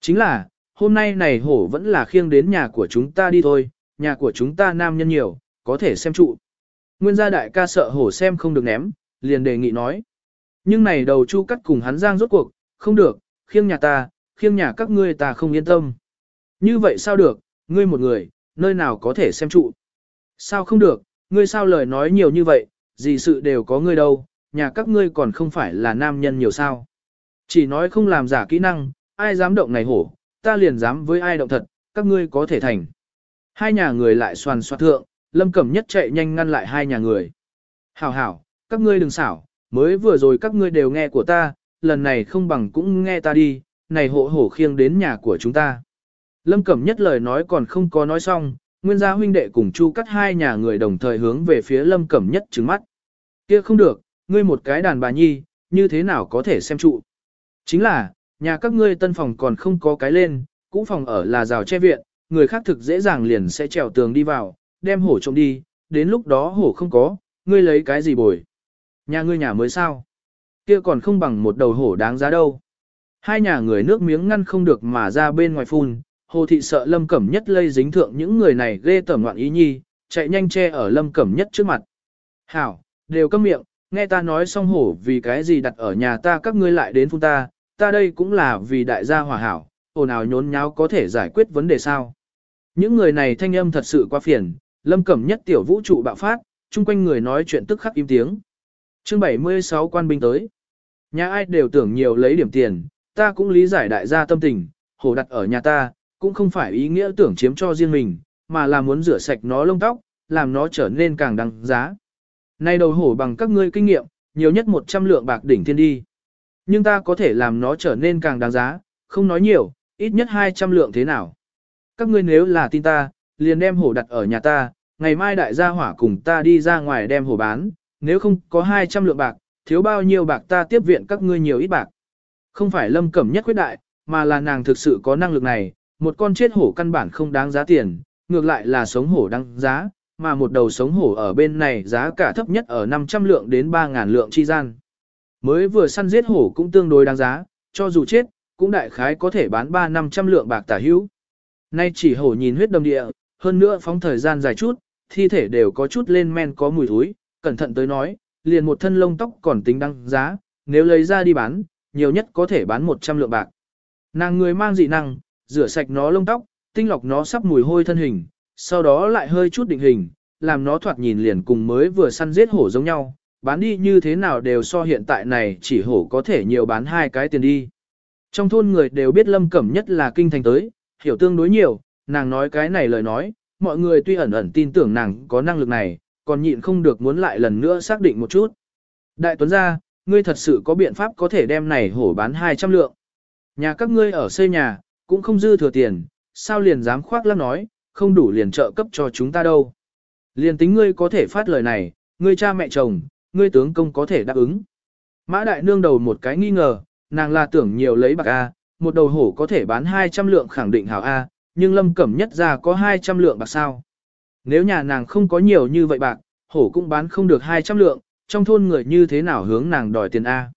Chính là, hôm nay này hổ vẫn là khiêng đến nhà của chúng ta đi thôi, nhà của chúng ta nam nhân nhiều, có thể xem trụ. Nguyên gia đại ca sợ hổ xem không được ném, liền đề nghị nói. Nhưng này đầu chu cắt cùng hắn giang rốt cuộc, không được, khiêng nhà ta, khiêng nhà các ngươi ta không yên tâm. Như vậy sao được, ngươi một người, nơi nào có thể xem trụ. Sao không được, ngươi sao lời nói nhiều như vậy, gì sự đều có ngươi đâu, nhà các ngươi còn không phải là nam nhân nhiều sao. Chỉ nói không làm giả kỹ năng, ai dám động này hổ, ta liền dám với ai động thật, các ngươi có thể thành. Hai nhà người lại soàn soạt thượng, lâm cẩm nhất chạy nhanh ngăn lại hai nhà người. Hảo hảo, các ngươi đừng xảo, mới vừa rồi các ngươi đều nghe của ta, lần này không bằng cũng nghe ta đi, này hộ hổ khiêng đến nhà của chúng ta. Lâm Cẩm nhất lời nói còn không có nói xong, nguyên gia huynh đệ cùng chu cắt hai nhà người đồng thời hướng về phía Lâm Cẩm nhất trứng mắt. kia không được, ngươi một cái đàn bà nhi, như thế nào có thể xem trụ. Chính là, nhà các ngươi tân phòng còn không có cái lên, cũ phòng ở là rào che viện, người khác thực dễ dàng liền sẽ trèo tường đi vào, đem hổ trộm đi, đến lúc đó hổ không có, ngươi lấy cái gì bồi. Nhà ngươi nhà mới sao? Kia còn không bằng một đầu hổ đáng giá đâu. Hai nhà người nước miếng ngăn không được mà ra bên ngoài phun, hồ thị sợ lâm cẩm nhất lây dính thượng những người này ghê tởm loạn ý nhi, chạy nhanh che ở lâm cẩm nhất trước mặt. Hảo, đều câm miệng, nghe ta nói xong hổ vì cái gì đặt ở nhà ta các ngươi lại đến phun ta, ta đây cũng là vì đại gia hòa hảo, ồn ào nhốn nháo có thể giải quyết vấn đề sao. Những người này thanh âm thật sự quá phiền, lâm cẩm nhất tiểu vũ trụ bạo phát, chung quanh người nói chuyện tức khắc im tiếng. chương 76 quan binh tới. Nhà ai đều tưởng nhiều lấy điểm tiền, ta cũng lý giải đại gia tâm tình, hổ đặt ở nhà ta, cũng không phải ý nghĩa tưởng chiếm cho riêng mình, mà là muốn rửa sạch nó lông tóc, làm nó trở nên càng đăng giá. Nay đầu hổ bằng các ngươi kinh nghiệm, nhiều nhất 100 lượng bạc đỉnh thiên đi. Nhưng ta có thể làm nó trở nên càng đáng giá, không nói nhiều, ít nhất 200 lượng thế nào. Các ngươi nếu là tin ta, liền đem hổ đặt ở nhà ta, ngày mai đại gia hỏa cùng ta đi ra ngoài đem hổ bán, nếu không có 200 lượng bạc, thiếu bao nhiêu bạc ta tiếp viện các ngươi nhiều ít bạc. Không phải lâm cẩm nhất quyết đại, mà là nàng thực sự có năng lực này, một con chết hổ căn bản không đáng giá tiền, ngược lại là sống hổ đáng giá, mà một đầu sống hổ ở bên này giá cả thấp nhất ở 500 lượng đến 3.000 lượng chi gian. Mới vừa săn giết hổ cũng tương đối đáng giá, cho dù chết, cũng đại khái có thể bán 3-500 lượng bạc tả hữu. Nay chỉ hổ nhìn huyết đầm địa, hơn nữa phóng thời gian dài chút, thi thể đều có chút lên men có mùi thối, cẩn thận tới nói, liền một thân lông tóc còn tính đăng giá, nếu lấy ra đi bán, nhiều nhất có thể bán 100 lượng bạc. Nàng người mang dị năng, rửa sạch nó lông tóc, tinh lọc nó sắp mùi hôi thân hình, sau đó lại hơi chút định hình, làm nó thoạt nhìn liền cùng mới vừa săn giết hổ giống nhau, bán đi như thế nào đều so hiện tại này chỉ hổ có thể nhiều bán hai cái tiền đi. Trong thôn người đều biết Lâm Cẩm nhất là kinh thành tới, hiểu tương đối nhiều, nàng nói cái này lời nói, mọi người tuy ẩn ẩn tin tưởng nàng có năng lực này, còn nhịn không được muốn lại lần nữa xác định một chút. Đại Tuấn gia, ngươi thật sự có biện pháp có thể đem này hổ bán 200 lượng. Nhà các ngươi ở xây nhà, cũng không dư thừa tiền, sao liền dám khoác lác nói, không đủ liền trợ cấp cho chúng ta đâu. Liền tính ngươi có thể phát lời này, ngươi cha mẹ chồng, ngươi tướng công có thể đáp ứng. Mã đại nương đầu một cái nghi ngờ, nàng là tưởng nhiều lấy bạc A, một đầu hổ có thể bán 200 lượng khẳng định hảo A, nhưng lâm cẩm nhất ra có 200 lượng bạc sao. Nếu nhà nàng không có nhiều như vậy bạc, hổ cũng bán không được 200 lượng, trong thôn người như thế nào hướng nàng đòi tiền A.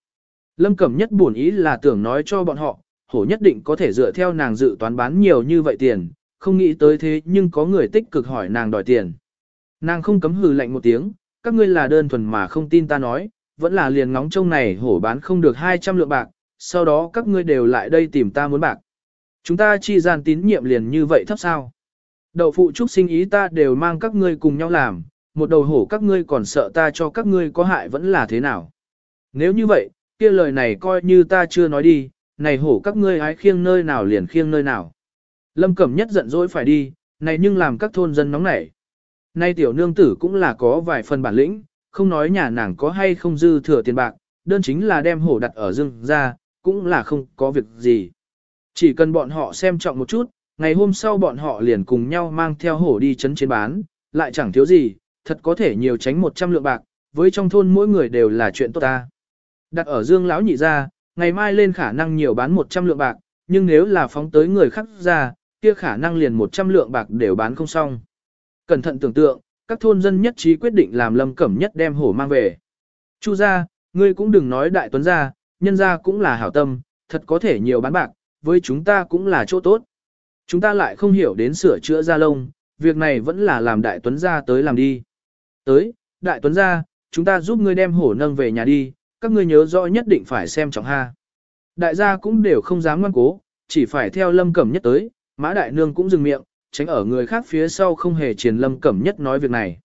Lâm cẩm nhất buồn ý là tưởng nói cho bọn họ, hổ nhất định có thể dựa theo nàng dự toán bán nhiều như vậy tiền, không nghĩ tới thế nhưng có người tích cực hỏi nàng đòi tiền. Nàng không cấm hừ lạnh một tiếng, các ngươi là đơn thuần mà không tin ta nói, vẫn là liền ngóng trông này hổ bán không được 200 lượng bạc, sau đó các ngươi đều lại đây tìm ta muốn bạc. Chúng ta chi gian tín nhiệm liền như vậy thấp sao. Đậu phụ trúc sinh ý ta đều mang các ngươi cùng nhau làm, một đầu hổ các ngươi còn sợ ta cho các ngươi có hại vẫn là thế nào. Nếu như vậy, kia lời này coi như ta chưa nói đi, này hổ các ngươi hái khiêng nơi nào liền khiêng nơi nào. Lâm Cẩm nhất giận dỗi phải đi, này nhưng làm các thôn dân nóng nảy. Nay tiểu nương tử cũng là có vài phần bản lĩnh, không nói nhà nàng có hay không dư thừa tiền bạc, đơn chính là đem hổ đặt ở Dương ra, cũng là không có việc gì. Chỉ cần bọn họ xem trọng một chút, ngày hôm sau bọn họ liền cùng nhau mang theo hổ đi chấn chiến bán, lại chẳng thiếu gì, thật có thể nhiều tránh 100 lượng bạc, với trong thôn mỗi người đều là chuyện tốt ta. Đặt ở dương lão nhị ra, ngày mai lên khả năng nhiều bán 100 lượng bạc, nhưng nếu là phóng tới người khác ra, kia khả năng liền 100 lượng bạc đều bán không xong. Cẩn thận tưởng tượng, các thôn dân nhất trí quyết định làm lâm cẩm nhất đem hổ mang về. Chu gia, ngươi cũng đừng nói đại tuấn gia, nhân gia cũng là hảo tâm, thật có thể nhiều bán bạc, với chúng ta cũng là chỗ tốt. Chúng ta lại không hiểu đến sửa chữa gia lông, việc này vẫn là làm đại tuấn gia tới làm đi. Tới, đại tuấn gia, chúng ta giúp ngươi đem hổ nâng về nhà đi, các ngươi nhớ rõ nhất định phải xem trọng ha. Đại gia cũng đều không dám ngoan cố, chỉ phải theo lâm cẩm nhất tới, mã đại nương cũng dừng miệng, tránh ở người khác phía sau không hề triển lâm cẩm nhất nói việc này.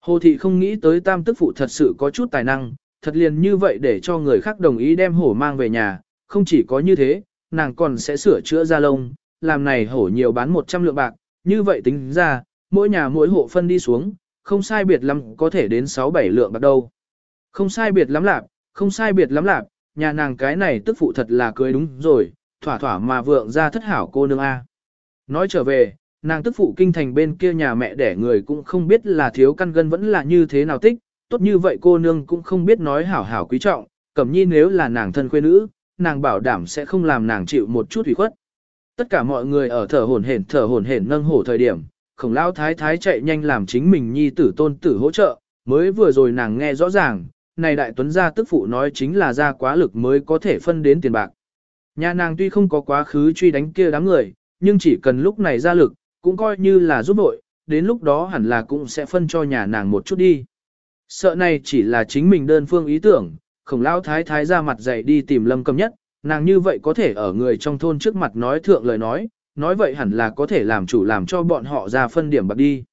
Hồ thị không nghĩ tới tam tức phụ thật sự có chút tài năng, thật liền như vậy để cho người khác đồng ý đem hổ mang về nhà, không chỉ có như thế, nàng còn sẽ sửa chữa ra lông, làm này hổ nhiều bán 100 lượng bạc, như vậy tính ra, mỗi nhà mỗi hộ phân đi xuống, không sai biệt lắm có thể đến 6-7 lượng bạc đâu. Không sai biệt lắm lạc, không sai biệt lắm lạc, nhà nàng cái này tức phụ thật là cưới đúng rồi, thỏa thỏa mà vượng ra thất hảo cô nương A. Nói trở về, nàng tức phụ kinh thành bên kia nhà mẹ đẻ người cũng không biết là thiếu căn gân vẫn là như thế nào tích, tốt như vậy cô nương cũng không biết nói hảo hảo quý trọng, cẩm nhi nếu là nàng thân quê nữ, nàng bảo đảm sẽ không làm nàng chịu một chút ủy khuất. Tất cả mọi người ở thở hổn hển thở hổn hển nâng hổ thời điểm, khổng lao thái thái chạy nhanh làm chính mình nhi tử tôn tử hỗ trợ, mới vừa rồi nàng nghe rõ ràng, này đại tuấn gia tức phụ nói chính là ra quá lực mới có thể phân đến tiền bạc. Nhà nàng tuy không có quá khứ truy đánh kia đám người, nhưng chỉ cần lúc này ra lực, cũng coi như là giúp đội, đến lúc đó hẳn là cũng sẽ phân cho nhà nàng một chút đi. Sợ này chỉ là chính mình đơn phương ý tưởng, khổng lao thái thái ra mặt dậy đi tìm lâm cầm nhất, nàng như vậy có thể ở người trong thôn trước mặt nói thượng lời nói, nói vậy hẳn là có thể làm chủ làm cho bọn họ ra phân điểm bạc đi.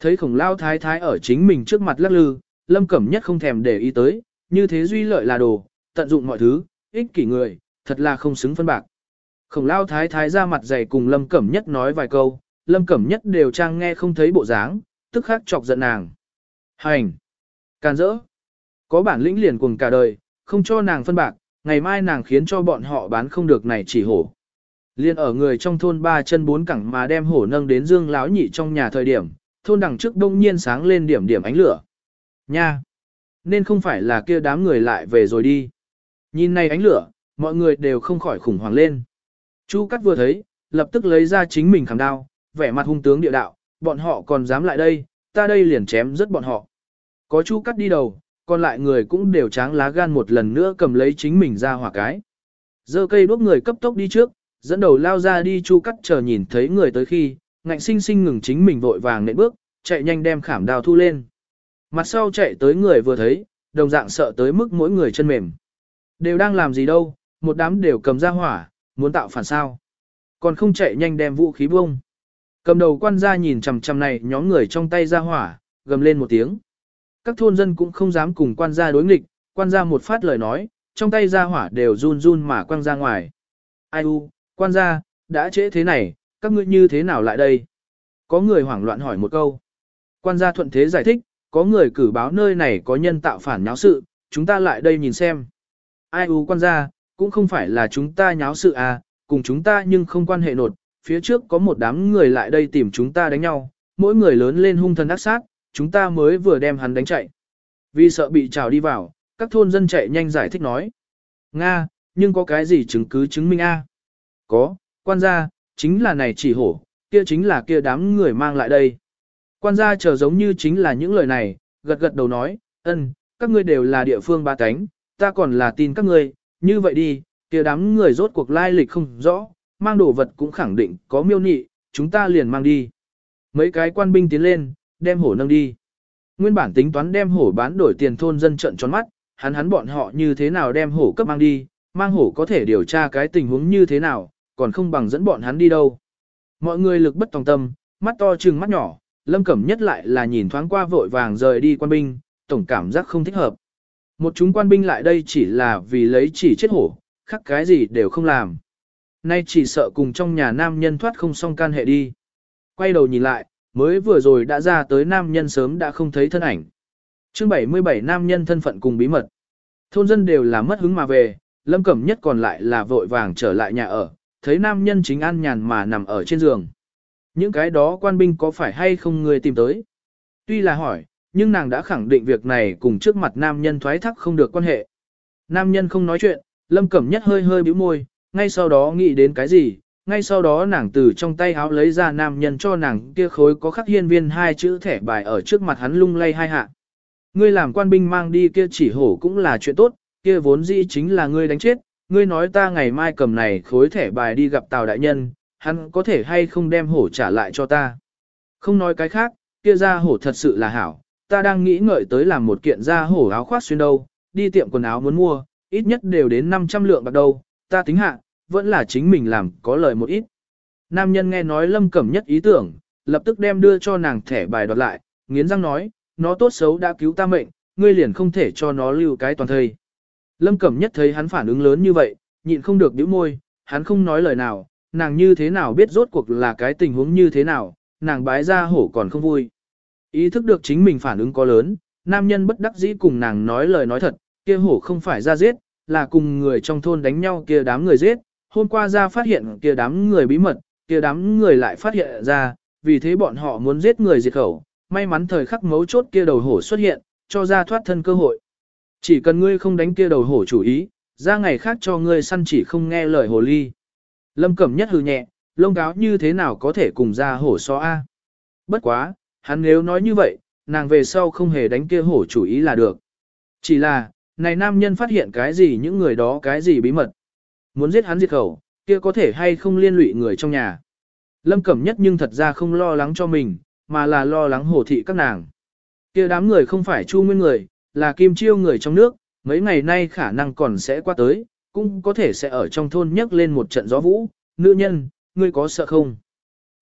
Thấy khổng lao thái thái ở chính mình trước mặt lắc lư, lâm cẩm nhất không thèm để ý tới, như thế duy lợi là đồ, tận dụng mọi thứ, ích kỷ người, thật là không xứng phân bạc. Khổng lao thái thái ra mặt dày cùng lâm cẩm nhất nói vài câu, lâm cẩm nhất đều trang nghe không thấy bộ dáng, tức khắc chọc giận nàng. Hành! Can dỡ! Có bản lĩnh liền cùng cả đời, không cho nàng phân bạc, ngày mai nàng khiến cho bọn họ bán không được này chỉ hổ. Liên ở người trong thôn ba chân bốn cẳng mà đem hổ nâng đến dương láo nhị trong nhà thời điểm, thôn đằng trước đông nhiên sáng lên điểm điểm ánh lửa. Nha! Nên không phải là kia đám người lại về rồi đi. Nhìn này ánh lửa, mọi người đều không khỏi khủng hoảng lên. Chu Cát vừa thấy, lập tức lấy ra chính mình khảm đao, vẻ mặt hung tướng địa đạo, bọn họ còn dám lại đây, ta đây liền chém rất bọn họ. Có Chu cắt đi đầu, còn lại người cũng đều tráng lá gan một lần nữa cầm lấy chính mình ra hỏa cái. Dơ cây đuốc người cấp tốc đi trước, dẫn đầu lao ra đi Chu cắt chờ nhìn thấy người tới khi, ngạnh sinh sinh ngừng chính mình vội vàng nện bước, chạy nhanh đem khảm đao thu lên. Mặt sau chạy tới người vừa thấy, đồng dạng sợ tới mức mỗi người chân mềm. Đều đang làm gì đâu, một đám đều cầm ra hỏa, muốn tạo phản sao. Còn không chạy nhanh đem vũ khí bông. Cầm đầu quan gia nhìn chằm chằm này nhóm người trong tay ra hỏa, gầm lên một tiếng. Các thôn dân cũng không dám cùng quan gia đối nghịch, quan gia một phát lời nói, trong tay ra hỏa đều run run mà quăng ra ngoài. Ai u, quan gia, đã trễ thế này, các ngươi như thế nào lại đây? Có người hoảng loạn hỏi một câu. Quan gia thuận thế giải thích, có người cử báo nơi này có nhân tạo phản nháo sự, chúng ta lại đây nhìn xem. Ai u quan gia, cũng không phải là chúng ta nháo sự à, cùng chúng ta nhưng không quan hệ nột, phía trước có một đám người lại đây tìm chúng ta đánh nhau, mỗi người lớn lên hung thần ác sát, chúng ta mới vừa đem hắn đánh chạy. Vì sợ bị trào đi vào, các thôn dân chạy nhanh giải thích nói. Nga, nhưng có cái gì chứng cứ chứng minh a? Có, quan gia, chính là này chỉ hổ, kia chính là kia đám người mang lại đây. Quan gia chờ giống như chính là những lời này, gật gật đầu nói, ân, các ngươi đều là địa phương ba cánh, ta còn là tin các ngươi, như vậy đi, kia đám người rốt cuộc lai lịch không rõ, mang đồ vật cũng khẳng định có miêu nị, chúng ta liền mang đi. Mấy cái quan binh tiến lên, đem hổ nâng đi. Nguyên bản tính toán đem hổ bán đổi tiền thôn dân trận tròn mắt, hắn hắn bọn họ như thế nào đem hổ cấp mang đi, mang hổ có thể điều tra cái tình huống như thế nào, còn không bằng dẫn bọn hắn đi đâu. Mọi người lực bất tòng tâm, mắt to trừng mắt nhỏ, lâm cẩm nhất lại là nhìn thoáng qua vội vàng rời đi quan binh, tổng cảm giác không thích hợp. Một chúng quan binh lại đây chỉ là vì lấy chỉ chết hổ, khác cái gì đều không làm. Nay chỉ sợ cùng trong nhà nam nhân thoát không xong can hệ đi. Quay đầu nhìn lại, mới vừa rồi đã ra tới nam nhân sớm đã không thấy thân ảnh. chương 77 nam nhân thân phận cùng bí mật. Thôn dân đều là mất hứng mà về, lâm cẩm nhất còn lại là vội vàng trở lại nhà ở, thấy nam nhân chính an nhàn mà nằm ở trên giường. Những cái đó quan binh có phải hay không người tìm tới? Tuy là hỏi, nhưng nàng đã khẳng định việc này cùng trước mặt nam nhân thoái thác không được quan hệ. Nam nhân không nói chuyện, lâm cẩm nhất hơi hơi bĩu môi, ngay sau đó nghĩ đến cái gì, ngay sau đó nàng từ trong tay áo lấy ra nam nhân cho nàng kia khối có khắc hiên viên hai chữ thẻ bài ở trước mặt hắn lung lay hai hạ. Ngươi làm quan binh mang đi kia chỉ hổ cũng là chuyện tốt, kia vốn dĩ chính là ngươi đánh chết, ngươi nói ta ngày mai cầm này khối thẻ bài đi gặp Tào đại nhân, hắn có thể hay không đem hổ trả lại cho ta. Không nói cái khác, kia ra hổ thật sự là hảo, ta đang nghĩ ngợi tới làm một kiện ra hổ áo khoác xuyên đâu, đi tiệm quần áo muốn mua, ít nhất đều đến 500 lượng bạc đâu, ta tính hạ, vẫn là chính mình làm có lời một ít. Nam nhân nghe nói lâm cẩm nhất ý tưởng, lập tức đem đưa cho nàng thẻ bài đoạt lại, nghiến răng nói, nó tốt xấu đã cứu ta mệnh, ngươi liền không thể cho nó lưu cái toàn thây. Lâm cẩm nhất thấy hắn phản ứng lớn như vậy, nhịn không được bĩu môi, hắn không nói lời nào, nàng như thế nào biết rốt cuộc là cái tình huống như thế nào, nàng bái ra hổ còn không vui. Ý thức được chính mình phản ứng có lớn, nam nhân bất đắc dĩ cùng nàng nói lời nói thật, kia hổ không phải ra giết, là cùng người trong thôn đánh nhau kia đám người giết, hôm qua ra phát hiện kia đám người bí mật, kia đám người lại phát hiện ra, vì thế bọn họ muốn giết người diệt khẩu, may mắn thời khắc mấu chốt kia đầu hổ xuất hiện, cho ra thoát thân cơ hội. Chỉ cần ngươi không đánh kia đầu hổ chủ ý, ra ngày khác cho ngươi săn chỉ không nghe lời hồ ly. Lâm Cẩm nhất hừ nhẹ, lông cáo như thế nào có thể cùng ra hổ so A. Bất quá, hắn nếu nói như vậy, nàng về sau không hề đánh kia hổ chủ ý là được. Chỉ là, này nam nhân phát hiện cái gì những người đó cái gì bí mật. Muốn giết hắn diệt khẩu, kia có thể hay không liên lụy người trong nhà. Lâm Cẩm Nhất nhưng thật ra không lo lắng cho mình, mà là lo lắng hồ thị các nàng. Kia đám người không phải chu nguyên người, là kim chiêu người trong nước, mấy ngày nay khả năng còn sẽ qua tới, cũng có thể sẽ ở trong thôn nhấc lên một trận gió vũ. Nữ nhân, ngươi có sợ không?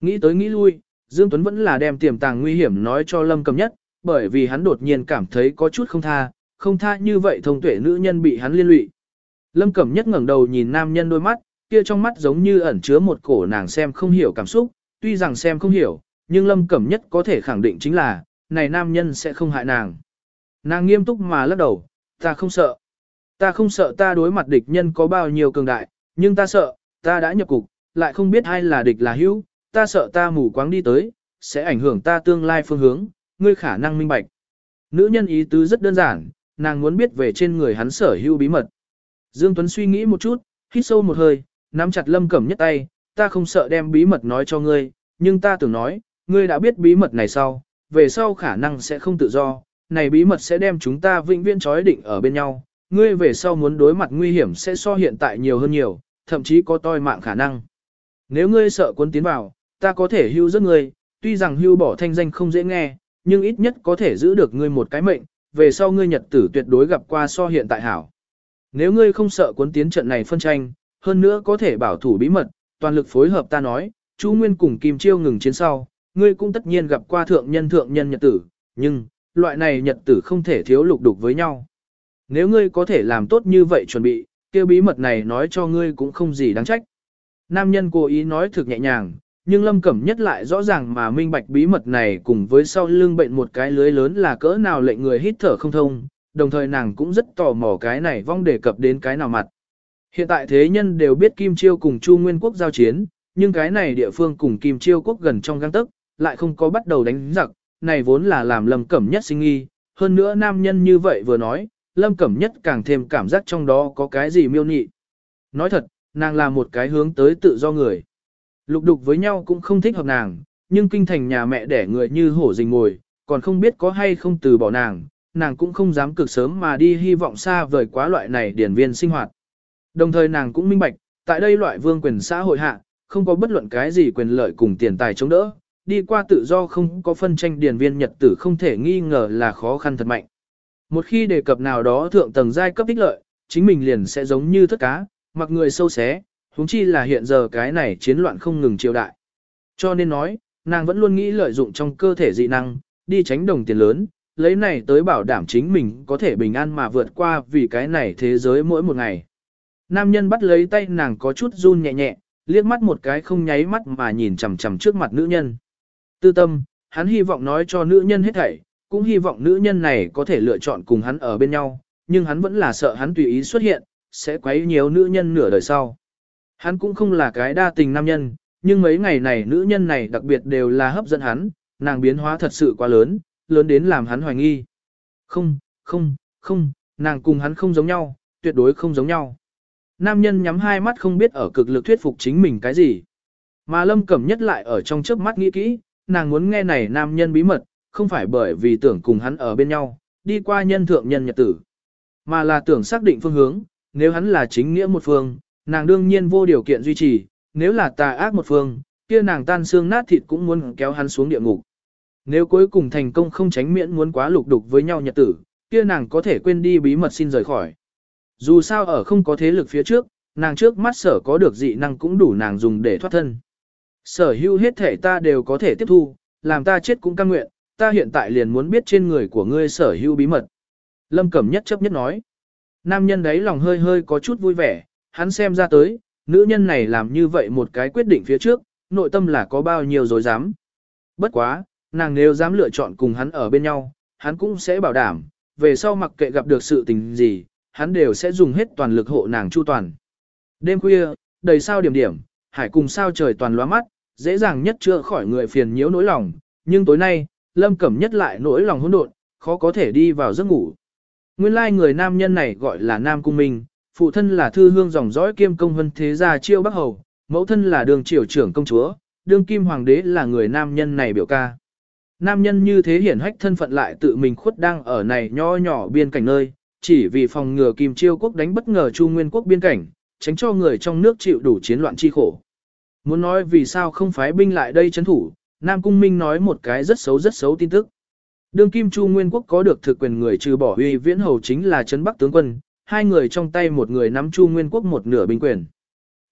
Nghĩ tới nghĩ lui, Dương Tuấn vẫn là đem tiềm tàng nguy hiểm nói cho Lâm Cẩm Nhất, bởi vì hắn đột nhiên cảm thấy có chút không tha, không tha như vậy thông tuệ nữ nhân bị hắn liên lụy. Lâm Cẩm Nhất ngẩng đầu nhìn nam nhân đôi mắt, kia trong mắt giống như ẩn chứa một cổ nàng xem không hiểu cảm xúc, tuy rằng xem không hiểu, nhưng Lâm Cẩm Nhất có thể khẳng định chính là, này nam nhân sẽ không hại nàng. Nàng nghiêm túc mà lắc đầu, ta không sợ. Ta không sợ ta đối mặt địch nhân có bao nhiêu cường đại, nhưng ta sợ, ta đã nhập cục, lại không biết ai là địch là hữu, ta sợ ta mù quáng đi tới, sẽ ảnh hưởng ta tương lai phương hướng, ngươi khả năng minh bạch. Nữ nhân ý tứ rất đơn giản, nàng muốn biết về trên người hắn sở hữu bí mật. Dương Tuấn suy nghĩ một chút, hít sâu một hơi, nắm chặt Lâm Cẩm nhất tay, ta không sợ đem bí mật nói cho ngươi, nhưng ta tưởng nói, ngươi đã biết bí mật này sau, về sau khả năng sẽ không tự do, này bí mật sẽ đem chúng ta vĩnh viễn trói định ở bên nhau, ngươi về sau muốn đối mặt nguy hiểm sẽ so hiện tại nhiều hơn nhiều, thậm chí có toi mạng khả năng. Nếu ngươi sợ quân tiến vào, ta có thể hưu giấc ngươi, tuy rằng hưu bỏ thanh danh không dễ nghe, nhưng ít nhất có thể giữ được ngươi một cái mệnh, về sau ngươi nhật tử tuyệt đối gặp qua so hiện tại hảo. Nếu ngươi không sợ cuốn tiến trận này phân tranh, hơn nữa có thể bảo thủ bí mật, toàn lực phối hợp ta nói, Chu Nguyên cùng Kim Chiêu ngừng chiến sau, ngươi cũng tất nhiên gặp qua thượng nhân thượng nhân nhật tử, nhưng, loại này nhật tử không thể thiếu lục đục với nhau. Nếu ngươi có thể làm tốt như vậy chuẩn bị, kêu bí mật này nói cho ngươi cũng không gì đáng trách. Nam nhân cố ý nói thực nhẹ nhàng, nhưng Lâm Cẩm Nhất lại rõ ràng mà minh bạch bí mật này cùng với sau lưng bệnh một cái lưới lớn là cỡ nào lệnh người hít thở không thông, đồng thời nàng cũng rất tò mò cái này vong đề cập đến cái nào mặt. Hiện tại thế nhân đều biết Kim Chiêu cùng Chu Nguyên Quốc giao chiến, nhưng cái này địa phương cùng Kim Chiêu Quốc gần trong găng tức, lại không có bắt đầu đánh giặc, này vốn là làm Lâm Cẩm Nhất sinh nghi, hơn nữa nam nhân như vậy vừa nói, Lâm Cẩm Nhất càng thêm cảm giác trong đó có cái gì miêu nhị. Nói thật, nàng là một cái hướng tới tự do người. Lục đục với nhau cũng không thích hợp nàng, nhưng kinh thành nhà mẹ đẻ người như hổ rình ngồi, còn không biết có hay không từ bỏ nàng, nàng cũng không dám cực sớm mà đi hy vọng xa vời quá loại này điển viên sinh hoạt. Đồng thời nàng cũng minh bạch, tại đây loại vương quyền xã hội hạ, không có bất luận cái gì quyền lợi cùng tiền tài chống đỡ, đi qua tự do không có phân tranh điển viên nhật tử không thể nghi ngờ là khó khăn thật mạnh. Một khi đề cập nào đó thượng tầng giai cấp ích lợi, chính mình liền sẽ giống như thất cá, mặc người sâu xé, huống chi là hiện giờ cái này chiến loạn không ngừng triều đại. Cho nên nói, nàng vẫn luôn nghĩ lợi dụng trong cơ thể dị năng, đi tránh đồng tiền lớn, lấy này tới bảo đảm chính mình có thể bình an mà vượt qua vì cái này thế giới mỗi một ngày. Nam nhân bắt lấy tay nàng có chút run nhẹ nhẹ, liếc mắt một cái không nháy mắt mà nhìn chằm chằm trước mặt nữ nhân. Tư tâm, hắn hy vọng nói cho nữ nhân hết thảy, cũng hy vọng nữ nhân này có thể lựa chọn cùng hắn ở bên nhau, nhưng hắn vẫn là sợ hắn tùy ý xuất hiện, sẽ quấy nhiều nữ nhân nửa đời sau. Hắn cũng không là cái đa tình nam nhân, nhưng mấy ngày này nữ nhân này đặc biệt đều là hấp dẫn hắn, nàng biến hóa thật sự quá lớn, lớn đến làm hắn hoài nghi. Không, không, không, nàng cùng hắn không giống nhau, tuyệt đối không giống nhau. Nam nhân nhắm hai mắt không biết ở cực lực thuyết phục chính mình cái gì. Mà lâm cẩm nhất lại ở trong trước mắt nghĩ kỹ, nàng muốn nghe này nam nhân bí mật, không phải bởi vì tưởng cùng hắn ở bên nhau, đi qua nhân thượng nhân nhật tử. Mà là tưởng xác định phương hướng, nếu hắn là chính nghĩa một phương, nàng đương nhiên vô điều kiện duy trì, nếu là tà ác một phương, kia nàng tan xương nát thịt cũng muốn kéo hắn xuống địa ngục. Nếu cuối cùng thành công không tránh miễn muốn quá lục đục với nhau nhật tử, kia nàng có thể quên đi bí mật xin rời khỏi. Dù sao ở không có thế lực phía trước, nàng trước mắt sở có được dị năng cũng đủ nàng dùng để thoát thân. Sở hữu hết thể ta đều có thể tiếp thu, làm ta chết cũng căng nguyện, ta hiện tại liền muốn biết trên người của ngươi sở hữu bí mật. Lâm Cẩm nhất chấp nhất nói. Nam nhân đấy lòng hơi hơi có chút vui vẻ, hắn xem ra tới, nữ nhân này làm như vậy một cái quyết định phía trước, nội tâm là có bao nhiêu dối dám. Bất quá, nàng nếu dám lựa chọn cùng hắn ở bên nhau, hắn cũng sẽ bảo đảm, về sau mặc kệ gặp được sự tình gì, hắn đều sẽ dùng hết toàn lực hộ nàng chu toàn. Đêm khuya, đầy sao điểm điểm, hải cùng sao trời toàn lóa mắt, dễ dàng nhất chữa khỏi người phiền nhiễu nỗi lòng, nhưng tối nay, Lâm Cẩm nhất lại nỗi lòng hỗn độn, khó có thể đi vào giấc ngủ. Nguyên lai like người nam nhân này gọi là Nam Cung Minh, phụ thân là thư hương dòng dõi kiêm công vân thế gia chiêu bắc hầu, mẫu thân là đường triều trưởng công chúa, đương kim hoàng đế là người nam nhân này biểu ca. Nam nhân như thế hiển hách thân phận lại tự mình khuất đang ở này nho nhỏ biên cảnh nơi, chỉ vì phòng ngừa kim chiêu quốc đánh bất ngờ chu nguyên quốc biên cảnh, tránh cho người trong nước chịu đủ chiến loạn chi khổ. Muốn nói vì sao không phái binh lại đây chấn thủ, Nam Cung Minh nói một cái rất xấu rất xấu tin tức. Đương Kim Chu Nguyên Quốc có được thực quyền người trừ bỏ uy viễn hầu chính là Trấn Bắc tướng quân, hai người trong tay một người nắm Chu Nguyên Quốc một nửa binh quyền.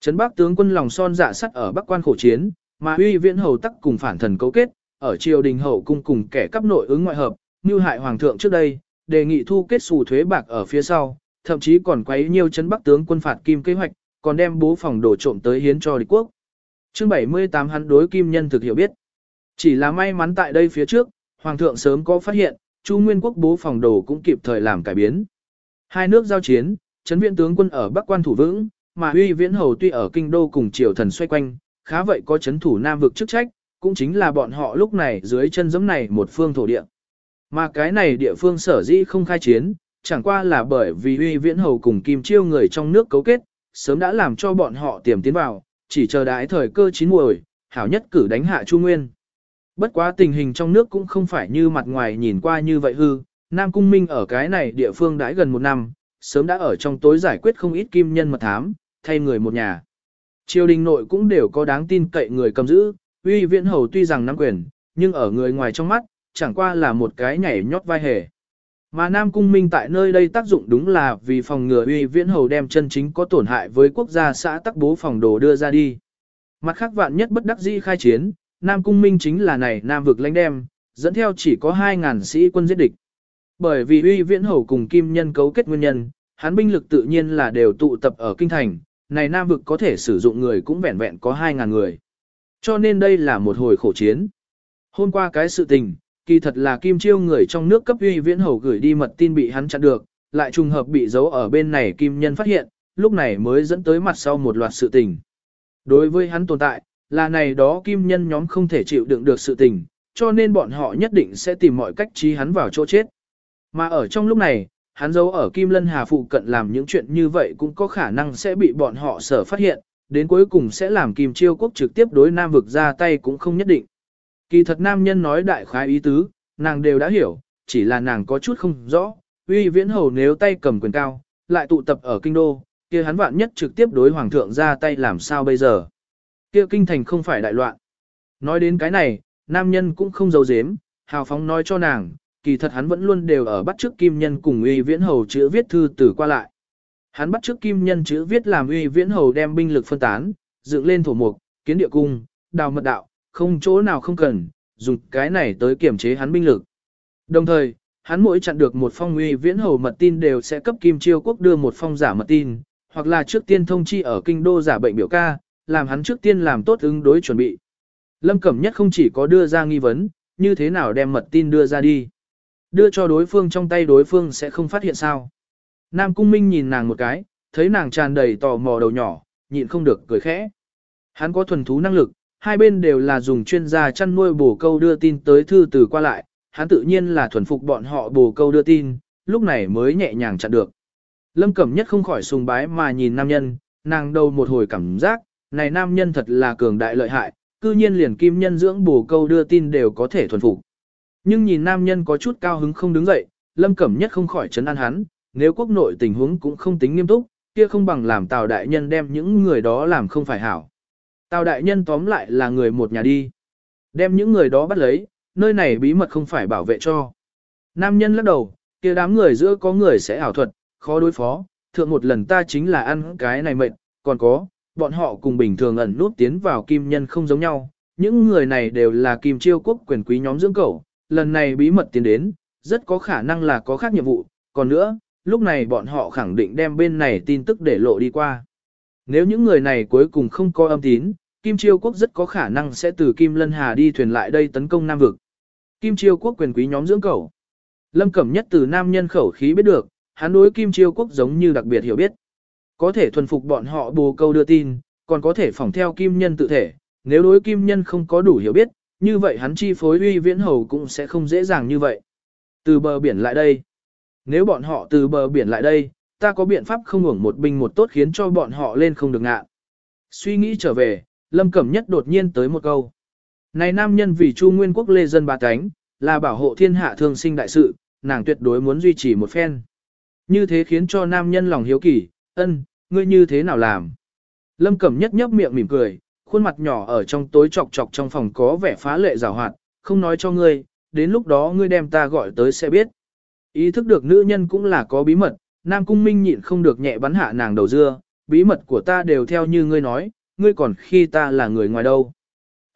Trấn Bắc tướng quân lòng son dạ sắt ở Bắc quan khổ chiến, mà uy viễn hầu tắc cùng phản thần cấu kết, ở triều đình hậu cung cùng kẻ cấp nội ứng ngoại hợp, như hại hoàng thượng trước đây, đề nghị thu kết xù thuế bạc ở phía sau, thậm chí còn quấy nhiều Trấn Bắc tướng quân phạt kim kế hoạch, còn đem bố phòng đổ trộm tới hiến cho địch quốc. Chương 78 hắn đối kim nhân thực hiểu biết. Chỉ là may mắn tại đây phía trước, Hoàng thượng sớm có phát hiện, Chu Nguyên quốc bố phòng đồ cũng kịp thời làm cải biến. Hai nước giao chiến, chấn viện tướng quân ở Bắc quan thủ vững, mà Huy Viễn Hầu tuy ở kinh đô cùng triều thần xoay quanh, khá vậy có chấn thủ Nam vực chức trách, cũng chính là bọn họ lúc này dưới chân giống này một phương thổ địa. Mà cái này địa phương sở dĩ không khai chiến, chẳng qua là bởi vì Huy Viễn Hầu cùng Kim Chiêu người trong nước cấu kết, sớm đã làm cho bọn họ tiềm tiến vào, chỉ chờ đái thời cơ chín muồi, hảo nhất cử đánh hạ Chu Nguyên. Bất quá tình hình trong nước cũng không phải như mặt ngoài nhìn qua như vậy hư, Nam Cung Minh ở cái này địa phương đãi gần một năm, sớm đã ở trong tối giải quyết không ít kim nhân mật thám, thay người một nhà. Triều đình nội cũng đều có đáng tin cậy người cầm giữ, uy viễn hầu tuy rằng nắm quyền, nhưng ở người ngoài trong mắt, chẳng qua là một cái nhảy nhót vai hề. Mà Nam Cung Minh tại nơi đây tác dụng đúng là vì phòng ngừa uy viễn hầu đem chân chính có tổn hại với quốc gia xã tắc bố phòng đồ đưa ra đi. Mặt khác vạn nhất bất đắc dĩ khai chiến, Nam Cung Minh chính là này Nam vực lãnh đem, dẫn theo chỉ có 2.000 sĩ quân giết địch. Bởi vì uy viễn hầu cùng kim nhân cấu kết nguyên nhân, hắn binh lực tự nhiên là đều tụ tập ở kinh thành, này Nam vực có thể sử dụng người cũng vẹn vẹn có 2.000 người. Cho nên đây là một hồi khổ chiến. Hôm qua cái sự tình, kỳ thật là kim chiêu người trong nước cấp uy viễn hầu gửi đi mật tin bị hắn chặn được, lại trùng hợp bị giấu ở bên này kim nhân phát hiện, lúc này mới dẫn tới mặt sau một loạt sự tình. Đối với hắn tồn tại, là này đó kim nhân nhóm không thể chịu đựng được sự tình, cho nên bọn họ nhất định sẽ tìm mọi cách trí hắn vào chỗ chết. Mà ở trong lúc này, hắn giấu ở Kim Lân Hà phụ cận làm những chuyện như vậy cũng có khả năng sẽ bị bọn họ sở phát hiện, đến cuối cùng sẽ làm Kim Chiêu Quốc trực tiếp đối Nam vực ra tay cũng không nhất định. Kỳ thật nam nhân nói đại khái ý tứ, nàng đều đã hiểu, chỉ là nàng có chút không rõ, uy viễn hầu nếu tay cầm quyền cao, lại tụ tập ở kinh đô, kia hắn vạn nhất trực tiếp đối hoàng thượng ra tay làm sao bây giờ. Kia kinh thành không phải đại loạn. Nói đến cái này, nam nhân cũng không giấu giếm, hào phóng nói cho nàng, kỳ thật hắn vẫn luôn đều ở bắt trước kim nhân cùng uy viễn hầu chữ viết thư từ qua lại. Hắn bắt trước kim nhân chữ viết làm uy viễn hầu đem binh lực phân tán, dựng lên thổ mục, kiến địa cung, đào mật đạo, không chỗ nào không cần, dùng cái này tới kiểm chế hắn binh lực. Đồng thời, hắn mỗi chặn được một phong uy viễn hầu mật tin đều sẽ cấp kim chiêu quốc đưa một phong giả mật tin, hoặc là trước tiên thông chi ở kinh đô giả bệnh biểu ca, làm hắn trước tiên làm tốt ứng đối chuẩn bị. Lâm Cẩm Nhất không chỉ có đưa ra nghi vấn, như thế nào đem mật tin đưa ra đi. Đưa cho đối phương trong tay đối phương sẽ không phát hiện sao. Nam Cung Minh nhìn nàng một cái, thấy nàng tràn đầy tò mò đầu nhỏ, nhịn không được cười khẽ. Hắn có thuần thú năng lực, hai bên đều là dùng chuyên gia chăn nuôi bổ câu đưa tin tới thư từ qua lại, hắn tự nhiên là thuần phục bọn họ bổ câu đưa tin, lúc này mới nhẹ nhàng chặn được. Lâm Cẩm Nhất không khỏi sùng bái mà nhìn nam nhân, nàng đầu một hồi cảm giác, này nam nhân thật là cường đại lợi hại, cư nhiên liền kim nhân dưỡng bổ câu đưa tin đều có thể thuần phục. Nhưng nhìn nam nhân có chút cao hứng không đứng dậy, Lâm Cẩm Nhất không khỏi chấn an hắn, nếu quốc nội tình huống cũng không tính nghiêm túc, kia không bằng làm Tào đại nhân đem những người đó làm không phải hảo. Tào đại nhân tóm lại là người một nhà đi. Đem những người đó bắt lấy, nơi này bí mật không phải bảo vệ cho. Nam nhân lắc đầu, kia đám người giữa có người sẽ ảo thuật, khó đối phó, thượng một lần ta chính là ăn cái này mệnh, còn có, bọn họ cùng bình thường ẩn nút tiến vào kim nhân không giống nhau, những người này đều là kim chiêu quốc quyền quý nhóm dưỡng cầu, lần này bí mật tiến đến, rất có khả năng là có khác nhiệm vụ, còn nữa, lúc này bọn họ khẳng định đem bên này tin tức để lộ đi qua. Nếu những người này cuối cùng không có âm tín, Kim Chiêu Quốc rất có khả năng sẽ từ Kim Lân Hà đi thuyền lại đây tấn công Nam Vực. Kim Chiêu Quốc quyền quý nhóm dưỡng cầu. Lâm Cẩm Nhất từ nam nhân khẩu khí biết được, hắn đối Kim Chiêu Quốc giống như đặc biệt hiểu biết. Có thể thuần phục bọn họ bồ câu đưa tin, còn có thể phỏng theo Kim Nhân tự thể, nếu đối Kim Nhân không có đủ hiểu biết, như vậy hắn chi phối uy viễn hầu cũng sẽ không dễ dàng như vậy. Từ bờ biển lại đây. Nếu bọn họ từ bờ biển lại đây, ta có biện pháp không hưởng một binh một tốt khiến cho bọn họ lên không được ngạ. Suy nghĩ trở về, Lâm Cẩm Nhất đột nhiên tới một câu. Này nam nhân vì Chu Nguyên Quốc lê dân ba cánh, là bảo hộ thiên hạ thương sinh đại sự, nàng tuyệt đối muốn duy trì một phen. Như thế khiến cho nam nhân lòng hiếu kỳ, ân, ngươi như thế nào làm? Lâm Cẩm Nhất nhấp miệng mỉm cười, khuôn mặt nhỏ ở trong tối chọc chọc trong phòng có vẻ phá lệ rào hoạt, không nói cho ngươi, đến lúc đó ngươi đem ta gọi tới sẽ biết. Ý thức được nữ nhân cũng là có bí mật, Nam Cung Minh nhịn không được nhẹ bắn hạ nàng đầu dưa, bí mật của ta đều theo như ngươi nói, ngươi còn khi ta là người ngoài đâu.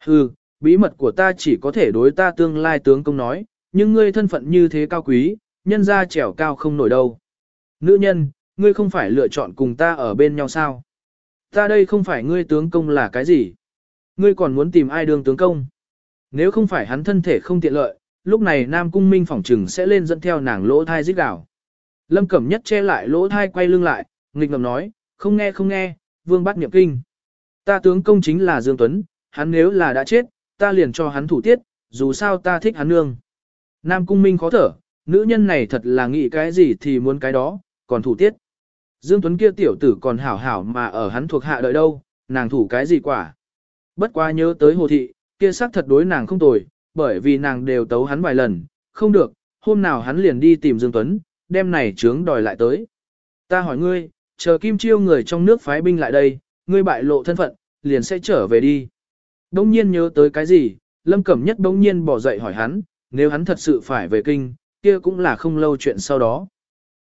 Hừ, bí mật của ta chỉ có thể đối ta tương lai tướng công nói, nhưng ngươi thân phận như thế cao quý, nhân ra trẻo cao không nổi đâu. Nữ nhân, ngươi không phải lựa chọn cùng ta ở bên nhau sao? Ta đây không phải ngươi tướng công là cái gì? Ngươi còn muốn tìm ai đương tướng công? Nếu không phải hắn thân thể không tiện lợi, lúc này Nam Cung Minh phỏng trừng sẽ lên dẫn theo nàng lỗ thai giết đảo. Lâm Cẩm Nhất che lại lỗ thai quay lưng lại, nghịch ngầm nói, không nghe không nghe, vương bắt niệm kinh. Ta tướng công chính là Dương Tuấn, hắn nếu là đã chết, ta liền cho hắn thủ tiết, dù sao ta thích hắn nương. Nam Cung Minh khó thở, nữ nhân này thật là nghĩ cái gì thì muốn cái đó, còn thủ tiết. Dương Tuấn kia tiểu tử còn hảo hảo mà ở hắn thuộc hạ đợi đâu, nàng thủ cái gì quả. Bất quá nhớ tới hồ thị, kia sắc thật đối nàng không tồi, bởi vì nàng đều tấu hắn vài lần, không được, hôm nào hắn liền đi tìm Dương Tuấn, đem này trướng đòi lại tới. Ta hỏi ngươi, chờ Kim Chiêu người trong nước phái binh lại đây, ngươi bại lộ thân phận, liền sẽ trở về đi. Đông nhiên nhớ tới cái gì, Lâm Cẩm Nhất đông nhiên bỏ dậy hỏi hắn, nếu hắn thật sự phải về kinh, kia cũng là không lâu chuyện sau đó.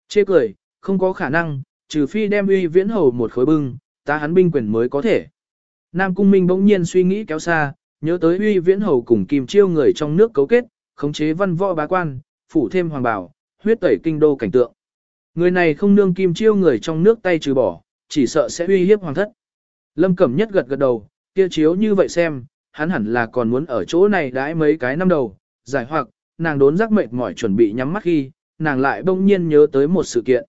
Chê cười, không có khả năng, trừ phi đem uy viễn hầu một khối bưng, ta hắn binh quyền mới có thể. Nam Cung Minh bỗng nhiên suy nghĩ kéo xa, nhớ tới uy viễn hầu cùng kim chiêu người trong nước cấu kết, khống chế văn võ bá quan, phủ thêm hoàng bảo, huyết tẩy kinh đô cảnh tượng. Người này không nương kim chiêu người trong nước tay trừ bỏ, chỉ sợ sẽ uy hiếp hoàng thất. Lâm Cẩm Nhất gật gật đầu, kia chiếu như vậy xem, hắn hẳn là còn muốn ở chỗ này đãi mấy cái năm đầu, giải hoặc, nàng đốn giác mệt mỏi chuẩn bị nhắm mắt khi, nàng lại bỗng nhiên nhớ tới một sự kiện.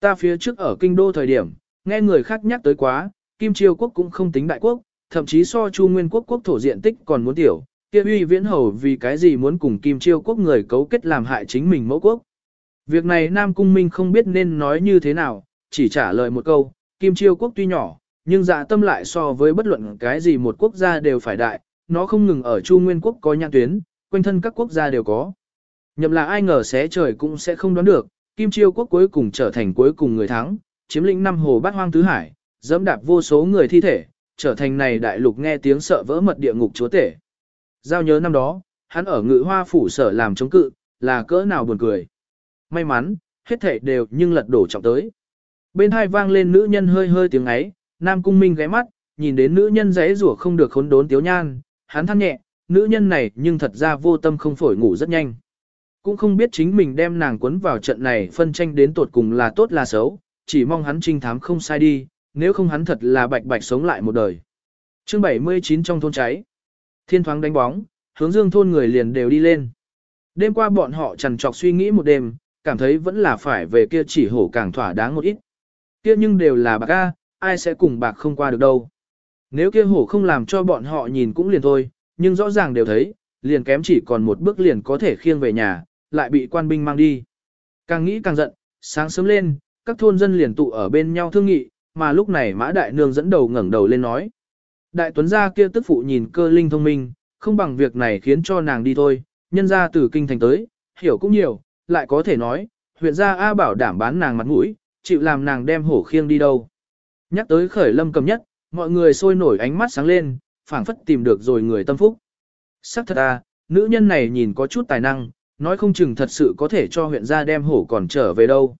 Ta phía trước ở kinh đô thời điểm, nghe người khác nhắc tới quá, Kim Chiêu quốc cũng không tính đại quốc, thậm chí so Chu Nguyên quốc quốc thổ diện tích còn muốn tiểu, kia uy viễn hầu vì cái gì muốn cùng Kim Chiêu quốc người cấu kết làm hại chính mình mẫu quốc. Việc này Nam Cung Minh không biết nên nói như thế nào, chỉ trả lời một câu, Kim Chiêu quốc tuy nhỏ, nhưng dạ tâm lại so với bất luận cái gì một quốc gia đều phải đại, nó không ngừng ở Chu Nguyên quốc có nhãn tuyến, quanh thân các quốc gia đều có. Nhậm là ai ngờ xé trời cũng sẽ không đoán được, Kim Chiêu quốc cuối cùng trở thành cuối cùng người thắng, chiếm lĩnh năm hồ bát hoang tứ hải, dẫm đạp vô số người thi thể, trở thành này đại lục nghe tiếng sợ vỡ mật địa ngục chúa tể. Giao nhớ năm đó, hắn ở ngự hoa phủ sở làm chống cự, là cỡ nào buồn cười. May mắn, hết thảy đều nhưng lật đổ trọng tới. Bên hai vang lên nữ nhân hơi hơi tiếng ấy, Nam Cung Minh ghé mắt, nhìn đến nữ nhân giấy rủa không được khốn đốn tiếu nhan, hắn than nhẹ, nữ nhân này nhưng thật ra vô tâm không phổi ngủ rất nhanh. Cũng không biết chính mình đem nàng cuốn vào trận này phân tranh đến tột cùng là tốt là xấu, chỉ mong hắn trinh thám không sai đi, nếu không hắn thật là bạch bạch sống lại một đời. chương 79 trong thôn cháy. Thiên thoáng đánh bóng, hướng dương thôn người liền đều đi lên. Đêm qua bọn họ trằn trọc suy nghĩ một đêm, cảm thấy vẫn là phải về kia chỉ hổ càng thỏa đáng một ít. Kia nhưng đều là bạc A, ai sẽ cùng bạc không qua được đâu. Nếu kia hổ không làm cho bọn họ nhìn cũng liền thôi, nhưng rõ ràng đều thấy, liền kém chỉ còn một bước liền có thể khiêng về nhà, lại bị quan binh mang đi. Càng nghĩ càng giận, sáng sớm lên, các thôn dân liền tụ ở bên nhau thương nghị, mà lúc này mã đại nương dẫn đầu ngẩng đầu lên nói. Đại tuấn gia kia tức phụ nhìn cơ linh thông minh, không bằng việc này khiến cho nàng đi thôi, nhân ra từ kinh thành tới, hiểu cũng nhiều, lại có thể nói, huyện gia A bảo đảm bán nàng mặt mũi, chịu làm nàng đem hổ khiêng đi đâu. Nhắc tới khởi lâm cầm nhất, mọi người sôi nổi ánh mắt sáng lên, phảng phất tìm được rồi người tâm phúc. Sắc thật à, nữ nhân này nhìn có chút tài năng, nói không chừng thật sự có thể cho huyện gia đem hổ còn trở về đâu.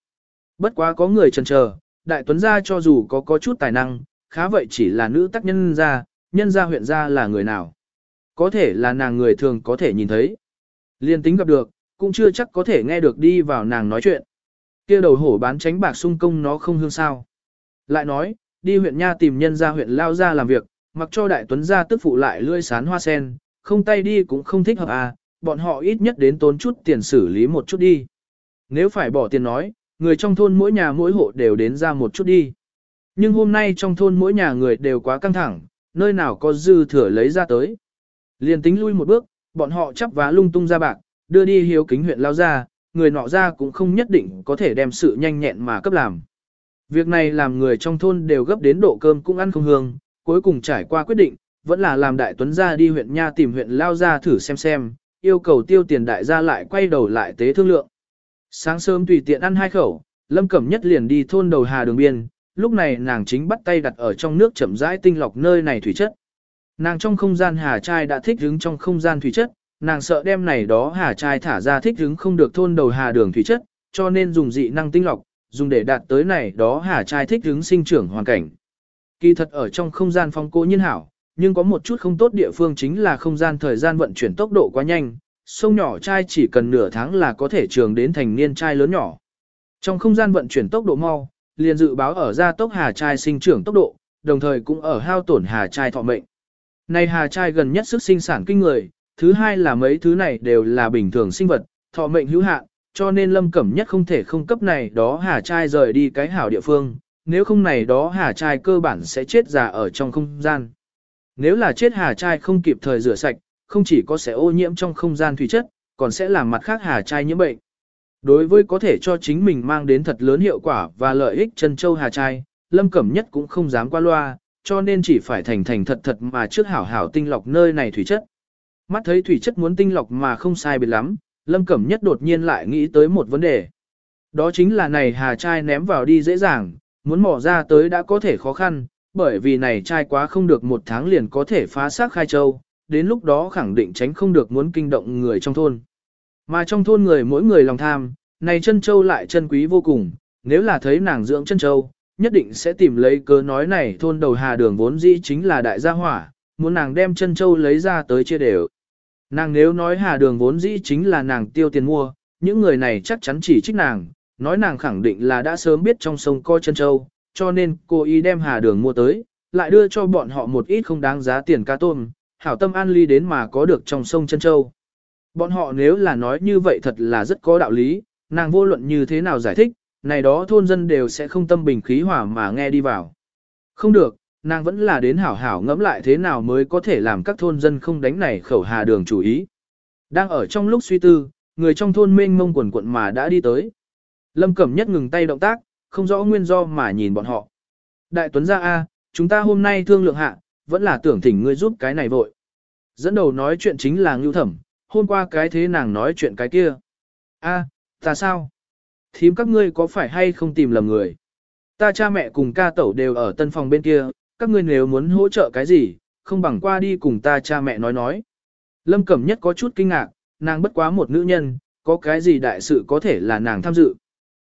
Bất quá có người chần chờ, đại tuấn gia cho dù có có chút tài năng, khá vậy chỉ là nữ tác nhân gia, nhân gia huyện gia là người nào. Có thể là nàng người thường có thể nhìn thấy. Liên tính gặp được, cũng chưa chắc có thể nghe được đi vào nàng nói chuyện. kia đầu hổ bán tránh bạc sung công nó không hương sao. Lại nói, đi huyện Nha tìm nhân gia huyện Lao ra làm việc, mặc cho đại tuấn gia tức phụ lại lươi sán hoa sen, không tay đi cũng không thích hợp à, bọn họ ít nhất đến tốn chút tiền xử lý một chút đi. Nếu phải bỏ tiền nói, người trong thôn mỗi nhà mỗi hộ đều đến ra một chút đi. Nhưng hôm nay trong thôn mỗi nhà người đều quá căng thẳng, nơi nào có dư thừa lấy ra tới. Liền tính lui một bước, bọn họ chắp vá lung tung ra bạc, đưa đi hiếu kính huyện lao ra, người nọ ra cũng không nhất định có thể đem sự nhanh nhẹn mà cấp làm. Việc này làm người trong thôn đều gấp đến độ cơm cũng ăn không hương, cuối cùng trải qua quyết định, vẫn là làm đại tuấn ra đi huyện nha tìm huyện lao ra thử xem xem, yêu cầu tiêu tiền đại gia lại quay đầu lại tế thương lượng. Sáng sớm tùy tiện ăn hai khẩu, Lâm Cẩm Nhất liền đi thôn đầu hà đường biên, lúc này nàng chính bắt tay đặt ở trong nước chậm rãi tinh lọc nơi này thủy chất. Nàng trong không gian hà trai đã thích hứng trong không gian thủy chất, nàng sợ đem này đó hà trai thả ra thích hứng không được thôn đầu hà đường thủy chất, cho nên dùng dị năng tinh lọc, dùng để đạt tới này đó hà trai thích hứng sinh trưởng hoàn cảnh. Kỳ thật ở trong không gian phong cố nhiên hảo, nhưng có một chút không tốt địa phương chính là không gian thời gian vận chuyển tốc độ quá nhanh, sông nhỏ trai chỉ cần nửa tháng là có thể trường đến thành niên trai lớn nhỏ. Trong không gian vận chuyển tốc độ mau, liền dự báo ở gia tốc hà trai sinh trưởng tốc độ, đồng thời cũng ở hao tổn hà trai thọ mệnh. Này hà trai gần nhất sức sinh sản kinh người, thứ hai là mấy thứ này đều là bình thường sinh vật, thọ mệnh hữu hạn, cho nên lâm cẩm nhất không thể không cấp này đó hà trai rời đi cái hảo địa phương, nếu không này đó hà trai cơ bản sẽ chết già ở trong không gian. Nếu là chết hà trai không kịp thời rửa sạch, không chỉ có sẽ ô nhiễm trong không gian thủy chất, còn sẽ làm mặt khác hà trai nhiễm bệnh. Đối với có thể cho chính mình mang đến thật lớn hiệu quả và lợi ích chân châu hà trai, Lâm Cẩm Nhất cũng không dám qua loa, cho nên chỉ phải thành thành thật thật mà trước hảo hảo tinh lọc nơi này thủy chất. Mắt thấy thủy chất muốn tinh lọc mà không sai biệt lắm, Lâm Cẩm Nhất đột nhiên lại nghĩ tới một vấn đề. Đó chính là này hà trai ném vào đi dễ dàng, muốn mỏ ra tới đã có thể khó khăn, bởi vì này trai quá không được một tháng liền có thể phá xác khai châu, đến lúc đó khẳng định tránh không được muốn kinh động người trong thôn. Mà trong thôn người mỗi người lòng tham, này chân châu lại chân quý vô cùng, nếu là thấy nàng dưỡng chân châu, nhất định sẽ tìm lấy cớ nói này thôn đầu hà đường vốn dĩ chính là đại gia hỏa, muốn nàng đem chân châu lấy ra tới chia đều. Nàng nếu nói hà đường vốn dĩ chính là nàng tiêu tiền mua, những người này chắc chắn chỉ trích nàng, nói nàng khẳng định là đã sớm biết trong sông coi chân châu, cho nên cô ý đem hà đường mua tới, lại đưa cho bọn họ một ít không đáng giá tiền cá tôm, hảo tâm an ly đến mà có được trong sông chân châu. Bọn họ nếu là nói như vậy thật là rất có đạo lý, nàng vô luận như thế nào giải thích, này đó thôn dân đều sẽ không tâm bình khí hỏa mà nghe đi vào. Không được, nàng vẫn là đến hảo hảo ngẫm lại thế nào mới có thể làm các thôn dân không đánh này khẩu hà đường chủ ý. Đang ở trong lúc suy tư, người trong thôn mênh mông quần quận mà đã đi tới. Lâm Cẩm Nhất ngừng tay động tác, không rõ nguyên do mà nhìn bọn họ. Đại Tuấn gia A, chúng ta hôm nay thương lượng hạ, vẫn là tưởng thỉnh ngươi giúp cái này vội. Dẫn đầu nói chuyện chính là Ngưu Thẩm, hôm qua cái thế nàng nói chuyện cái kia. A, ta sao? Thím các ngươi có phải hay không tìm lầm người? Ta cha mẹ cùng ca tẩu đều ở tân phòng bên kia, các ngươi nếu muốn hỗ trợ cái gì, không bằng qua đi cùng ta cha mẹ nói nói. Lâm Cẩm Nhất có chút kinh ngạc, nàng bất quá một nữ nhân, có cái gì đại sự có thể là nàng tham dự.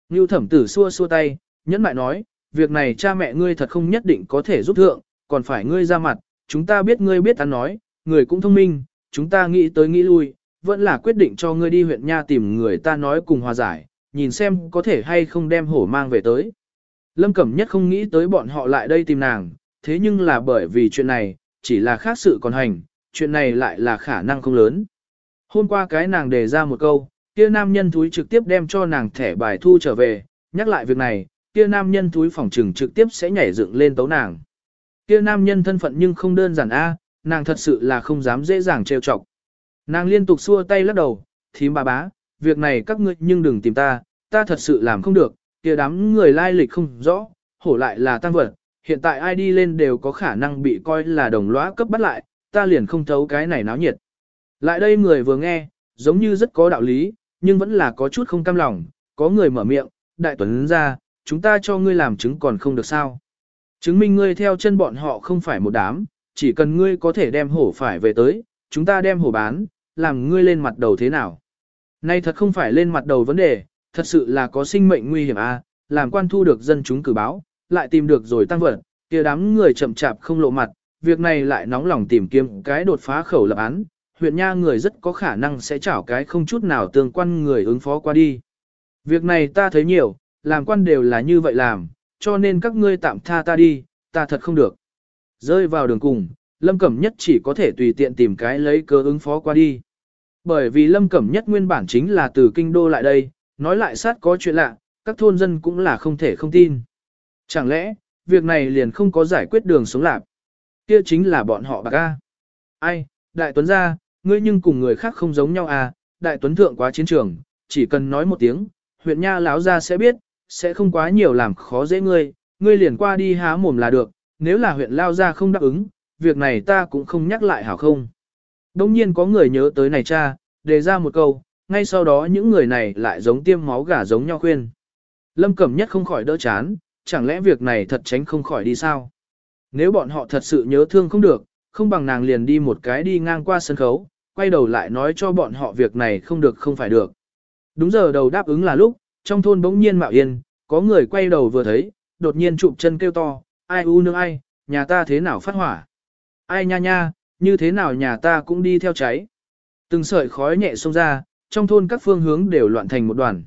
Ngưu thẩm tử xua xua tay, nhẫn mại nói, việc này cha mẹ ngươi thật không nhất định có thể giúp thượng, còn phải ngươi ra mặt, chúng ta biết ngươi biết ta nói, người cũng thông minh, chúng ta nghĩ tới nghĩ lui, vẫn là quyết định cho ngươi đi huyện nha tìm người ta nói cùng hòa giải, nhìn xem có thể hay không đem hổ mang về tới. Lâm Cẩm Nhất không nghĩ tới bọn họ lại đây tìm nàng, thế nhưng là bởi vì chuyện này, chỉ là khác sự còn hành, chuyện này lại là khả năng không lớn. Hôm qua cái nàng đề ra một câu, kia nam nhân túi trực tiếp đem cho nàng thẻ bài thu trở về, nhắc lại việc này, kia nam nhân túi phòng trừng trực tiếp sẽ nhảy dựng lên tấu nàng. Kia nam nhân thân phận nhưng không đơn giản a, nàng thật sự là không dám dễ dàng trêu chọc. Nàng liên tục xua tay lắc đầu, thím bà bá, việc này các ngươi nhưng đừng tìm ta, ta thật sự làm không được, kia đám người lai lịch không rõ, hổ lại là tăng vật, hiện tại ai đi lên đều có khả năng bị coi là đồng lõa cấp bắt lại, ta liền không thấu cái này náo nhiệt. Lại đây người vừa nghe, giống như rất có đạo lý, nhưng vẫn là có chút không cam lòng, có người mở miệng, đại tuấn ra, chúng ta cho ngươi làm chứng còn không được sao. Chứng minh ngươi theo chân bọn họ không phải một đám, chỉ cần ngươi có thể đem hổ phải về tới, chúng ta đem hổ bán, làm ngươi lên mặt đầu thế nào. Nay thật không phải lên mặt đầu vấn đề, thật sự là có sinh mệnh nguy hiểm à, làm quan thu được dân chúng cử báo, lại tìm được rồi tăng vật, kia đám người chậm chạp không lộ mặt, việc này lại nóng lòng tìm kiếm cái đột phá khẩu lập án, huyện nha người rất có khả năng sẽ chảo cái không chút nào tương quan người ứng phó qua đi. Việc này ta thấy nhiều, làm quan đều là như vậy làm, cho nên các ngươi tạm tha ta đi, ta thật không được. Rơi vào đường cùng, Lâm Cẩm Nhất chỉ có thể tùy tiện tìm cái lấy cơ ứng phó qua đi. Bởi vì Lâm Cẩm Nhất nguyên bản chính là từ kinh đô lại đây, nói lại sát có chuyện lạ, các thôn dân cũng là không thể không tin. Chẳng lẽ, việc này liền không có giải quyết đường sống lạc? Kia chính là bọn họ bạc A. Ai, Đại Tuấn ra, ngươi nhưng cùng người khác không giống nhau à, Đại Tuấn thượng quá chiến trường, chỉ cần nói một tiếng, huyện nha láo ra sẽ biết, sẽ không quá nhiều làm khó dễ ngươi, ngươi liền qua đi há mồm là được, nếu là huyện lao ra không đáp ứng, việc này ta cũng không nhắc lại hảo không. Đông nhiên có người nhớ tới này cha, đề ra một câu, ngay sau đó những người này lại giống tiêm máu gà giống nhau khuyên. Lâm Cẩm Nhất không khỏi đỡ chán, chẳng lẽ việc này thật tránh không khỏi đi sao? Nếu bọn họ thật sự nhớ thương không được, không bằng nàng liền đi một cái đi ngang qua sân khấu, quay đầu lại nói cho bọn họ việc này không được không phải được. Đúng giờ đầu đáp ứng là lúc, trong thôn bỗng nhiên mạo yên, có người quay đầu vừa thấy, đột nhiên chụp chân kêu to, ai u nương ai, nhà ta thế nào phát hỏa? Ai nha nha, như thế nào nhà ta cũng đi theo cháy? Từng sợi khói nhẹ xông ra, trong thôn các phương hướng đều loạn thành một đoàn.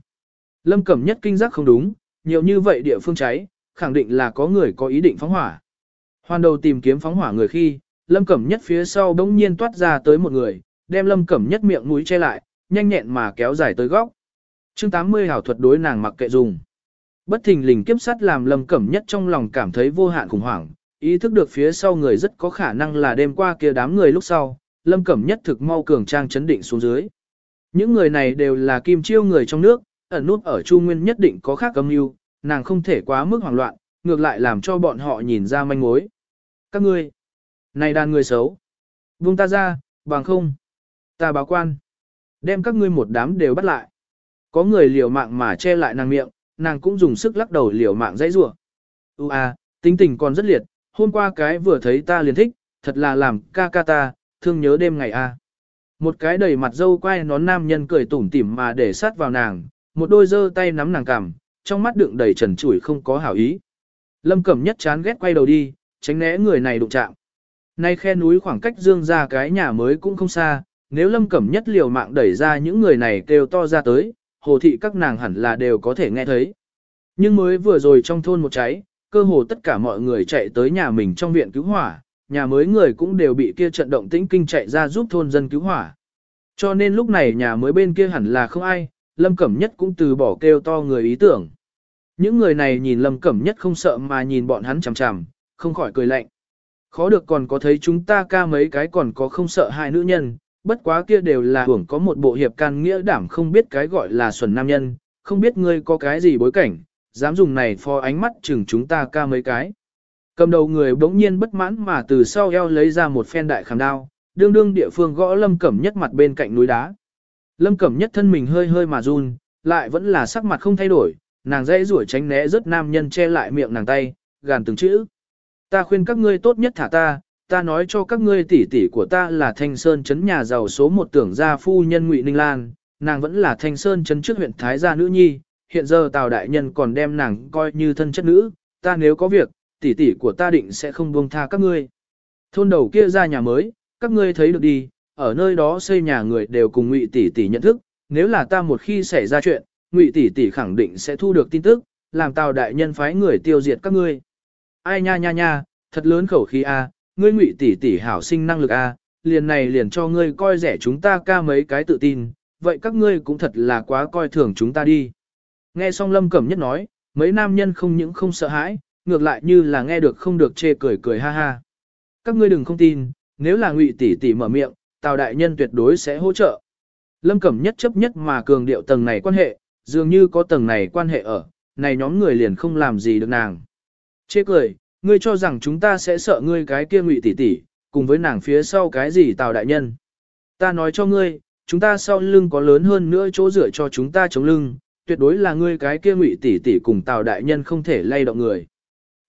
Lâm Cẩm nhất kinh giác không đúng, nhiều như vậy địa phương cháy, khẳng định là có người có ý định phóng hỏa. Hoàn đầu tìm kiếm phóng hỏa người khi, Lâm Cẩm nhất phía sau bỗng nhiên toát ra tới một người, đem Lâm Cẩm nhất miệng mũi che lại, nhanh nhẹn mà kéo dài tới góc. chương 80 hảo thuật đối nàng mặc kệ dùng. Bất thình lình kiếp sắt làm Lâm Cẩm nhất trong lòng cảm thấy vô hạn khủng hoảng, ý thức được phía sau người rất có khả năng là đêm qua kia đám người lúc sau, Lâm Cẩm nhất thực mau cường trang chấn định xuống dưới. Những người này đều là kim chiêu người trong nước, ẩn nút ở Chu Nguyên nhất định có khác âm mưu, nàng không thể quá mức hoảng loạn, ngược lại làm cho bọn họ nhìn ra manh mối. Các ngươi, này đàn người xấu, buông ta ra, bằng không, ta báo quan, đem các ngươi một đám đều bắt lại. Có người liều mạng mà che lại nàng miệng, nàng cũng dùng sức lắc đầu liều mạng dãy rủa. U a, tính tình còn rất liệt, hôm qua cái vừa thấy ta liền thích, thật là làm ca ca ta, thương nhớ đêm ngày a. Một cái đầy mặt dâu quay nón nam nhân cười tủm tỉm mà để sát vào nàng, một đôi giơ tay nắm nàng cằm, trong mắt đựng đầy trần trụi không có hảo ý. Lâm Cẩm nhất chán ghét quay đầu đi, tránh né người này đụng chạm. Nay khe núi khoảng cách dương ra cái nhà mới cũng không xa, nếu Lâm Cẩm nhất liều mạng đẩy ra những người này kêu to ra tới, hồ thị các nàng hẳn là đều có thể nghe thấy. Nhưng mới vừa rồi trong thôn một cháy, cơ hồ tất cả mọi người chạy tới nhà mình trong viện cứu hỏa, nhà mới người cũng đều bị kia trận động tĩnh kinh chạy ra giúp thôn dân cứu hỏa. Cho nên lúc này nhà mới bên kia hẳn là không ai, Lâm Cẩm Nhất cũng từ bỏ kêu to người ý tưởng. Những người này nhìn Lâm Cẩm Nhất không sợ mà nhìn bọn hắn chằm chằm, không khỏi cười lạnh. Khó được còn có thấy chúng ta ca mấy cái còn có không sợ hai nữ nhân, bất quá kia đều là hưởng có một bộ hiệp can nghĩa đảm không biết cái gọi là xuẩn nam nhân, không biết ngươi có cái gì bối cảnh, dám dùng này pho ánh mắt chừng chúng ta ca mấy cái. Cầm đầu người bỗng nhiên bất mãn mà từ sau eo lấy ra một phen đại khảm đao, đương đương địa phương gõ Lâm Cẩm Nhất mặt bên cạnh núi đá. Lâm Cẩm Nhất thân mình hơi hơi mà run, lại vẫn là sắc mặt không thay đổi, nàng dễ rủi tránh né rất nam nhân che lại miệng nàng tay, gàn từng chữ. Ta khuyên các ngươi tốt nhất thả ta, ta nói cho các ngươi tỷ tỷ của ta là Thanh Sơn chấn nhà giàu số một tưởng gia phu nhân Ngụy Ninh Lan, nàng vẫn là Thanh Sơn chấn trước huyện Thái gia nữ nhi, hiện giờ Tào đại nhân còn đem nàng coi như thân chất nữ, ta nếu có việc, tỷ tỷ của ta định sẽ không buông tha các ngươi. Thôn đầu kia ra nhà mới, các ngươi thấy được đi, ở nơi đó xây nhà người đều cùng Ngụy tỷ tỷ nhận thức, nếu là ta một khi xảy ra chuyện, Ngụy tỷ tỷ khẳng định sẽ thu được tin tức, làm Tào đại nhân phái người tiêu diệt các ngươi. Ai nha nha nha, thật lớn khẩu khí a, ngươi Ngụy tỷ tỷ hảo sinh năng lực a, liền này liền cho ngươi coi rẻ chúng ta ca mấy cái tự tin, vậy các ngươi cũng thật là quá coi thường chúng ta đi. Nghe xong Lâm Cẩm Nhất nói, mấy nam nhân không những không sợ hãi, ngược lại như là nghe được không được chê cười cười ha ha. Các ngươi đừng không tin, nếu là ngụy tỷ tỷ mở miệng, Tào đại nhân tuyệt đối sẽ hỗ trợ. Lâm Cẩm nhất chấp nhất mà cường điệu tầng này quan hệ, dường như có tầng này quan hệ ở, này nhóm người liền không làm gì được nàng. Chê cười, ngươi cho rằng chúng ta sẽ sợ ngươi cái kia ngụy tỷ tỷ, cùng với nàng phía sau cái gì Tào đại nhân. Ta nói cho ngươi, chúng ta sau lưng có lớn hơn nữa chỗ dựa cho chúng ta chống lưng, tuyệt đối là ngươi cái kia ngụy tỷ tỷ cùng Tào đại nhân không thể lay động người.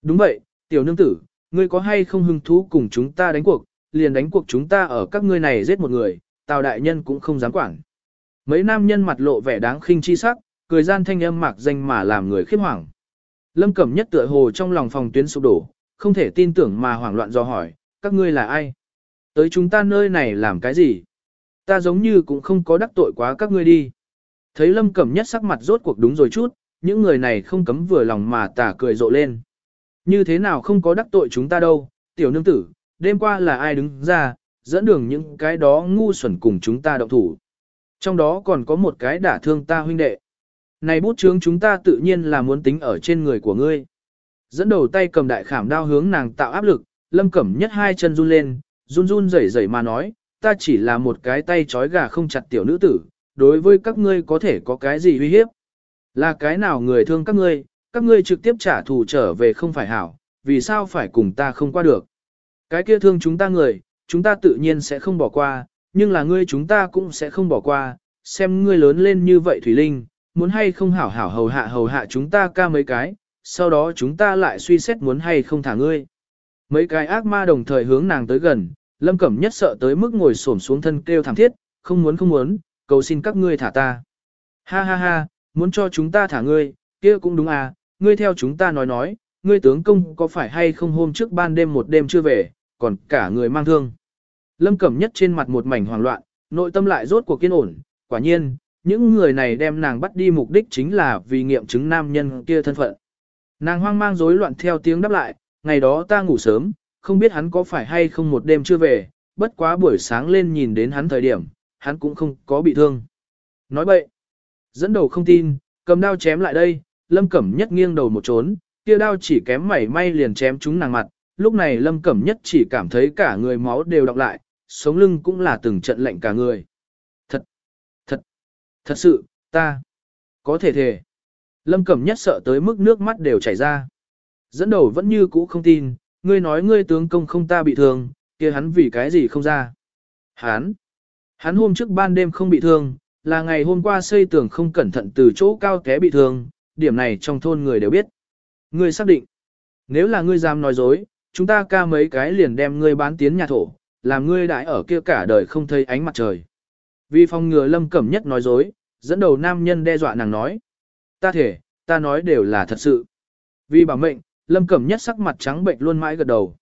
Đúng vậy, tiểu nương tử, ngươi có hay không hứng thú cùng chúng ta đánh cuộc, liền đánh cuộc chúng ta ở các ngươi này giết một người, Tào đại nhân cũng không dám quản. Mấy nam nhân mặt lộ vẻ đáng khinh chi sắc, cười gian thanh âm mạc danh mà làm người khiếp hoảng. Lâm Cẩm Nhất tựa hồ trong lòng phòng tuyến sụp đổ, không thể tin tưởng mà hoảng loạn do hỏi, các ngươi là ai? Tới chúng ta nơi này làm cái gì? Ta giống như cũng không có đắc tội quá các ngươi đi. Thấy Lâm Cẩm Nhất sắc mặt rốt cuộc đúng rồi chút, những người này không cấm vừa lòng mà tả cười rộ lên. Như thế nào không có đắc tội chúng ta đâu, tiểu nương tử, đêm qua là ai đứng ra, dẫn đường những cái đó ngu xuẩn cùng chúng ta động thủ. Trong đó còn có một cái đả thương ta huynh đệ. Này bút chướng chúng ta tự nhiên là muốn tính ở trên người của ngươi. Dẫn đầu tay cầm đại khảm đao hướng nàng tạo áp lực, lâm cẩm nhất hai chân run lên, run run rẩy rẩy mà nói, ta chỉ là một cái tay trói gà không chặt tiểu nữ tử, đối với các ngươi có thể có cái gì uy hiếp. Là cái nào người thương các ngươi, các ngươi trực tiếp trả thù trở về không phải hảo, vì sao phải cùng ta không qua được. Cái kia thương chúng ta người, chúng ta tự nhiên sẽ không bỏ qua, nhưng là ngươi chúng ta cũng sẽ không bỏ qua, xem ngươi lớn lên như vậy Thủy Linh, muốn hay không hảo hảo hầu hạ hầu hạ chúng ta ca mấy cái, sau đó chúng ta lại suy xét muốn hay không thả ngươi. Mấy cái ác ma đồng thời hướng nàng tới gần, lâm cẩm nhất sợ tới mức ngồi xổm xuống thân kêu thảm thiết, không muốn không muốn, cầu xin các ngươi thả ta. Ha ha ha, muốn cho chúng ta thả ngươi, kia cũng đúng à, ngươi theo chúng ta nói nói, ngươi tướng công có phải hay không hôm trước ban đêm một đêm chưa về, còn cả người mang thương. Lâm Cẩm Nhất trên mặt một mảnh hoảng loạn, nội tâm lại rốt cuộc kiên ổn, quả nhiên, những người này đem nàng bắt đi mục đích chính là vì nghiệm chứng nam nhân kia thân phận. Nàng hoang mang rối loạn theo tiếng đáp lại, ngày đó ta ngủ sớm, không biết hắn có phải hay không một đêm chưa về, bất quá buổi sáng lên nhìn đến hắn thời điểm, hắn cũng không có bị thương. Nói bậy, dẫn đầu không tin, cầm đao chém lại đây, Lâm Cẩm Nhất nghiêng đầu một trốn, kia đao chỉ kém mảy may liền chém trúng nàng mặt, lúc này Lâm Cẩm Nhất chỉ cảm thấy cả người máu đều đọc lại, sống lưng cũng là từng trận lạnh cả người. Thật, sự, ta, có thể thề. Lâm Cẩm Nhất sợ tới mức nước mắt đều chảy ra. Dẫn đầu vẫn như cũ không tin, ngươi nói ngươi tướng công không ta bị thương, kia hắn vì cái gì không ra. Hắn, hắn hôm trước ban đêm không bị thương, là ngày hôm qua xây tường không cẩn thận từ chỗ cao té bị thương, điểm này trong thôn người đều biết. Ngươi xác định, nếu là ngươi dám nói dối, chúng ta ca mấy cái liền đem ngươi bán tiến nhà thổ, làm ngươi đại ở kia cả đời không thấy ánh mặt trời. Vì phòng ngừa Lâm Cẩm Nhất nói dối, dẫn đầu nam nhân đe dọa nàng nói. Ta thể, ta nói đều là thật sự. Vì bảo mệnh, Lâm Cẩm Nhất sắc mặt trắng bệnh luôn mãi gật đầu.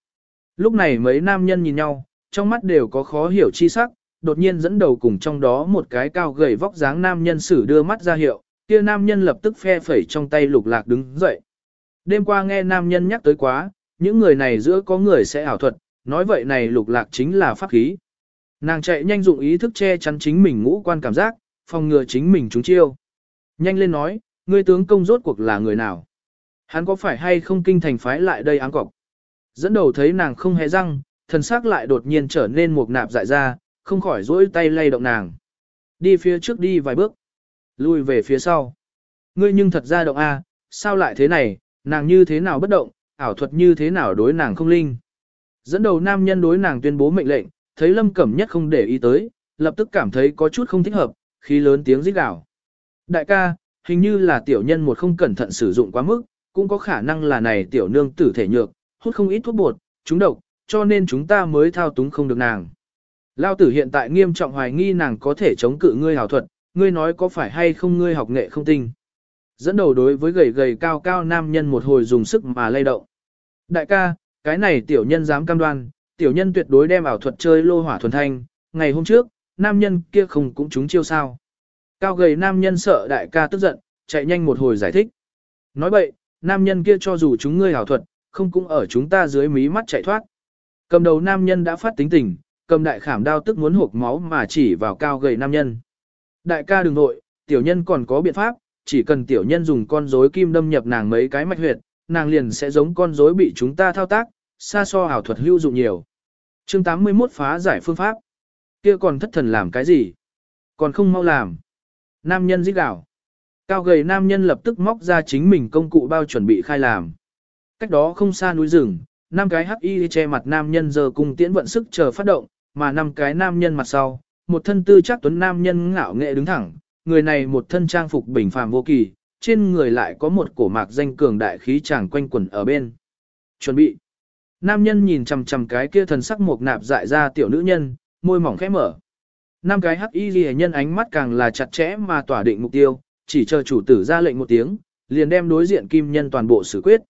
Lúc này mấy nam nhân nhìn nhau, trong mắt đều có khó hiểu chi sắc, đột nhiên dẫn đầu cùng trong đó một cái cao gầy vóc dáng nam nhân sử đưa mắt ra hiệu, kia nam nhân lập tức phe phẩy trong tay lục lạc đứng dậy. Đêm qua nghe nam nhân nhắc tới quá, những người này giữa có người sẽ ảo thuật, nói vậy này lục lạc chính là pháp khí. Nàng chạy nhanh dụng ý thức che chắn chính mình ngũ quan cảm giác, phòng ngừa chính mình trúng chiêu. Nhanh lên nói, ngươi tướng công rốt cuộc là người nào? Hắn có phải hay không kinh thành phái lại đây áng cọc? Dẫn đầu thấy nàng không hề răng, thần sắc lại đột nhiên trở nên một nạp dại ra, không khỏi dỗi tay lay động nàng. Đi phía trước đi vài bước, lui về phía sau. Ngươi nhưng thật ra động A, sao lại thế này, nàng như thế nào bất động, ảo thuật như thế nào đối nàng không linh. Dẫn đầu nam nhân đối nàng tuyên bố mệnh lệnh, thấy lâm cẩm nhất không để ý tới, lập tức cảm thấy có chút không thích hợp, khi lớn tiếng rít gào. Đại ca, hình như là tiểu nhân một không cẩn thận sử dụng quá mức, cũng có khả năng là này tiểu nương tử thể nhược, hút không ít thuốc bột, chúng độc, cho nên chúng ta mới thao túng không được nàng. Lao tử hiện tại nghiêm trọng hoài nghi nàng có thể chống cự ngươi hảo thuật, ngươi nói có phải hay không ngươi học nghệ không tinh. Dẫn đầu đối với gầy gầy cao cao nam nhân một hồi dùng sức mà lay động. Đại ca, cái này tiểu nhân dám cam đoan, tiểu nhân tuyệt đối đem ảo thuật chơi lô hỏa thuần thanh, ngày hôm trước, nam nhân kia không cũng trúng chiêu sao. Cao gầy nam nhân sợ đại ca tức giận, chạy nhanh một hồi giải thích. Nói bậy, nam nhân kia cho dù chúng ngươi ảo thuật, không cũng ở chúng ta dưới mí mắt chạy thoát. Cầm đầu nam nhân đã phát tính tình, cầm đại khảm đao tức muốn hộp máu mà chỉ vào cao gầy nam nhân. Đại ca đừng nội, tiểu nhân còn có biện pháp, chỉ cần tiểu nhân dùng con rối kim đâm nhập nàng mấy cái mạch huyệt, nàng liền sẽ giống con rối bị chúng ta thao tác, xa so ảo thuật hữu dụng nhiều. Chương 81 phá giải phương pháp. Kia còn thất thần làm cái gì? Còn không mau làm. Nam nhân giết đảo. Cao gầy nam nhân lập tức móc ra chính mình công cụ bao chuẩn bị khai làm. Cách đó không xa núi rừng, năm cái hắc y che mặt nam nhân giờ cùng tiễn vận sức chờ phát động, mà năm cái nam nhân mặt sau, một thân tư chắc tuấn nam nhân ngạo nghệ đứng thẳng, người này một thân trang phục bình phàm vô kỳ, trên người lại có một cổ mạc danh cường đại khí chàng quanh quẩn ở bên. Chuẩn bị. Nam nhân nhìn chằm chằm cái kia thần sắc mộc nạp dại ra tiểu nữ nhân, môi mỏng khẽ mở. Năm cái hắc y ghi nhân ánh mắt càng là chặt chẽ mà tỏa định mục tiêu, chỉ chờ chủ tử ra lệnh một tiếng, liền đem đối diện kim nhân toàn bộ xử quyết.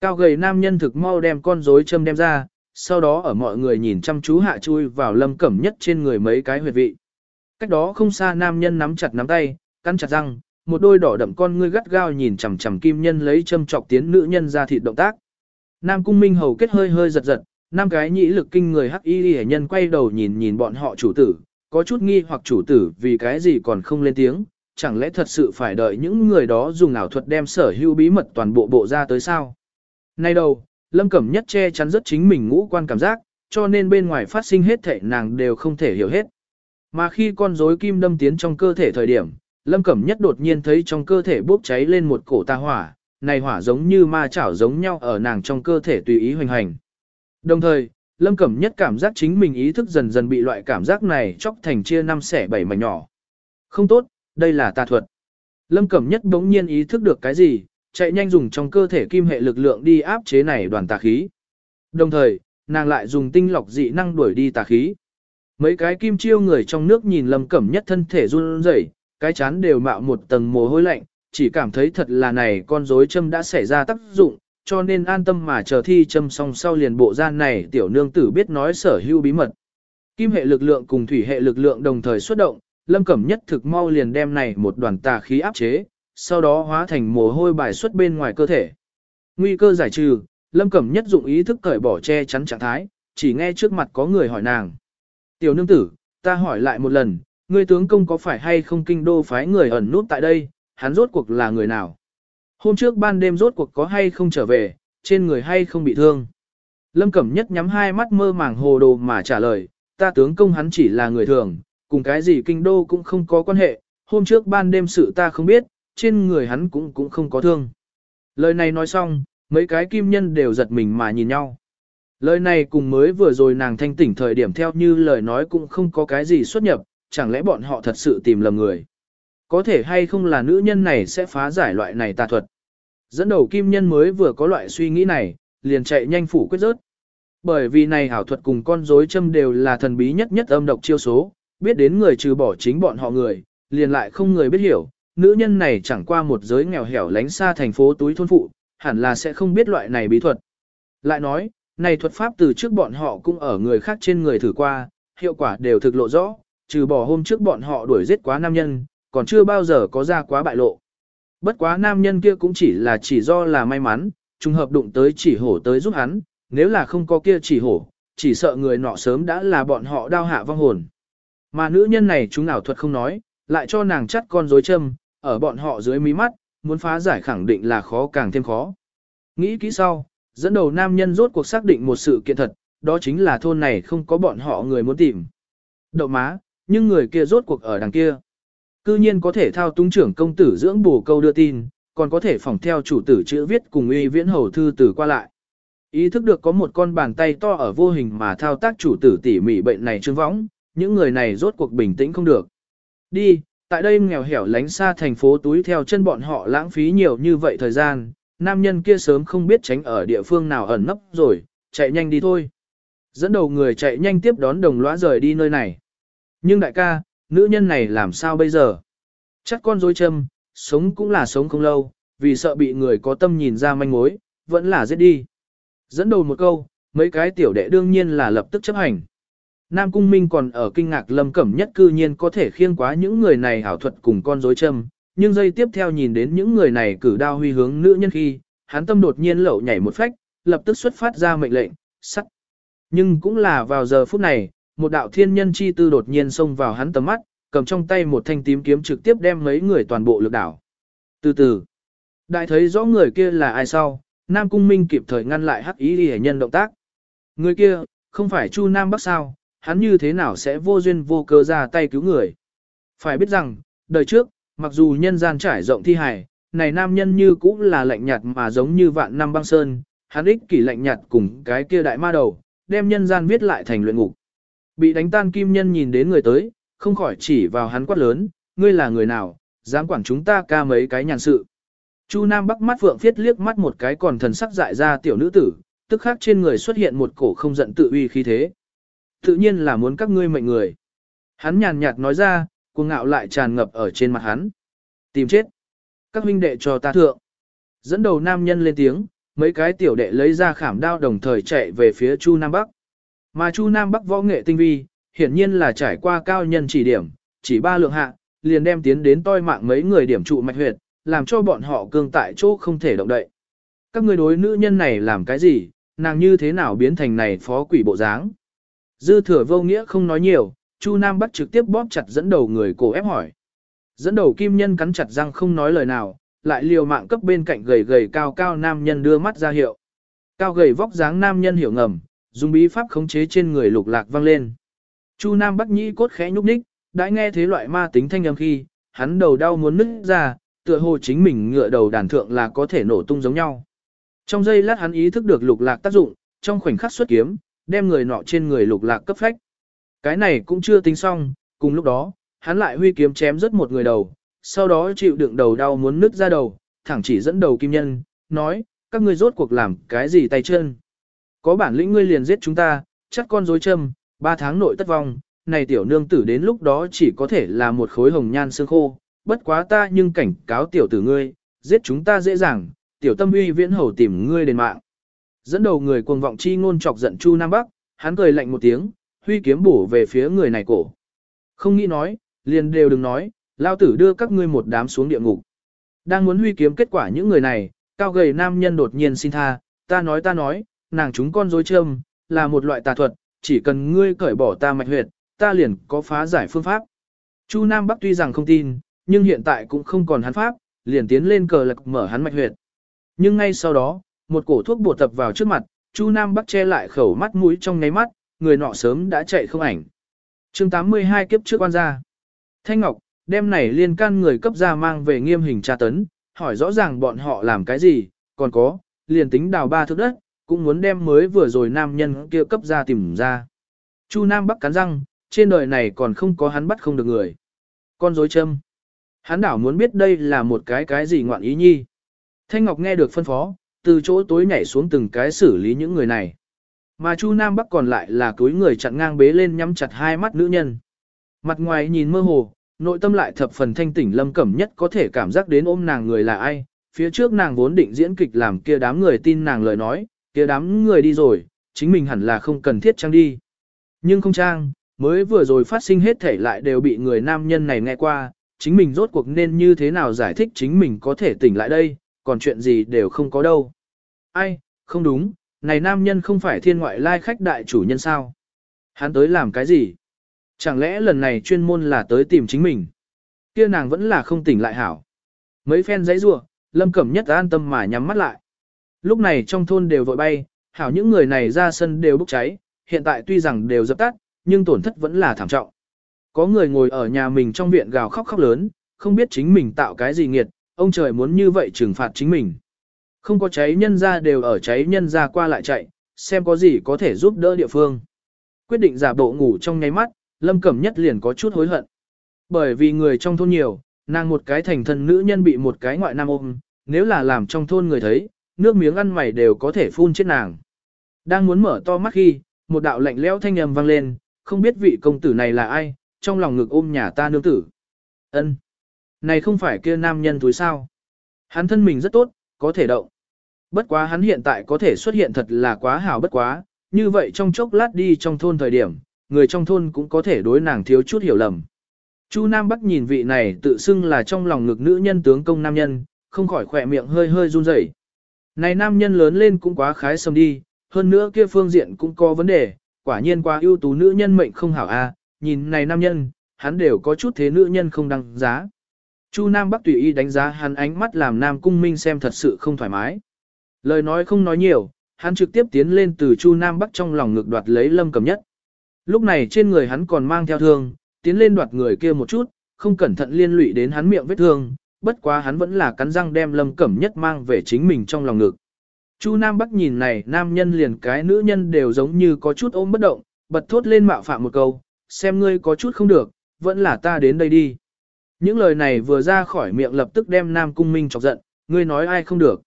Cao gầy nam nhân thực mau đem con rối châm đem ra, sau đó ở mọi người nhìn chăm chú hạ chui vào lâm cẩm nhất trên người mấy cái huyệt vị. Cách đó không xa nam nhân nắm chặt nắm tay, cắn chặt răng, một đôi đỏ đậm con ngươi gắt gao nhìn chằm chằm kim nhân lấy châm chọc tiến nữ nhân ra thịt động tác. Nam cung minh hầu kết hơi hơi giật giật, năm cái nhĩ lực kinh người hắc y hệ nhân quay đầu nhìn nhìn bọn họ chủ tử, có chút nghi hoặc chủ tử vì cái gì còn không lên tiếng, chẳng lẽ thật sự phải đợi những người đó dùng ảo thuật đem sở hữu bí mật toàn bộ bộ ra tới sao? Nay đầu, Lâm Cẩm Nhất che chắn rất chính mình ngũ quan cảm giác, cho nên bên ngoài phát sinh hết thể nàng đều không thể hiểu hết. Mà khi con rối kim đâm tiến trong cơ thể thời điểm, Lâm Cẩm Nhất đột nhiên thấy trong cơ thể bốc cháy lên một cổ tà hỏa, này hỏa giống như ma chảo giống nhau ở nàng trong cơ thể tùy ý hoành hành. Đồng thời, Lâm Cẩm Nhất cảm giác chính mình ý thức dần dần bị loại cảm giác này chóc thành chia năm xẻ bảy mảnh nhỏ. Không tốt, đây là tà thuật. Lâm Cẩm Nhất bỗng nhiên ý thức được cái gì, chạy nhanh dùng trong cơ thể kim hệ lực lượng đi áp chế này đoàn tà khí. Đồng thời, nàng lại dùng tinh lọc dị năng đuổi đi tà khí. Mấy cái kim chiêu người trong nước nhìn Lâm Cẩm Nhất thân thể run rẩy, cái chán đều mạo một tầng mồ hôi lạnh, chỉ cảm thấy thật là này con rối châm đã xảy ra tác dụng, cho nên an tâm mà chờ thi châm xong sau liền bộ gian này tiểu nương tử biết nói sở hữu bí mật. Kim hệ lực lượng cùng thủy hệ lực lượng đồng thời xuất động, Lâm Cẩm Nhất thực mau liền đem này một đoàn tà khí áp chế, sau đó hóa thành mồ hôi bài xuất bên ngoài cơ thể. Nguy cơ giải trừ, Lâm Cẩm Nhất dụng ý thức cởi bỏ che chắn trạng thái, chỉ nghe trước mặt có người hỏi nàng. Tiểu nương tử, ta hỏi lại một lần, ngươi tướng công có phải hay không kinh đô phái người ẩn nút tại đây, hắn rốt cuộc là người nào? Hôm trước ban đêm rốt cuộc có hay không trở về, trên người hay không bị thương? Lâm Cẩm Nhất nhắm hai mắt mơ màng hồ đồ mà trả lời, ta tướng công hắn chỉ là người thường, cùng cái gì kinh đô cũng không có quan hệ, hôm trước ban đêm sự ta không biết, trên người hắn cũng cũng không có thương. Lời này nói xong, mấy cái kim nhân đều giật mình mà nhìn nhau. Lời này cùng mới vừa rồi nàng thanh tỉnh thời điểm theo như lời nói cũng không có cái gì xuất nhập, chẳng lẽ bọn họ thật sự tìm lầm người. Có thể hay không là nữ nhân này sẽ phá giải loại này tà thuật. Dẫn đầu kim nhân mới vừa có loại suy nghĩ này, liền chạy nhanh phủ quyết rớt. Bởi vì này hảo thuật cùng con rối châm đều là thần bí nhất nhất âm độc chiêu số, biết đến người trừ bỏ chính bọn họ người, liền lại không người biết hiểu, nữ nhân này chẳng qua một giới nghèo hẻo lánh xa thành phố túi thôn phụ, hẳn là sẽ không biết loại này bí thuật. Lại nói, này thuật pháp từ trước bọn họ cũng ở người khác trên người thử qua, hiệu quả đều thực lộ rõ, trừ bỏ hôm trước bọn họ đuổi giết quá nam nhân, còn chưa bao giờ có ra quá bại lộ. Bất quá nam nhân kia cũng chỉ là chỉ do là may mắn, trùng hợp đụng tới chỉ hổ tới giúp hắn, nếu là không có kia chỉ hổ, chỉ sợ người nọ sớm đã là bọn họ đau hạ vong hồn. Mà nữ nhân này chúng ảo thuật không nói, lại cho nàng chắt con rối châm, ở bọn họ dưới mí mắt, muốn phá giải khẳng định là khó càng thêm khó. Nghĩ kỹ sau, dẫn đầu nam nhân rốt cuộc xác định một sự kiện thật, đó chính là thôn này không có bọn họ người muốn tìm. Đậu má, nhưng người kia rốt cuộc ở đằng kia. Cư nhiên có thể thao túng trưởng công tử dưỡng bổ câu đưa tin, còn có thể phỏng theo chủ tử chữ viết cùng uy viễn hầu thư tử qua lại. Ý thức được có một con bàn tay to ở vô hình mà thao tác chủ tử tỉ mỉ bệnh này trương võng, những người này rốt cuộc bình tĩnh không được. Đi, tại đây nghèo hẻo lánh xa thành phố túi theo chân bọn họ lãng phí nhiều như vậy thời gian, nam nhân kia sớm không biết tránh ở địa phương nào ẩn nấp rồi, chạy nhanh đi thôi. Dẫn đầu người chạy nhanh tiếp đón đồng lõa rời đi nơi này. Nhưng đại ca, nữ nhân này làm sao bây giờ? Chắc con dối châm, sống cũng là sống không lâu, vì sợ bị người có tâm nhìn ra manh mối, vẫn là giết đi. Dẫn đầu một câu, mấy cái tiểu đệ đương nhiên là lập tức chấp hành. Nam Cung Minh còn ở kinh ngạc lâm cẩm nhất cư nhiên có thể khiêng quá những người này hảo thuật cùng con dối châm, nhưng giây tiếp theo nhìn đến những người này cử đao huy hướng nữ nhân khi, hắn tâm đột nhiên lậu nhảy một phách, lập tức xuất phát ra mệnh lệnh, sắt. Nhưng cũng là vào giờ phút này, một đạo thiên nhân chi tư đột nhiên xông vào hắn tầm mắt, cầm trong tay một thanh tím kiếm trực tiếp đem mấy người toàn bộ lực đảo. Từ từ, đại thấy rõ người kia là ai sau, Nam Cung Minh kịp thời ngăn lại hắc ý hệ nhân động tác. Người kia, không phải Chu Nam Bắc sao, hắn như thế nào sẽ vô duyên vô cớ ra tay cứu người. Phải biết rằng, đời trước, mặc dù nhân gian trải rộng thi hài, này nam nhân như cũng là lạnh nhạt mà giống như vạn năm băng sơn, hắn ích kỷ lạnh nhạt cùng cái kia đại ma đầu, đem nhân gian viết lại thành luyện ngục. Bị đánh tan kim nhân nhìn đến người tới, không khỏi chỉ vào hắn quát lớn, ngươi là người nào, dám quản chúng ta ca mấy cái nhàn sự. Chu Nam Bắc mắt phượng phiết liếc mắt một cái còn thần sắc dại ra tiểu nữ tử, tức khắc trên người xuất hiện một cổ không giận tự uy khí thế. Tự nhiên là muốn các ngươi mệnh người. Hắn nhàn nhạt nói ra, cuồng ngạo lại tràn ngập ở trên mặt hắn. Tìm chết. Các huynh đệ cho ta thượng. Dẫn đầu nam nhân lên tiếng, mấy cái tiểu đệ lấy ra khảm đao đồng thời chạy về phía Chu Nam Bắc. Mà Chu Nam Bắc võ nghệ tinh vi, hiển nhiên là trải qua cao nhân chỉ điểm, chỉ ba lượng hạ, liền đem tiến đến toi mạng mấy người điểm trụ mạch huyệt, làm cho bọn họ cương tại chỗ không thể động đậy. Các người đối nữ nhân này làm cái gì, nàng như thế nào biến thành này phó quỷ bộ dáng? Dư thừa vô nghĩa không nói nhiều, Chu Nam Bắc trực tiếp bóp chặt dẫn đầu người cổ ép hỏi. Dẫn đầu kim nhân cắn chặt răng không nói lời nào, lại liều mạng cấp bên cạnh gầy gầy cao cao nam nhân đưa mắt ra hiệu. Cao gầy vóc dáng nam nhân hiểu ngầm, dùng bí pháp khống chế trên người lục lạc vang lên. Chu Nam Bắc Nhĩ cốt khẽ nhúc nhích, đã nghe thế loại ma tính thanh âm khi, hắn đầu đau muốn nứt ra, tựa hồ chính mình ngựa đầu đàn thượng là có thể nổ tung giống nhau. Trong giây lát hắn ý thức được lục lạc tác dụng, trong khoảnh khắc xuất kiếm, đem người nọ trên người lục lạc cấp phách. Cái này cũng chưa tính xong, cùng lúc đó, hắn lại huy kiếm chém rất một người đầu, sau đó chịu đựng đầu đau muốn nứt ra đầu, thẳng chỉ dẫn đầu kim nhân, nói, các ngươi rốt cuộc làm cái gì tay chân. Có bản lĩnh ngươi liền giết chúng ta, chắc con dối châm, ba tháng nội tất vong, này tiểu nương tử đến lúc đó chỉ có thể là một khối hồng nhan xương khô, bất quá ta nhưng cảnh cáo tiểu tử ngươi, giết chúng ta dễ dàng, tiểu tâm uy viễn hầu tìm ngươi đền mạng. Dẫn đầu người cuồng vọng chi ngôn chọc giận Chu Nam Bắc, hắn cười lạnh một tiếng, huy kiếm bổ về phía người này cổ. Không nghĩ nói, liền đều đừng nói, lao tử đưa các ngươi một đám xuống địa ngục. Đang muốn huy kiếm kết quả những người này, cao gầy nam nhân đột nhiên xin tha, ta nói ta nói, nàng chúng con dối châm, là một loại tà thuật, chỉ cần ngươi cởi bỏ ta mạch huyệt, ta liền có phá giải phương pháp. Chu Nam Bắc tuy rằng không tin, nhưng hiện tại cũng không còn hắn pháp, liền tiến lên cờ lạc mở hắn mạch huyệt. Nhưng ngay sau đó, một cổ thuốc bổ tập vào trước mặt, Chu Nam Bắc che lại khẩu mắt mũi trong ngáy mắt, người nọ sớm đã chạy không ảnh. chương 82 kiếp trước quan gia. Thanh Ngọc, đêm này liên can người cấp ra mang về nghiêm hình tra tấn, hỏi rõ ràng bọn họ làm cái gì, còn có, liền tính đào ba thước đất, cũng muốn đem mới vừa rồi nam nhân kia cấp ra tìm ra. Chu Nam Bắc cắn răng, trên đời này còn không có hắn bắt không được người. Con dối châm. Hắn đảo muốn biết đây là một cái cái gì ngoạn ý nhi. Thanh Ngọc nghe được phân phó, từ chỗ tối nhảy xuống từng cái xử lý những người này. Mà Chu Nam Bắc còn lại là cúi người chặn ngang bế lên nhắm chặt hai mắt nữ nhân. Mặt ngoài nhìn mơ hồ, nội tâm lại thập phần thanh tỉnh lâm cẩm nhất có thể cảm giác đến ôm nàng người là ai. Phía trước nàng vốn định diễn kịch làm kia đám người tin nàng lời nói, kia đám người đi rồi, chính mình hẳn là không cần thiết trang đi. Nhưng không trang, mới vừa rồi phát sinh hết thể lại đều bị người nam nhân này nghe qua, chính mình rốt cuộc nên như thế nào giải thích chính mình có thể tỉnh lại đây, còn chuyện gì đều không có đâu. Ai, không đúng, này nam nhân không phải thiên ngoại lai khách đại chủ nhân sao? Hắn tới làm cái gì? Chẳng lẽ lần này chuyên môn là tới tìm chính mình? Kia nàng vẫn là không tỉnh lại hảo. Mấy phen giấy rua, lâm cẩm nhất an tâm mà nhắm mắt lại. Lúc này trong thôn đều vội bay, hảo những người này ra sân đều bốc cháy, hiện tại tuy rằng đều dập tắt, nhưng tổn thất vẫn là thảm trọng. Có người ngồi ở nhà mình trong viện gào khóc khóc lớn, không biết chính mình tạo cái gì nghiệt, ông trời muốn như vậy trừng phạt chính mình. Không có cháy nhân ra đều ở cháy nhân ra qua lại chạy, xem có gì có thể giúp đỡ địa phương. Quyết định giả bộ ngủ trong nháy mắt, Lâm Cẩm Nhất liền có chút hối hận. Bởi vì người trong thôn nhiều, nàng một cái thành thân nữ nhân bị một cái ngoại nam ôm, nếu là làm trong thôn người thấy, nước miếng ăn mày đều có thể phun chết nàng. Đang muốn mở to mắt khi, một đạo lạnh lẽo thanh âm vang lên, không biết vị công tử này là ai, trong lòng ngực ôm nhà ta nương tử. Ân, Này không phải kia nam nhân túi sao. Hắn thân mình rất tốt, có thể động. Bất quá hắn hiện tại có thể xuất hiện thật là quá hảo bất quá, như vậy trong chốc lát đi trong thôn thời điểm, người trong thôn cũng có thể đối nàng thiếu chút hiểu lầm. Chu Nam Bắc nhìn vị này tự xưng là trong lòng ngực nữ nhân tướng công nam nhân, không khỏi khỏe miệng hơi hơi run rẩy. Này nam nhân lớn lên cũng quá khái sầm đi, hơn nữa kia phương diện cũng có vấn đề, quả nhiên quá ưu tú nữ nhân mệnh không hảo a, à. nhìn này nam nhân, hắn đều có chút thế nữ nhân không đăng giá. Chu Nam Bắc tùy ý đánh giá hắn ánh mắt làm Nam Cung Minh xem thật sự không thoải mái. Lời nói không nói nhiều, hắn trực tiếp tiến lên từ Chu Nam Bắc trong lòng ngược đoạt lấy Lâm Cẩm Nhất. Lúc này trên người hắn còn mang theo thương, tiến lên đoạt người kia một chút, không cẩn thận liên lụy đến hắn miệng vết thương, bất quá hắn vẫn là cắn răng đem Lâm Cẩm Nhất mang về chính mình trong lòng ngực. Chu Nam Bắc nhìn này nam nhân liền cái nữ nhân đều giống như có chút ôm bất động, bật thốt lên mạo phạm một câu, xem ngươi có chút không được, vẫn là ta đến đây đi. Những lời này vừa ra khỏi miệng lập tức đem Nam Cung Minh chọc giận, ngươi nói ai không được.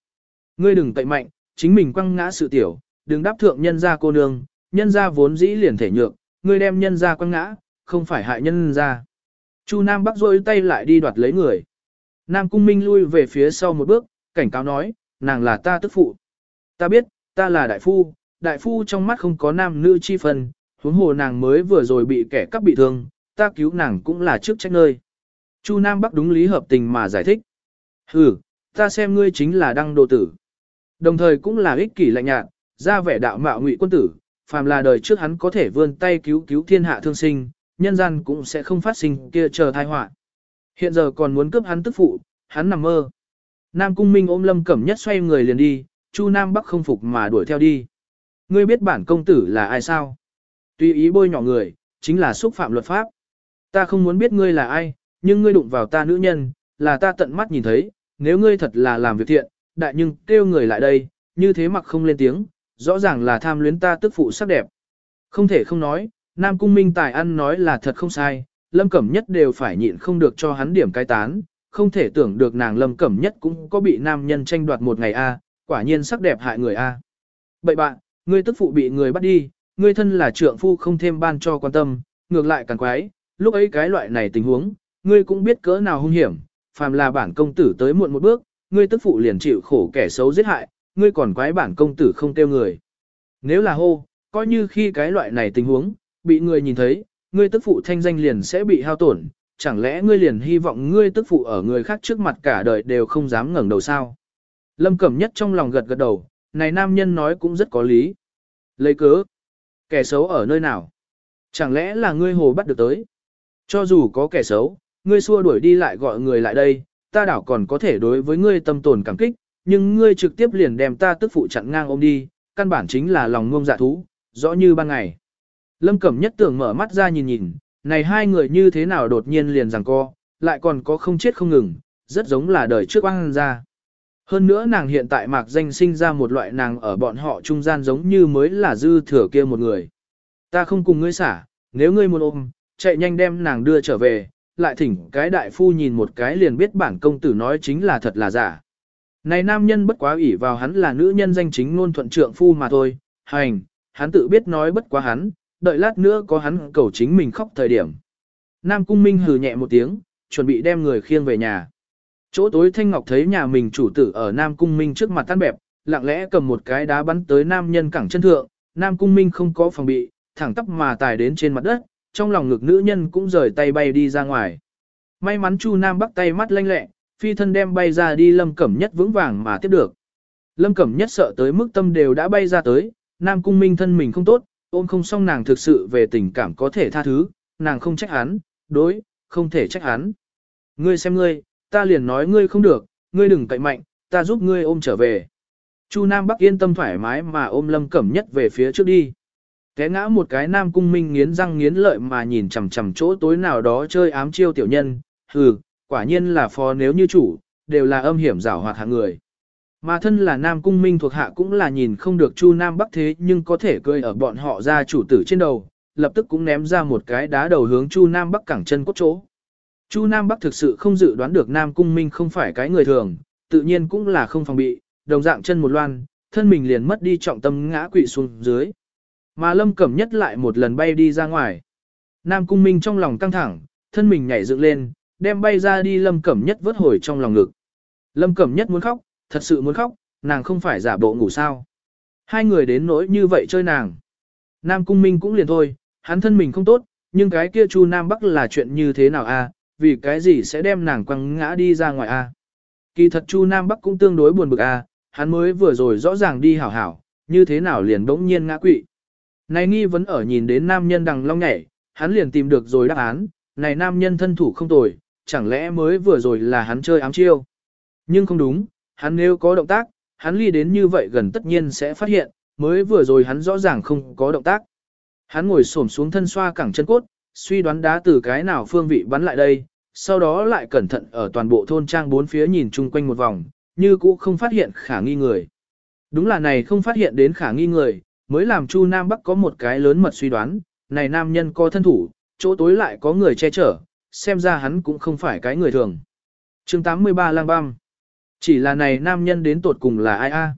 Ngươi đừng tậy mạnh, chính mình quăng ngã sự tiểu, đừng đáp thượng nhân gia cô nương, nhân gia vốn dĩ liền thể nhược, ngươi đem nhân gia quăng ngã, không phải hại nhân gia. Chu Nam Bắc rôi tay lại đi đoạt lấy người. Nam Cung Minh lui về phía sau một bước, cảnh cáo nói, nàng là ta tức phụ. Ta biết, ta là đại phu, đại phu trong mắt không có nam nữ chi phần, huống hồ nàng mới vừa rồi bị kẻ cắp bị thương, ta cứu nàng cũng là trước trách nơi. Chu Nam Bắc đúng lý hợp tình mà giải thích. Ừ, ta xem ngươi chính là đăng đồ tử. Đồng thời cũng là ích kỷ lạnh nhạt, ra vẻ đạo mạo ngụy quân tử, phàm là đời trước hắn có thể vươn tay cứu cứu thiên hạ thương sinh, nhân gian cũng sẽ không phát sinh kia chờ tai họa. Hiện giờ còn muốn cướp hắn tức phụ, hắn nằm mơ. Nam Cung Minh ôm Lâm Cẩm Nhất xoay người liền đi, Chu Nam Bắc không phục mà đuổi theo đi. Ngươi biết bản công tử là ai sao? Tuy ý bôi nhỏ người, chính là xúc phạm luật pháp. Ta không muốn biết ngươi là ai, nhưng ngươi đụng vào ta nữ nhân, là ta tận mắt nhìn thấy, nếu ngươi thật là làm việc thiện, đại nhưng kêu người lại đây, như thế mặc không lên tiếng, rõ ràng là tham luyến ta tức phụ sắc đẹp. Không thể không nói, Nam Cung Minh Tài ăn nói là thật không sai, Lâm Cẩm Nhất đều phải nhịn không được cho hắn điểm cai tán, không thể tưởng được nàng Lâm Cẩm Nhất cũng có bị nam nhân tranh đoạt một ngày a, quả nhiên sắc đẹp hại người a. Bậy bạn, ngươi tức phụ bị người bắt đi, ngươi thân là trượng phu không thêm ban cho quan tâm, ngược lại càng quái, lúc ấy cái loại này tình huống, ngươi cũng biết cỡ nào hung hiểm, phàm là bản công tử tới muộn một bước, ngươi tức phụ liền chịu khổ kẻ xấu giết hại, ngươi còn quái bản công tử không tiêu người. Nếu là hô, coi như khi cái loại này tình huống, bị người nhìn thấy, ngươi tức phụ thanh danh liền sẽ bị hao tổn, chẳng lẽ ngươi liền hy vọng ngươi tức phụ ở người khác trước mặt cả đời đều không dám ngẩng đầu sao? Lâm Cẩm Nhất trong lòng gật gật đầu, này nam nhân nói cũng rất có lý. Lấy cớ, kẻ xấu ở nơi nào? Chẳng lẽ là ngươi hồ bắt được tới? Cho dù có kẻ xấu, ngươi xua đuổi đi lại gọi người lại đây, ta đảo còn có thể đối với ngươi tâm tồn cảm kích, nhưng ngươi trực tiếp liền đem ta tức phụ chặn ngang ôm đi, căn bản chính là lòng ngông dạ thú, rõ như ban ngày. Lâm Cẩm Nhất tưởng mở mắt ra nhìn nhìn, này hai người như thế nào đột nhiên liền rằng co, lại còn có không chết không ngừng, rất giống là đời trước quang ra. Hơn nữa nàng hiện tại mạc danh sinh ra một loại nàng ở bọn họ trung gian giống như mới là dư thừa kia một người. Ta không cùng ngươi xả, nếu ngươi muốn ôm, chạy nhanh đem nàng đưa trở về, lại thỉnh cái đại phu nhìn một cái liền biết bản công tử nói chính là thật là giả. Này nam nhân bất quá ủy vào hắn là nữ nhân danh chính ngôn thuận trượng phu mà thôi, hành, hắn tự biết nói bất quá hắn, đợi lát nữa có hắn cầu chính mình khóc thời điểm. Nam Cung Minh hừ nhẹ một tiếng, chuẩn bị đem người khiêng về nhà. Chỗ tối Thanh Ngọc thấy nhà mình chủ tử ở Nam Cung Minh trước mặt tan bẹp, lặng lẽ cầm một cái đá bắn tới Nam nhân cẳng chân thượng, Nam Cung Minh không có phòng bị, thẳng tắp mà tài đến trên mặt đất, trong lòng ngực nữ nhân cũng rời tay bay đi ra ngoài. May mắn Chu Nam bắt tay mắt lanh lẹ, phi thân đem bay ra đi Lâm Cẩm Nhất vững vàng mà tiếp được. Lâm Cẩm Nhất sợ tới mức tâm đều đã bay ra tới, Nam Cung Minh thân mình không tốt, ôm không xong nàng thực sự về tình cảm có thể tha thứ, nàng không trách hắn, đối, không thể trách hắn. Ngươi xem ngươi, ta liền nói ngươi không được, ngươi đừng cậy mạnh, ta giúp ngươi ôm trở về. Chu Nam Bắc yên tâm thoải mái mà ôm Lâm Cẩm Nhất về phía trước đi. Té ngã một cái Nam Cung Minh nghiến răng nghiến lợi mà nhìn chằm chằm chỗ tối nào đó chơi ám chiêu tiểu nhân, hừ, quả nhiên là phó nếu như chủ, đều là âm hiểm giả hoạt hạng người. Mà thân là Nam Cung Minh thuộc hạ cũng là nhìn không được Chu Nam Bắc thế nhưng có thể cười ở bọn họ ra chủ tử trên đầu, lập tức cũng ném ra một cái đá đầu hướng Chu Nam Bắc cẳng chân cốt chỗ. Chu Nam Bắc thực sự không dự đoán được Nam Cung Minh không phải cái người thường, tự nhiên cũng là không phòng bị, đồng dạng chân một loan, thân mình liền mất đi trọng tâm ngã quỵ xuống dưới. Mà Lâm Cẩm Nhất lại một lần bay đi ra ngoài. Nam Cung Minh trong lòng căng thẳng, thân mình nhảy dựng lên, đem bay ra đi Lâm Cẩm Nhất vớt hồi trong lòng ngực. Lâm Cẩm Nhất muốn khóc, thật sự muốn khóc, nàng không phải giả bộ ngủ sao. Hai người đến nỗi như vậy chơi nàng. Nam Cung Minh cũng liền thôi, hắn thân mình không tốt, nhưng cái kia Chu Nam Bắc là chuyện như thế nào a? vì cái gì sẽ đem nàng quăng ngã đi ra ngoài a? Kỳ thật Chu Nam Bắc cũng tương đối buồn bực a, hắn mới vừa rồi rõ ràng đi hảo hảo, như thế nào liền bỗng nhiên ngã quỵ. Này nghi vẫn ở nhìn đến nam nhân đằng long nhảy, hắn liền tìm được rồi đáp án, này nam nhân thân thủ không tồi, chẳng lẽ mới vừa rồi là hắn chơi ám chiêu. Nhưng không đúng, hắn nếu có động tác, hắn ly đến như vậy gần tất nhiên sẽ phát hiện, mới vừa rồi hắn rõ ràng không có động tác. Hắn ngồi xổm xuống thân xoa cẳng chân cốt, suy đoán đá từ cái nào phương vị bắn lại đây, sau đó lại cẩn thận ở toàn bộ thôn trang bốn phía nhìn chung quanh một vòng, như cũ không phát hiện khả nghi người. Đúng là này không phát hiện đến khả nghi người, mới làm Chu Nam Bắc có một cái lớn mật suy đoán, này nam nhân có thân thủ, chỗ tối lại có người che chở, xem ra hắn cũng không phải cái người thường. chương 83 lang băm. Chỉ là này nam nhân đến tột cùng là ai a?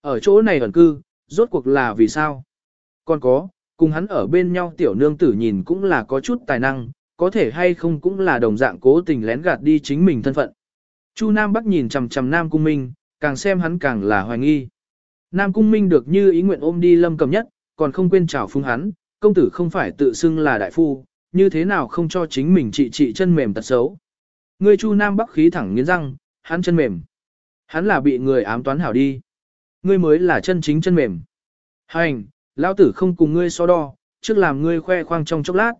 Ở chỗ này ẩn cư, rốt cuộc là vì sao? Còn có, cùng hắn ở bên nhau tiểu nương tử nhìn cũng là có chút tài năng, có thể hay không cũng là đồng dạng cố tình lén gạt đi chính mình thân phận. Chu Nam Bắc nhìn chằm chằm Nam Cung Minh, càng xem hắn càng là hoài nghi. Nam Cung Minh được như ý nguyện ôm đi lâm cầm nhất, còn không quên chào phung hắn, công tử không phải tự xưng là đại phu, như thế nào không cho chính mình trị trị chân mềm tật xấu. Người Chu Nam Bắc khí thẳng nghiến răng, hắn chân mềm. Hắn là bị người ám toán hảo đi. Ngươi mới là chân chính chân mềm. Hành, lão tử không cùng ngươi so đo, trước làm ngươi khoe khoang trong chốc lát.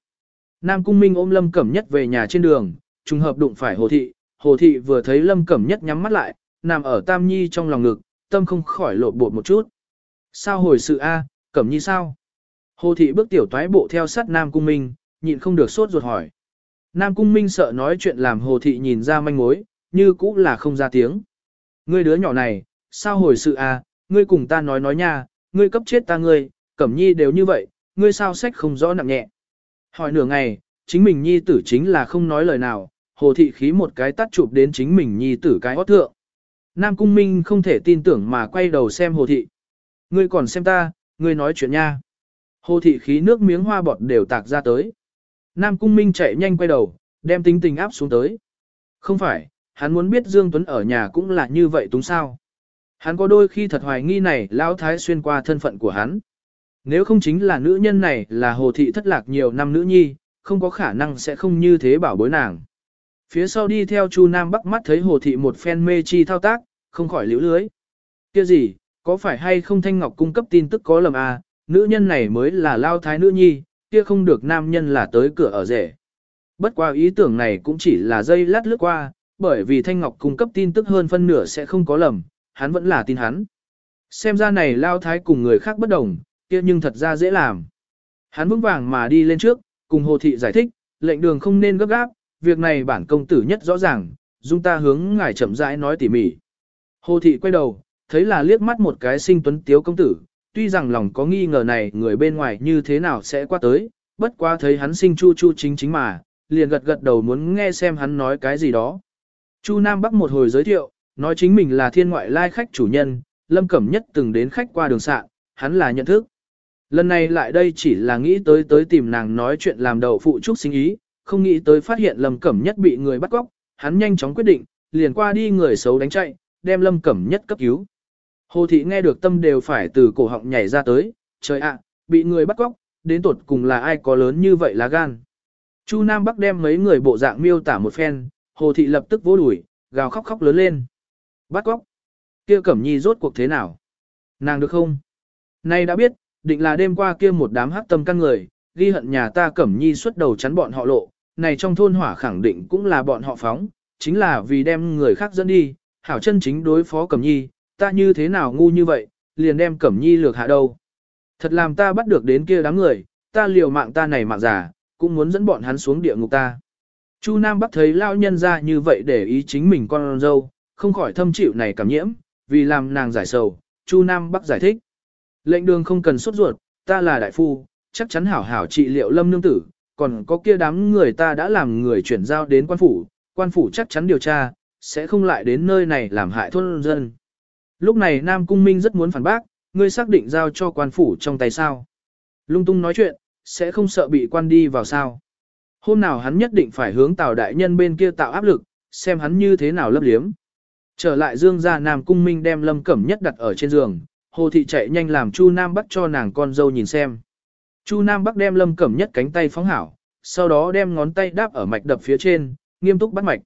Nam Cung Minh ôm Lâm Cẩm Nhất về nhà trên đường, trùng hợp đụng phải Hồ Thị. Hồ Thị vừa thấy Lâm Cẩm Nhất nhắm mắt lại, nằm ở Tam Nhi trong lòng ngực, tâm không khỏi lộn bột một chút. Sao hồi sự A, Cẩm Nhi sao? Hồ Thị bước tiểu toái bộ theo sát Nam Cung Minh, nhịn không được sốt ruột hỏi. Nam Cung Minh sợ nói chuyện làm Hồ Thị nhìn ra manh mối, như cũ là không ra tiếng. Ngươi đứa nhỏ này, sao hồi sự à? ngươi cùng ta nói nói nha, ngươi cấp chết ta ngươi, Cẩm Nhi đều như vậy, ngươi sao sách không rõ nặng nhẹ. Hỏi nửa ngày, chính mình Nhi tử chính là không nói lời nào, Hồ Thị khí một cái tắt chụp đến chính mình Nhi tử cái hót thượng. Nam Cung Minh không thể tin tưởng mà quay đầu xem Hồ Thị. Ngươi còn xem ta, ngươi nói chuyện nha. Hồ Thị khí nước miếng hoa bọt đều tạc ra tới. Nam Cung Minh chạy nhanh quay đầu, đem tính tình áp xuống tới. Không phải, hắn muốn biết Dương Tuấn ở nhà cũng là như vậy túng sao. Hắn có đôi khi thật hoài nghi này Lão Thái xuyên qua thân phận của hắn. Nếu không chính là nữ nhân này là Hồ Thị thất lạc nhiều năm nữ nhi, không có khả năng sẽ không như thế bảo bối nàng. Phía sau đi theo Chu Nam Bắc mắt thấy Hồ Thị một phen mê chi thao tác, không khỏi liễu lưới. Kia gì, có phải hay không Thanh Ngọc cung cấp tin tức có lầm à, nữ nhân này mới là lao thái nữ nhi, kia không được nam nhân là tới cửa ở rể. Bất qua ý tưởng này cũng chỉ là dây lát lướt qua, bởi vì Thanh Ngọc cung cấp tin tức hơn phân nửa sẽ không có lầm, hắn vẫn là tin hắn. Xem ra này lao thái cùng người khác bất đồng, kia nhưng thật ra dễ làm. Hắn vững vàng mà đi lên trước, cùng Hồ Thị giải thích, lệnh đường không nên gấp gáp, việc này bản công tử nhất rõ ràng, dung ta hướng ngài chậm rãi nói tỉ mỉ. Hồ thị quay đầu, thấy là liếc mắt một cái sinh tuấn tiếu công tử, tuy rằng lòng có nghi ngờ này người bên ngoài như thế nào sẽ qua tới, bất quá thấy hắn sinh chu chu chính chính mà, liền gật gật đầu muốn nghe xem hắn nói cái gì đó. Chu Nam Bắc một hồi giới thiệu, nói chính mình là thiên ngoại lai khách chủ nhân, Lâm Cẩm Nhất từng đến khách qua đường sạn, hắn là nhận thức. Lần này lại đây chỉ là nghĩ tới tới tìm nàng nói chuyện làm đầu phụ trúc sinh ý, không nghĩ tới phát hiện Lâm Cẩm Nhất bị người bắt cóc, hắn nhanh chóng quyết định, liền qua đi người xấu đánh chạy, đem Lâm Cẩm Nhất cấp cứu. Hồ thị nghe được tâm đều phải từ cổ họng nhảy ra tới, trời ạ, bị người bắt cóc, đến tột cùng là ai có lớn như vậy là gan. Chu Nam Bắc đem mấy người bộ dạng miêu tả một phen, Hồ thị lập tức vỗ đuổi, gào khóc khóc lớn lên. Bắt cóc. Kia Cẩm Nhi rốt cuộc thế nào? Nàng được không? Nay đã biết, định là đêm qua kia một đám hắc tâm căn người, ghi hận nhà ta Cẩm Nhi xuất đầu chắn bọn họ lộ, này trong thôn hỏa khẳng định cũng là bọn họ phóng, chính là vì đem người khác dẫn đi, hảo chân chính đối phó Cẩm Nhi, ta như thế nào ngu như vậy, liền đem Cẩm Nhi lược hạ đâu. Thật làm ta bắt được đến kia đám người, ta liều mạng ta này mạng giả, cũng muốn dẫn bọn hắn xuống địa ngục ta. Chu Nam Bắc thấy lao nhân ra như vậy để ý chính mình con dâu, không khỏi thâm chịu này cảm nhiễm, vì làm nàng giải sầu, Chu Nam Bắc giải thích. Lệnh đường không cần sốt ruột, ta là đại phu, chắc chắn hảo hảo trị liệu lâm nương tử, còn có kia đám người ta đã làm người chuyển giao đến quan phủ, quan phủ chắc chắn điều tra, sẽ không lại đến nơi này làm hại thôn dân. Lúc này Nam Cung Minh rất muốn phản bác, ngươi xác định giao cho quan phủ trong tay sao. Lung tung nói chuyện, sẽ không sợ bị quan đi vào sao. Hôm nào hắn nhất định phải hướng Tào Đại Nhân bên kia tạo áp lực, xem hắn như thế nào lấp liếm. Trở lại Dương gia Nam Cung Minh đem Lâm Cẩm Nhất đặt ở trên giường, Hồ Thị chạy nhanh làm Chu Nam Bắc cho nàng con dâu nhìn xem. Chu Nam Bắc đem Lâm Cẩm Nhất cánh tay phóng hảo, sau đó đem ngón tay đáp ở mạch đập phía trên, nghiêm túc bắt mạch.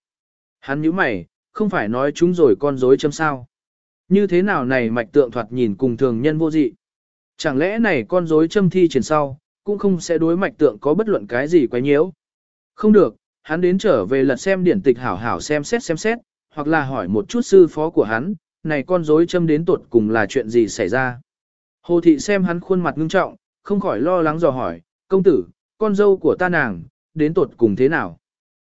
Hắn nhíu mày, không phải nói chúng rồi con rối châm sao. Như thế nào này mạch tượng thoạt nhìn cùng thường nhân vô dị. Chẳng lẽ này con rối châm thi triển sau, cũng không sẽ đối mạch tượng có bất luận cái gì quấy nhiễu. Không được, hắn đến trở về lật xem điển tịch hảo hảo xem xét xem xét, hoặc là hỏi một chút sư phó của hắn, này con rối châm đến tuột cùng là chuyện gì xảy ra. Hồ thị xem hắn khuôn mặt ngưng trọng, không khỏi lo lắng dò hỏi, công tử, con dâu của ta nàng, đến tuột cùng thế nào.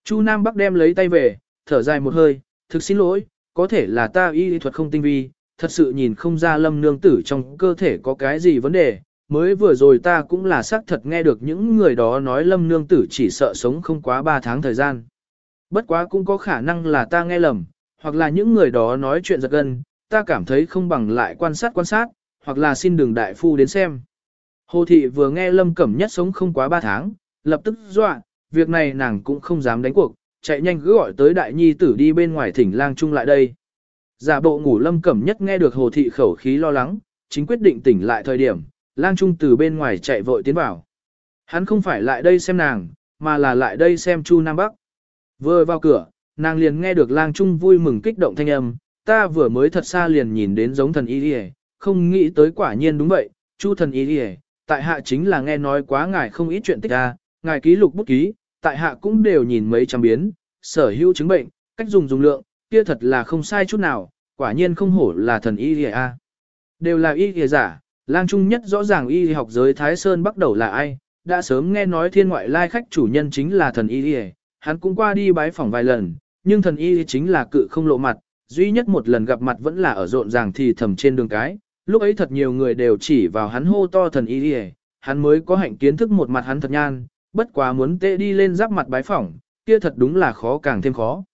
Chu Nam Bắc đem lấy tay về, thở dài một hơi, thực xin lỗi, có thể là ta y lý thuật không tinh vi, thật sự nhìn không ra lâm nương tử trong cơ thể có cái gì vấn đề. Mới vừa rồi ta cũng là xác thật nghe được những người đó nói lâm nương tử chỉ sợ sống không quá 3 tháng thời gian. Bất quá cũng có khả năng là ta nghe lầm, hoặc là những người đó nói chuyện giật gân, ta cảm thấy không bằng lại quan sát quan sát, hoặc là xin đường đại phu đến xem. Hồ thị vừa nghe lâm cẩm nhất sống không quá 3 tháng, lập tức dọa, việc này nàng cũng không dám đánh cuộc, chạy nhanh cứ gọi tới đại nhi tử đi bên ngoài thỉnh lang trung lại đây. Giả bộ ngủ lâm cẩm nhất nghe được hồ thị khẩu khí lo lắng, chính quyết định tỉnh lại thời điểm, lang trung từ bên ngoài chạy vội tiến vào. Hắn không phải lại đây xem nàng, mà là lại đây xem Chu Nam Bắc. Vừa vào cửa, nàng liền nghe được lang trung vui mừng kích động thanh âm, ta vừa mới thật xa liền nhìn đến giống thần y đi không nghĩ tới quả nhiên đúng vậy, Chu thần y đi tại hạ chính là nghe nói quá ngài không ít chuyện tích ra, ngài ký lục bút ký, tại hạ cũng đều nhìn mấy trăm biến, sở hữu chứng bệnh, cách dùng dùng lượng, kia thật là không sai chút nào, quả nhiên không hổ là thần y lìa a. À. Đều là y lìa giả, lang trung nhất rõ ràng y học giới Thái Sơn bắt đầu là ai, đã sớm nghe nói thiên ngoại lai khách chủ nhân chính là thần y hắn cũng qua đi bái phỏng vài lần, nhưng thần y chính là cự không lộ mặt, duy nhất một lần gặp mặt vẫn là ở rộn ràng thì thầm trên đường cái, lúc ấy thật nhiều người đều chỉ vào hắn hô to thần y hắn mới có hạnh kiến thức một mặt hắn thật nhan, bất quá muốn tệ đi lên giáp mặt bái phỏng, kia thật đúng là khó càng thêm khó.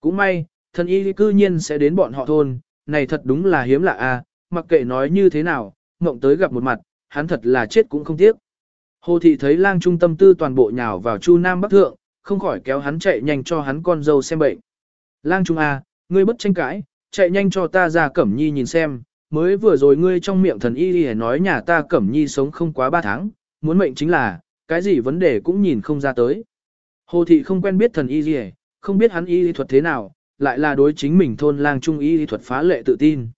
Cũng may, thần y cư nhiên sẽ đến bọn họ thôn, này thật đúng là hiếm lạ a, mặc kệ nói như thế nào, mộng tới gặp một mặt, hắn thật là chết cũng không tiếc. Hồ thị thấy lang trung tâm tư toàn bộ nhào vào chu nam bắc thượng, không khỏi kéo hắn chạy nhanh cho hắn con dâu xem bệnh. Lang trung a, ngươi bất tranh cãi, chạy nhanh cho ta ra cẩm nhi nhìn xem, mới vừa rồi ngươi trong miệng thần y y nói nhà ta cẩm nhi sống không quá ba tháng, muốn mệnh chính là, cái gì vấn đề cũng nhìn không ra tới. Hồ thị không quen biết thần y y, không biết hắn y y thuật thế nào, lại là đối chính mình thôn lang trung y y thuật phá lệ tự tin.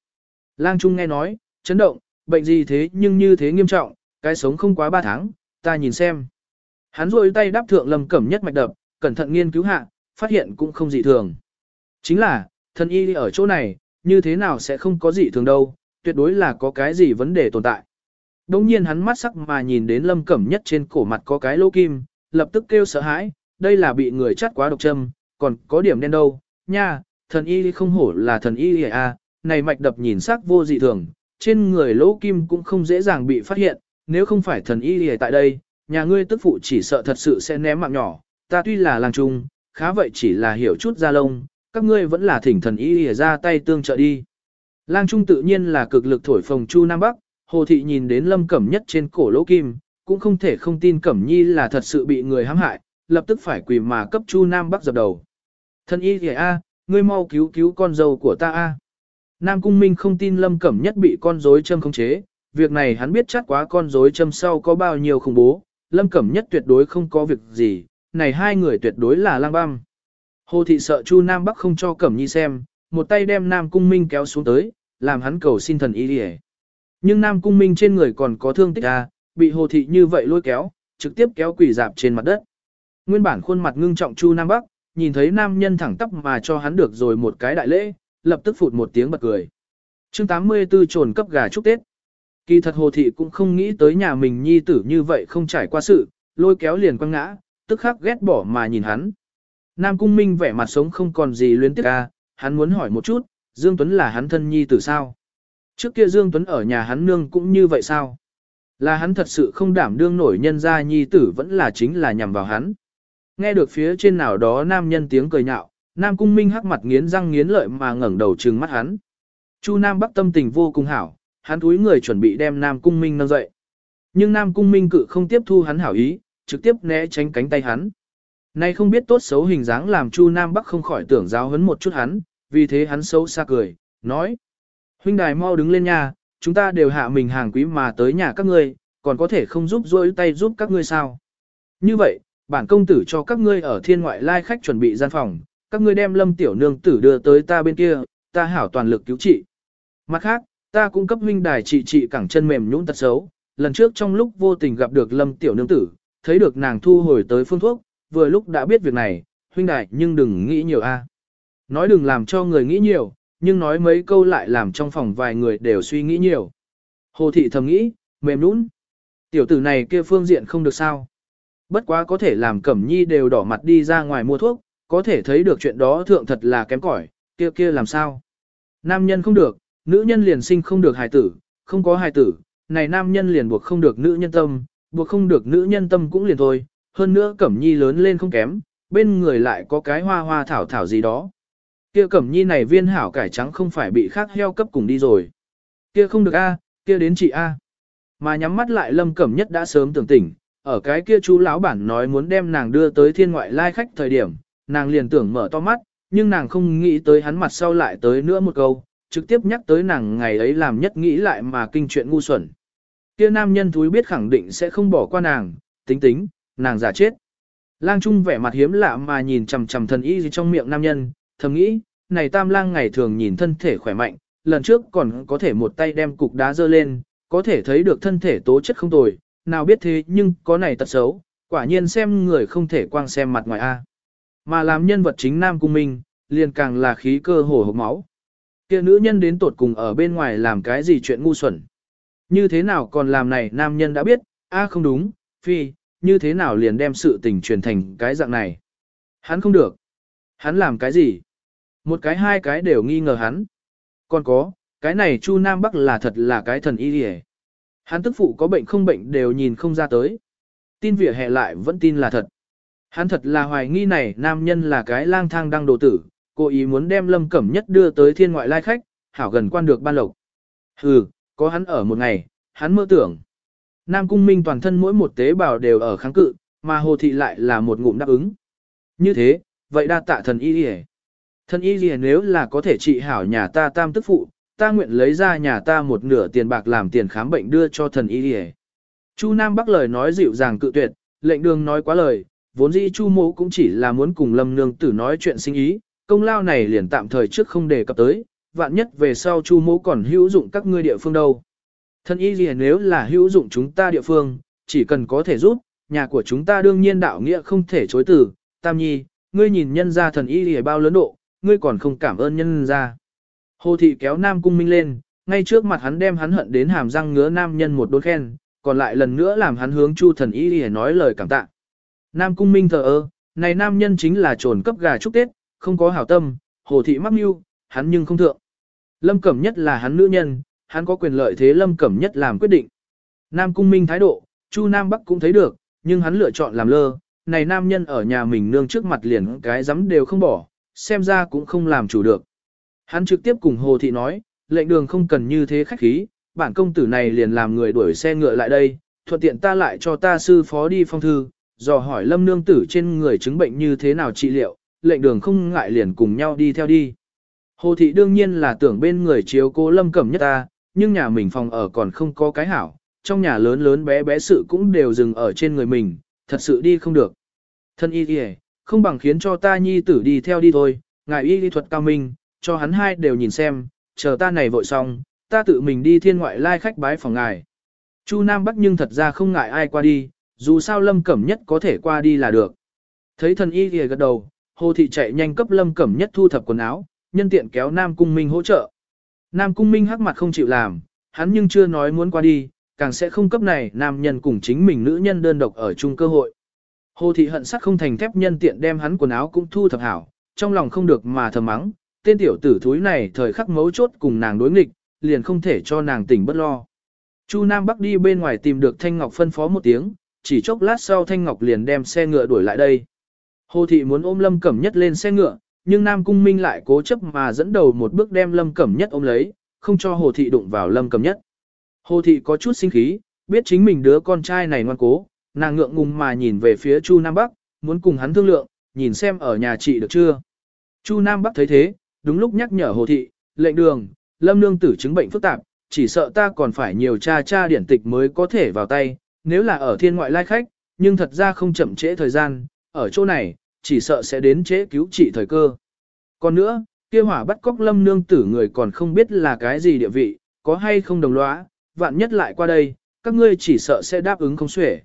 Lang trung nghe nói, chấn động, bệnh gì thế nhưng như thế nghiêm trọng, cái sống không quá 3 tháng, ta nhìn xem. Hắn rôi tay đáp thượng lâm cẩm nhất mạch đập, cẩn thận nghiên cứu hạ, phát hiện cũng không dị thường. Chính là, thần y ở chỗ này, như thế nào sẽ không có dị thường đâu, tuyệt đối là có cái gì vấn đề tồn tại. Đồng nhiên hắn mắt sắc mà nhìn đến lâm cẩm nhất trên cổ mặt có cái lỗ kim, lập tức kêu sợ hãi, đây là bị người chắt quá độc châm, còn có điểm đen đâu, nha, thần y không hổ là thần y à, này mạch đập nhìn sắc vô dị thường, trên người lỗ kim cũng không dễ dàng bị phát hiện, nếu không phải thần y tại đây, nhà ngươi tức phụ chỉ sợ thật sự sẽ ném mạng nhỏ, ta tuy là làng trung, khá vậy chỉ là hiểu chút ra lông, các ngươi vẫn là thỉnh thần y ra tay tương trợ đi. Lang Trung tự nhiên là cực lực thổi phồng Chu Nam Bắc, Hồ Thị nhìn đến Lâm Cẩm Nhất trên cổ lỗ kim, cũng không thể không tin Cẩm Nhi là thật sự bị người hãm hại, lập tức phải quỳ mà cấp Chu Nam Bắc dập đầu. Thân y kìa a, ngươi mau cứu cứu con dâu của ta a. Nam Cung Minh không tin Lâm Cẩm Nhất bị con rối châm khống chế, việc này hắn biết chắc quá con rối châm sau có bao nhiêu khủng bố, Lâm Cẩm Nhất tuyệt đối không có việc gì, này hai người tuyệt đối là lang băm. Hồ thị sợ Chu Nam Bắc không cho Cẩm Nhi xem, một tay đem Nam Cung Minh kéo xuống tới, làm hắn cầu xin thần ý đi Nhưng Nam Cung Minh trên người còn có thương tích à, bị Hồ thị như vậy lôi kéo, trực tiếp kéo quỷ dạp trên mặt đất. Nguyên bản khuôn mặt ngưng trọng Chu Nam Bắc, nhìn thấy nam nhân thẳng tắp mà cho hắn được rồi một cái đại lễ, lập tức phụt một tiếng bật cười. chương 84 trồn cấp gà chúc Tết. Kỳ thật Hồ Thị cũng không nghĩ tới nhà mình nhi tử như vậy không trải qua sự, lôi kéo liền quăng ngã, tức khắc ghét bỏ mà nhìn hắn. Nam Cung Minh vẻ mặt sống không còn gì luyến tiếc ca, hắn muốn hỏi một chút, Dương Tuấn là hắn thân nhi tử sao? Trước kia Dương Tuấn ở nhà hắn nương cũng như vậy sao? Là hắn thật sự không đảm đương nổi nhân gia nhi tử vẫn là chính là nhằm vào hắn. Nghe được phía trên nào đó nam nhân tiếng cười nhạo, Nam Cung Minh hắc mặt nghiến răng nghiến lợi mà ngẩng đầu trừng mắt hắn. Chu Nam Bắc tâm tình vô cùng hảo, hắn túi người chuẩn bị đem Nam Cung Minh nâng dậy. Nhưng Nam Cung Minh cự không tiếp thu hắn hảo ý, trực tiếp né tránh cánh tay hắn. Nay không biết tốt xấu hình dáng làm Chu Nam Bắc không khỏi tưởng giáo hấn một chút hắn, vì thế hắn xấu xa cười, nói. Huynh đài mau đứng lên nhà, chúng ta đều hạ mình hàng quý mà tới nhà các ngươi, còn có thể không giúp rỗi tay giúp các ngươi sao. Như vậy, bản công tử cho các ngươi ở thiên ngoại lai khách chuẩn bị gian phòng, các ngươi đem lâm tiểu nương tử đưa tới ta bên kia, ta hảo toàn lực cứu trị. Mặt khác, ta cung cấp huynh đài trị trị cẳng chân mềm nhũn tật xấu, lần trước trong lúc vô tình gặp được lâm tiểu nương tử, thấy được nàng thu hồi tới phương thuốc, vừa lúc đã biết việc này, huynh đài nhưng đừng nghĩ nhiều a. Nói đừng làm cho người nghĩ nhiều, nhưng nói mấy câu lại làm trong phòng vài người đều suy nghĩ nhiều. Hồ thị thầm nghĩ, mềm nhũn, Tiểu tử này kia phương diện không được sao. Bất quá có thể làm Cẩm Nhi đều đỏ mặt đi ra ngoài mua thuốc, có thể thấy được chuyện đó thượng thật là kém cỏi, kia kia làm sao. Nam nhân không được, nữ nhân liền sinh không được hài tử, không có hài tử, này nam nhân liền buộc không được nữ nhân tâm, buộc không được nữ nhân tâm cũng liền thôi, hơn nữa Cẩm Nhi lớn lên không kém, bên người lại có cái hoa hoa thảo thảo gì đó. Kia Cẩm Nhi này viên hảo cải trắng không phải bị khác heo cấp cùng đi rồi. Kia không được a, kia đến chị a. Mà nhắm mắt lại Lâm Cẩm Nhất đã sớm tưởng tỉnh, ở cái kia chú lão bản nói muốn đem nàng đưa tới thiên ngoại lai khách thời điểm, nàng liền tưởng mở to mắt, nhưng nàng không nghĩ tới hắn mặt sau lại tới nữa một câu, trực tiếp nhắc tới nàng ngày ấy làm nhất nghĩ lại mà kinh chuyện ngu xuẩn. Kia nam nhân thúi biết khẳng định sẽ không bỏ qua nàng, tính tính, nàng giả chết. Lang Trung vẻ mặt hiếm lạ mà nhìn chằm chằm thần y gì trong miệng nam nhân, thầm nghĩ, này tam lang ngày thường nhìn thân thể khỏe mạnh, lần trước còn có thể một tay đem cục đá dơ lên, có thể thấy được thân thể tố chất không tồi, nào biết thế nhưng có này tật xấu, quả nhiên xem người không thể quang xem mặt ngoài A. Mà làm nhân vật chính Nam Cung Minh, liền càng là khí cơ hồ hộp máu. kia nữ nhân đến tột cùng ở bên ngoài làm cái gì chuyện ngu xuẩn. Như thế nào còn làm này nam nhân đã biết, a không đúng, phi, như thế nào liền đem sự tình truyền thành cái dạng này. Hắn không được. Hắn làm cái gì? Một cái hai cái đều nghi ngờ hắn. Còn có, cái này Chu Nam Bắc là thật là cái thần y hề. Hắn tức phụ có bệnh không bệnh đều nhìn không ra tới. Tin vỉa hè lại vẫn tin là thật. Hắn thật là hoài nghi này nam nhân là cái lang thang đang đồ tử, cố ý muốn đem lâm cẩm nhất đưa tới thiên ngoại lai khách, hảo gần quan được ban lộc. Hừ, có hắn ở một ngày, hắn mơ tưởng. Nam cung minh toàn thân mỗi một tế bào đều ở kháng cự, mà hồ thị lại là một ngụm đáp ứng. Như thế, vậy đa tạ thần y đi Thần y gì nếu là có thể trị hảo nhà ta tam tức phụ, ta nguyện lấy ra nhà ta một nửa tiền bạc làm tiền khám bệnh đưa cho thần y đi Chu Nam Bắc lời nói dịu dàng cự tuyệt, lệnh đường nói quá lời, vốn dĩ Chu Mộ cũng chỉ là muốn cùng Lâm Nương Tử nói chuyện sinh ý, công lao này liền tạm thời trước không đề cập tới, vạn nhất về sau Chu Mộ còn hữu dụng các ngươi địa phương đâu. Thần y gì nếu là hữu dụng chúng ta địa phương, chỉ cần có thể giúp, nhà của chúng ta đương nhiên đạo nghĩa không thể chối từ. Tam Nhi, ngươi nhìn nhân gia thần y gì bao lớn độ, ngươi còn không cảm ơn nhân gia. Hồ thị kéo Nam Cung Minh lên, ngay trước mặt hắn đem hắn hận đến hàm răng ngứa nam nhân một đôi khen, còn lại lần nữa làm hắn hướng Chu thần y gì nói lời cảm tạ. Nam Cung Minh thờ ơ, này nam nhân chính là trồn cấp gà chúc Tết, không có hảo tâm, hồ thị mắc mưu, hắn nhưng không thượng. Lâm Cẩm Nhất là hắn nữ nhân, hắn có quyền lợi thế Lâm Cẩm Nhất làm quyết định. Nam Cung Minh thái độ, Chu Nam Bắc cũng thấy được, nhưng hắn lựa chọn làm lơ, này nam nhân ở nhà mình nương trước mặt liền cái dám đều không bỏ, xem ra cũng không làm chủ được. Hắn trực tiếp cùng Hồ Thị nói, lệnh đường không cần như thế khách khí, bản công tử này liền làm người đuổi xe ngựa lại đây, thuận tiện ta lại cho ta sư phó đi phong thư, dò hỏi lâm nương tử trên người chứng bệnh như thế nào trị liệu, lệnh đường không ngại liền cùng nhau đi theo đi. Hồ thị đương nhiên là tưởng bên người chiếu cố lâm cẩm nhất ta, nhưng nhà mình phòng ở còn không có cái hảo, trong nhà lớn lớn bé bé sự cũng đều dừng ở trên người mình, thật sự đi không được. Thân y kìa, không bằng khiến cho ta nhi tử đi theo đi thôi, ngài y lý thuật cao minh, cho hắn hai đều nhìn xem, chờ ta này vội xong, ta tự mình đi thiên ngoại lai khách bái phòng ngài. Chu Nam Bắc nhưng thật ra không ngại ai qua đi, dù sao Lâm Cẩm Nhất có thể qua đi là được. Thấy thần y thì gật đầu, Hồ Thị chạy nhanh cấp Lâm Cẩm Nhất thu thập quần áo, nhân tiện kéo Nam Cung Minh hỗ trợ. Nam Cung Minh hắc mặt không chịu làm, hắn nhưng chưa nói muốn qua đi, càng sẽ không cấp này nam nhân cùng chính mình nữ nhân đơn độc ở chung cơ hội. Hồ thị hận sắc không thành thép nhân tiện đem hắn quần áo cũng thu thập hảo, trong lòng không được mà thầm mắng, tên tiểu tử thúi này thời khắc mấu chốt cùng nàng đối nghịch, liền không thể cho nàng tỉnh bất lo. Chu Nam Bắc đi bên ngoài tìm được Thanh Ngọc phân phó một tiếng, chỉ chốc lát sau Thanh Ngọc liền đem xe ngựa đuổi lại đây. Hồ thị muốn ôm Lâm Cẩm Nhất lên xe ngựa, nhưng Nam Cung Minh lại cố chấp mà dẫn đầu một bước đem Lâm Cẩm Nhất ôm lấy, không cho Hồ thị đụng vào Lâm Cẩm Nhất. Hồ thị có chút sinh khí, biết chính mình đứa con trai này ngoan cố, nàng ngượng ngùng mà nhìn về phía Chu Nam Bắc, muốn cùng hắn thương lượng, nhìn xem ở nhà chị được chưa. Chu Nam Bắc thấy thế, đúng lúc nhắc nhở Hồ thị, lệnh đường, lâm nương tử chứng bệnh phức tạp, chỉ sợ ta còn phải nhiều cha cha điển tịch mới có thể vào tay, nếu là ở thiên ngoại lai khách, nhưng thật ra không chậm trễ thời gian, ở chỗ này, chỉ sợ sẽ đến trễ cứu trị thời cơ. Còn nữa, kia hỏa bắt cóc lâm nương tử người còn không biết là cái gì địa vị, có hay không đồng lõa, vạn nhất lại qua đây, các ngươi chỉ sợ sẽ đáp ứng không xuể.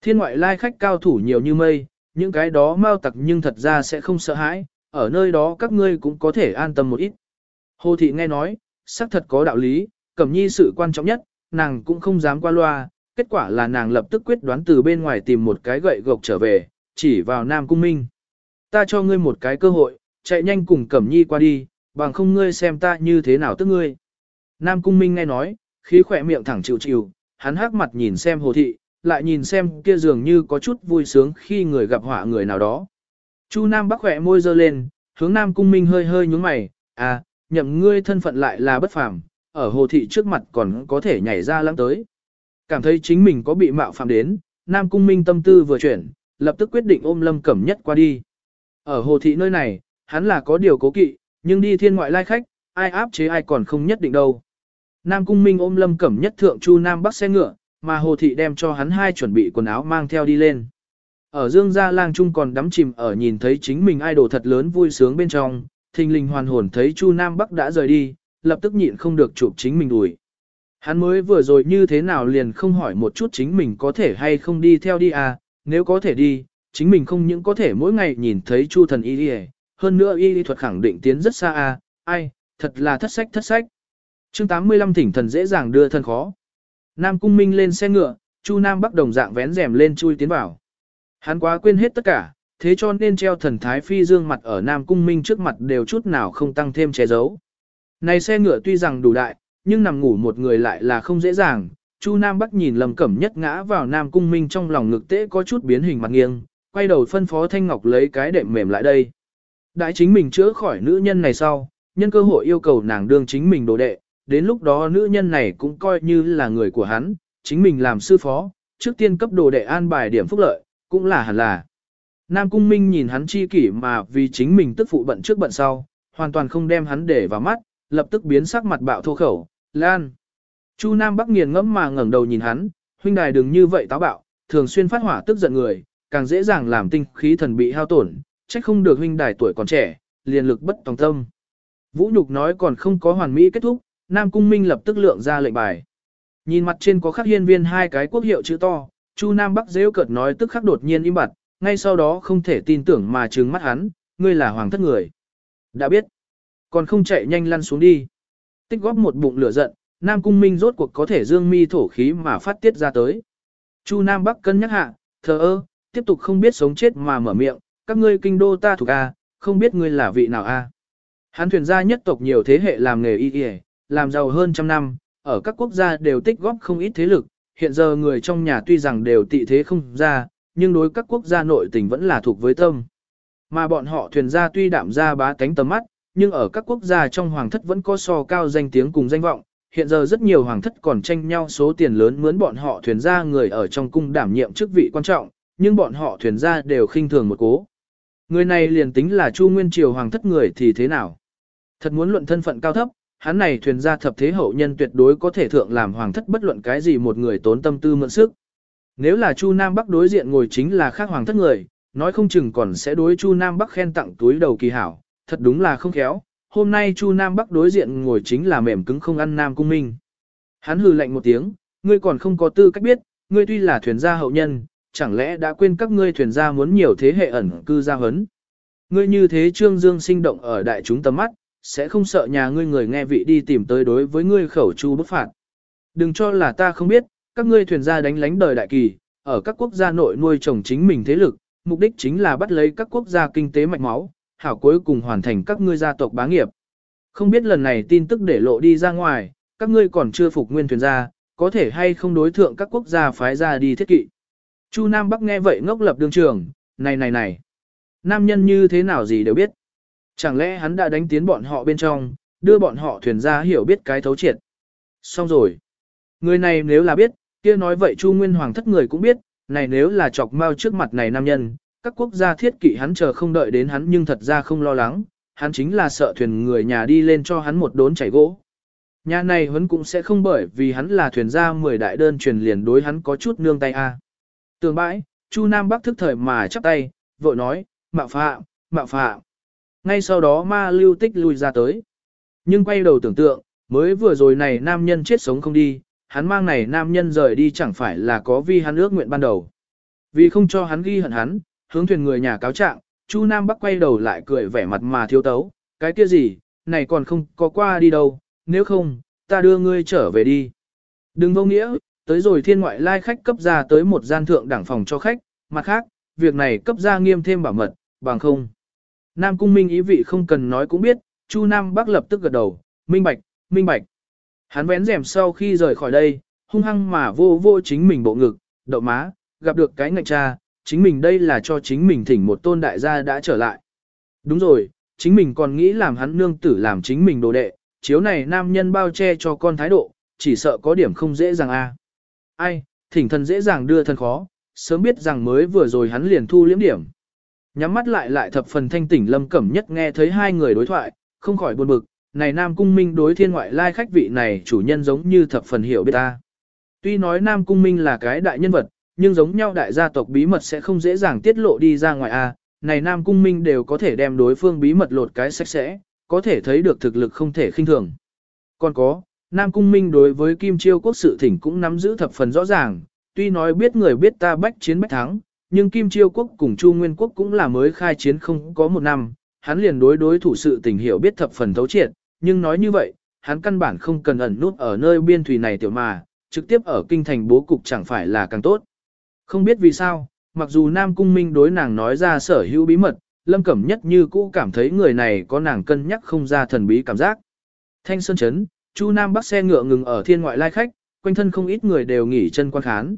Thiên ngoại lai khách cao thủ nhiều như mây, những cái đó mau tặc nhưng thật ra sẽ không sợ hãi, ở nơi đó các ngươi cũng có thể an tâm một ít. Hồ thị nghe nói, xác thật có đạo lý, cẩm nhi sự quan trọng nhất, nàng cũng không dám qua loa, kết quả là nàng lập tức quyết đoán từ bên ngoài tìm một cái gậy gộc trở về, chỉ vào Nam Cung Minh. Ta cho ngươi một cái cơ hội, chạy nhanh cùng cẩm nhi qua đi, bằng không ngươi xem ta như thế nào tức ngươi. Nam Cung Minh nghe nói, khí khỏe miệng thẳng chịu chịu, hắn hắc mặt nhìn xem hồ thị, lại nhìn xem kia dường như có chút vui sướng khi người gặp họa người nào đó. Chu Nam Bắc khỏe môi dơ lên, hướng Nam Cung Minh hơi hơi nhúng mày, à, nhậm ngươi thân phận lại là bất phàm, ở hồ thị trước mặt còn có thể nhảy ra lắm tới. Cảm thấy chính mình có bị mạo phạm đến, Nam Cung Minh tâm tư vừa chuyển, lập tức quyết định ôm Lâm Cẩm Nhất qua đi. Ở hồ thị nơi này, hắn là có điều cố kỵ, nhưng đi thiên ngoại lai khách, ai áp chế ai còn không nhất định đâu. Nam Cung Minh ôm Lâm Cẩm Nhất thượng Chu Nam Bắc xe ngựa, mà Hồ Thị đem cho hắn hai chuẩn bị quần áo mang theo đi lên. Ở Dương Gia Lang Trung còn đắm chìm ở nhìn thấy chính mình idol thật lớn vui sướng bên trong, thình lình hoàn hồn thấy Chu Nam Bắc đã rời đi, lập tức nhịn không được chụp chính mình đuổi. Hắn mới vừa rồi như thế nào liền không hỏi một chút chính mình có thể hay không đi theo đi à, nếu có thể đi, chính mình không những có thể mỗi ngày nhìn thấy Chu thần y đi hơn nữa y thuật khẳng định tiến rất xa à, ai, thật là thất sách thất sách. chương 85 thỉnh thần dễ dàng đưa thân khó. Nam Cung Minh lên xe ngựa, Chu Nam Bắc đồng dạng vén rèm lên chui tiến vào. Hắn quá quên hết tất cả, thế cho nên treo thần thái phi dương mặt ở Nam Cung Minh trước mặt đều chút nào không tăng thêm che giấu. Này xe ngựa tuy rằng đủ đại, nhưng nằm ngủ một người lại là không dễ dàng. Chu Nam Bắc nhìn Lâm Cẩm Nhất ngã vào Nam Cung Minh trong lòng ngực tế có chút biến hình mặt nghiêng, quay đầu phân phó Thanh Ngọc lấy cái đệm mềm lại đây. Đại chính mình chữa khỏi nữ nhân này sau, nhân cơ hội yêu cầu nàng đương chính mình đồ đệ, đến lúc đó nữ nhân này cũng coi như là người của hắn, chính mình làm sư phó, trước tiên cấp đồ đệ an bài điểm phúc lợi, cũng là hẳn là. Nam Cung Minh nhìn hắn chi kỷ mà vì chính mình tức phụ bận trước bận sau, hoàn toàn không đem hắn để vào mắt, lập tức biến sắc mặt bạo thô khẩu, lan. Chu Nam Bắc nghiền ngẫm mà ngẩng đầu nhìn hắn, huynh đài đừng như vậy táo bạo, thường xuyên phát hỏa tức giận người, càng dễ dàng làm tinh khí thần bị hao tổn, trách không được huynh đài tuổi còn trẻ, liền lực bất tòng tâm. Vũ Nhục nói còn không có hoàn mỹ kết thúc, Nam Cung Minh lập tức lượng ra lệnh bài. Nhìn mặt trên có khắc hiên viên hai cái quốc hiệu chữ to, Chu Nam Bắc dễ cợt nói tức khắc đột nhiên im bặt, ngay sau đó không thể tin tưởng mà trừng mắt hắn, ngươi là hoàng thất người. Đã biết, còn không chạy nhanh lăn xuống đi. Tích góp một bụng lửa giận, Nam Cung Minh rốt cuộc có thể dương mi thổ khí mà phát tiết ra tới. Chu Nam Bắc cân nhắc hạ, thờ ơ, tiếp tục không biết sống chết mà mở miệng, các ngươi kinh đô ta thuộc A, không biết ngươi là vị nào A. hán thuyền gia nhất tộc nhiều thế hệ làm nghề y y, làm giàu hơn trăm năm, ở các quốc gia đều tích góp không ít thế lực, hiện giờ người trong nhà tuy rằng đều tị thế không ra, nhưng đối các quốc gia nội tình vẫn là thuộc với tâm. Mà bọn họ thuyền gia tuy đạm ra bá cánh tầm mắt, nhưng ở các quốc gia trong hoàng thất vẫn có so cao danh tiếng cùng danh vọng, hiện giờ rất nhiều hoàng thất còn tranh nhau số tiền lớn mướn bọn họ thuyền gia người ở trong cung đảm nhiệm chức vị quan trọng, nhưng bọn họ thuyền gia đều khinh thường một cố. Người này liền tính là Chu Nguyên Triều hoàng thất người thì thế nào? Thật muốn luận thân phận cao thấp, hắn này thuyền gia thập thế hậu nhân tuyệt đối có thể thượng làm hoàng thất bất luận cái gì một người tốn tâm tư mượn sức. Nếu là Chu Nam Bắc đối diện ngồi chính là khác hoàng thất người, nói không chừng còn sẽ đối Chu Nam Bắc khen tặng túi đầu kỳ hảo, thật đúng là không khéo. Hôm nay Chu Nam Bắc đối diện ngồi chính là mềm cứng không ăn Nam Cung Minh. Hắn hừ lạnh một tiếng, ngươi còn không có tư cách biết, ngươi tuy là thuyền gia hậu nhân, chẳng lẽ đã quên các ngươi thuyền gia muốn nhiều thế hệ ẩn cư gia hấn. Ngươi như thế trương dương sinh động ở đại chúng tầm mắt, sẽ không sợ nhà ngươi người nghe vị đi tìm tới đối với ngươi khẩu chu bức phạt. Đừng cho là ta không biết, các ngươi thuyền gia đánh lánh đời đại kỳ, ở các quốc gia nội nuôi trồng chính mình thế lực, mục đích chính là bắt lấy các quốc gia kinh tế mạch máu, hảo cuối cùng hoàn thành các ngươi gia tộc bá nghiệp. Không biết lần này tin tức để lộ đi ra ngoài, các ngươi còn chưa phục nguyên thuyền gia, có thể hay không đối thượng các quốc gia phái ra đi thiết kỵ. Chu Nam Bắc nghe vậy ngốc lập đương trường, này này này. Nam nhân như thế nào gì đều biết. Chẳng lẽ hắn đã đánh tiến bọn họ bên trong, đưa bọn họ thuyền ra hiểu biết cái thấu triệt. Xong rồi. Người này nếu là biết, kia nói vậy Chu Nguyên Hoàng thất người cũng biết, này nếu là chọc mau trước mặt này nam nhân, các quốc gia thiết kỵ hắn chờ không đợi đến hắn nhưng thật ra không lo lắng, hắn chính là sợ thuyền người nhà đi lên cho hắn một đốn chảy gỗ. Nhà này hắn cũng sẽ không bởi vì hắn là thuyền gia 10 đại đơn truyền liền đối hắn có chút nương tay a. Tường bãi, Chu Nam Bắc thức thời mà chắp tay, vội nói, mạo phạm, mạo phạm. Ngay sau đó ma lưu tích lui ra tới. Nhưng quay đầu tưởng tượng, mới vừa rồi này nam nhân chết sống không đi, hắn mang này nam nhân rời đi chẳng phải là có vi hắn ước nguyện ban đầu. Vì không cho hắn ghi hận hắn, hướng thuyền người nhà cáo trạng, Chu Nam Bắc quay đầu lại cười vẻ mặt mà thiếu tấu, cái kia gì, này còn không có qua đi đâu, nếu không, ta đưa ngươi trở về đi. Đừng vô nghĩa, tới rồi thiên ngoại lai khách cấp ra tới một gian thượng đẳng phòng cho khách, mặt khác, việc này cấp ra nghiêm thêm bảo mật, bằng không. Nam Cung Minh ý vị không cần nói cũng biết, Chu Nam Bắc lập tức gật đầu, minh bạch, minh bạch. Hắn vén rèm sau khi rời khỏi đây, hung hăng mà vô vô chính mình bộ ngực, đậu má, gặp được cái ngạch cha, chính mình đây là cho chính mình thỉnh một tôn đại gia đã trở lại. Đúng rồi, chính mình còn nghĩ làm hắn nương tử làm chính mình đồ đệ, chiếu này nam nhân bao che cho con thái độ, chỉ sợ có điểm không dễ dàng a. Ai, thỉnh thần dễ dàng đưa thân khó, sớm biết rằng mới vừa rồi hắn liền thu liễm điểm. Nhắm mắt lại lại thập phần thanh tỉnh lâm cẩm nhất nghe thấy hai người đối thoại, không khỏi buồn bực, này Nam Cung Minh đối thiên ngoại lai khách vị này chủ nhân giống như thập phần hiểu biết ta. Tuy nói Nam Cung Minh là cái đại nhân vật, nhưng giống nhau đại gia tộc bí mật sẽ không dễ dàng tiết lộ đi ra ngoài a. này Nam Cung Minh đều có thể đem đối phương bí mật lột cái sạch sẽ, có thể thấy được thực lực không thể khinh thường. Còn có, Nam Cung Minh đối với Kim Chiêu quốc sự thỉnh cũng nắm giữ thập phần rõ ràng, tuy nói biết người biết ta bách chiến bách thắng, nhưng Kim Chiêu quốc cùng Chu Nguyên quốc cũng là mới khai chiến không có một năm, hắn liền đối đối thủ sự tình hiểu biết thập phần thấu triệt, nhưng nói như vậy, hắn căn bản không cần ẩn nút ở nơi biên thủy này tiểu mà, trực tiếp ở kinh thành bố cục chẳng phải là càng tốt. Không biết vì sao, mặc dù Nam Cung Minh đối nàng nói ra sở hữu bí mật, Lâm Cẩm Nhất như cũ cảm thấy người này có nàng cân nhắc không ra thần bí cảm giác. Thanh Sơn Trấn, Chu Nam bắt xe ngựa ngừng ở thiên ngoại lai khách, quanh thân không ít người đều nghỉ chân quan khán.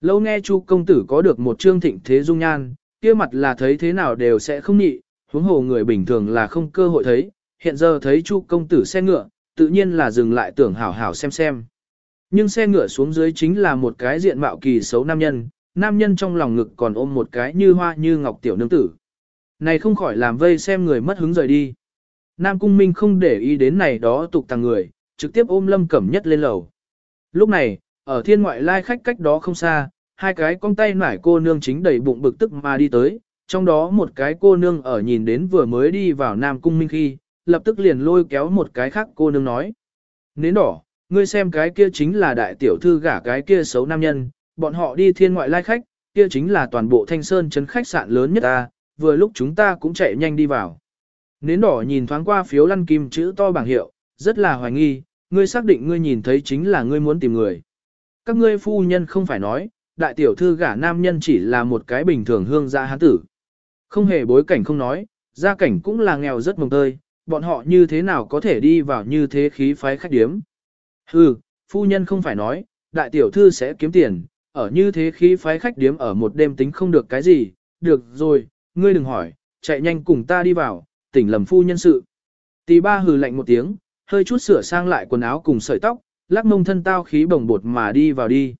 Lâu nghe Chu công tử có được một trương thịnh thế dung nhan, kia mặt là thấy thế nào đều sẽ không nhị, huống hồ người bình thường là không cơ hội thấy, hiện giờ thấy Chu công tử xe ngựa, tự nhiên là dừng lại tưởng hảo hảo xem xem. Nhưng xe ngựa xuống dưới chính là một cái diện mạo kỳ xấu nam nhân, nam nhân trong lòng ngực còn ôm một cái như hoa như ngọc tiểu nương tử. Này không khỏi làm vây xem người mất hứng rời đi. Nam Cung Minh không để ý đến này đó tục tàng người, trực tiếp ôm Lâm Cẩm Nhất lên lầu. Lúc này, ở thiên ngoại lai khách cách đó không xa, hai cái con tay nải cô nương chính đầy bụng bực tức mà đi tới, trong đó một cái cô nương ở nhìn đến vừa mới đi vào Nam Cung Minh khi, lập tức liền lôi kéo một cái khác cô nương nói. Nến đỏ, ngươi xem cái kia chính là đại tiểu thư gả cái kia xấu nam nhân, bọn họ đi thiên ngoại lai khách, kia chính là toàn bộ thanh sơn chấn khách sạn lớn nhất ta, vừa lúc chúng ta cũng chạy nhanh đi vào. Nến đỏ nhìn thoáng qua phiếu lăn kim chữ to bảng hiệu, rất là hoài nghi, ngươi xác định ngươi nhìn thấy chính là ngươi muốn tìm người. Các ngươi phu nhân không phải nói, đại tiểu thư gả nam nhân chỉ là một cái bình thường hương gia hán tử. Không hề bối cảnh không nói, gia cảnh cũng là nghèo rất mồng tơi, bọn họ như thế nào có thể đi vào như thế khí phái khách điếm. Hừ, phu nhân không phải nói, đại tiểu thư sẽ kiếm tiền, ở như thế khí phái khách điếm ở một đêm tính không được cái gì, được rồi, ngươi đừng hỏi, chạy nhanh cùng ta đi vào, tỉnh lầm phu nhân sự. Tỷ ba hừ lạnh một tiếng, hơi chút sửa sang lại quần áo cùng sợi tóc, lắc mông thân tao khí bồng bột mà đi vào đi.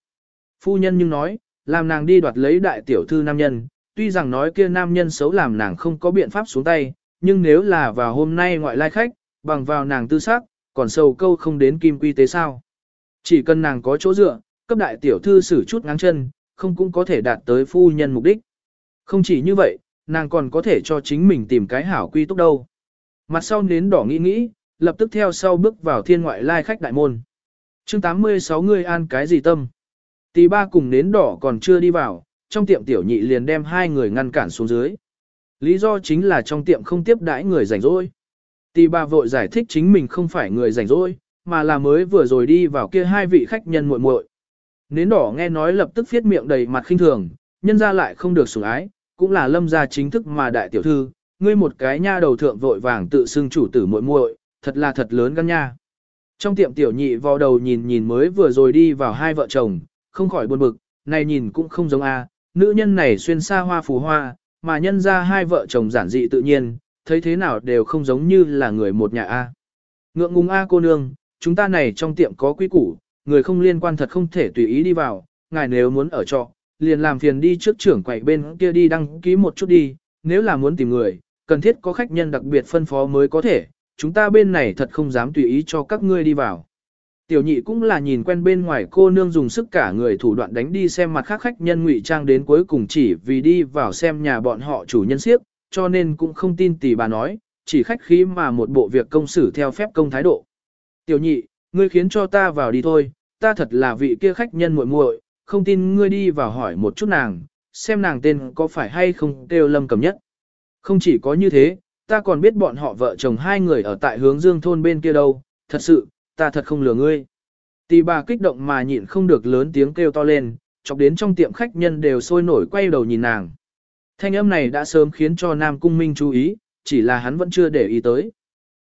Phu nhân nhưng nói, làm nàng đi đoạt lấy đại tiểu thư nam nhân, tuy rằng nói kia nam nhân xấu làm nàng không có biện pháp xuống tay, nhưng nếu là vào hôm nay ngoại lai khách, bằng vào nàng tư xác, còn sâu câu không đến kim quy tế sao. Chỉ cần nàng có chỗ dựa, cấp đại tiểu thư xử chút ngáng chân, không cũng có thể đạt tới phu nhân mục đích. Không chỉ như vậy, nàng còn có thể cho chính mình tìm cái hảo quy túc đâu. Mặt sau nến đỏ nghĩ nghĩ, lập tức theo sau bước vào thiên ngoại lai khách đại môn. chương 86 người an cái gì tâm? Tỷ ba cùng nến đỏ còn chưa đi vào, trong tiệm tiểu nhị liền đem hai người ngăn cản xuống dưới. Lý do chính là trong tiệm không tiếp đãi người rảnh rỗi. Tỷ ba vội giải thích chính mình không phải người rảnh rỗi, mà là mới vừa rồi đi vào kia hai vị khách nhân muội muội. Nến đỏ nghe nói lập tức phiết miệng đầy mặt khinh thường, nhân ra lại không được sủng ái, cũng là lâm gia chính thức mà đại tiểu thư, ngươi một cái nha đầu thượng vội vàng tự xưng chủ tử muội muội, thật là thật lớn gan nha. Trong tiệm tiểu nhị vò đầu nhìn nhìn mới vừa rồi đi vào hai vợ chồng, không khỏi buồn bực, này nhìn cũng không giống a, nữ nhân này xuyên xa hoa phù hoa, mà nhân ra hai vợ chồng giản dị tự nhiên, thấy thế nào đều không giống như là người một nhà a. Ngượng ngùng a cô nương, chúng ta này trong tiệm có quý củ, người không liên quan thật không thể tùy ý đi vào, ngài nếu muốn ở trọ, liền làm phiền đi trước trưởng quầy bên kia đi đăng ký một chút đi, nếu là muốn tìm người, cần thiết có khách nhân đặc biệt phân phó mới có thể, chúng ta bên này thật không dám tùy ý cho các ngươi đi vào. Tiểu nhị cũng là nhìn quen bên ngoài cô nương dùng sức cả người thủ đoạn đánh đi xem mặt khác khách nhân ngụy trang đến cuối cùng chỉ vì đi vào xem nhà bọn họ chủ nhân siếp, cho nên cũng không tin tỷ bà nói, chỉ khách khí mà một bộ việc công xử theo phép công thái độ. Tiểu nhị, ngươi khiến cho ta vào đi thôi, ta thật là vị kia khách nhân muội muội, không tin ngươi đi vào hỏi một chút nàng, xem nàng tên có phải hay không kêu lâm cầm nhất. Không chỉ có như thế, ta còn biết bọn họ vợ chồng hai người ở tại hướng dương thôn bên kia đâu, thật sự, ta thật không lừa ngươi. Tỷ bà kích động mà nhịn không được lớn tiếng kêu to lên, chọc đến trong tiệm khách nhân đều sôi nổi quay đầu nhìn nàng. Thanh âm này đã sớm khiến cho Nam Cung Minh chú ý, chỉ là hắn vẫn chưa để ý tới.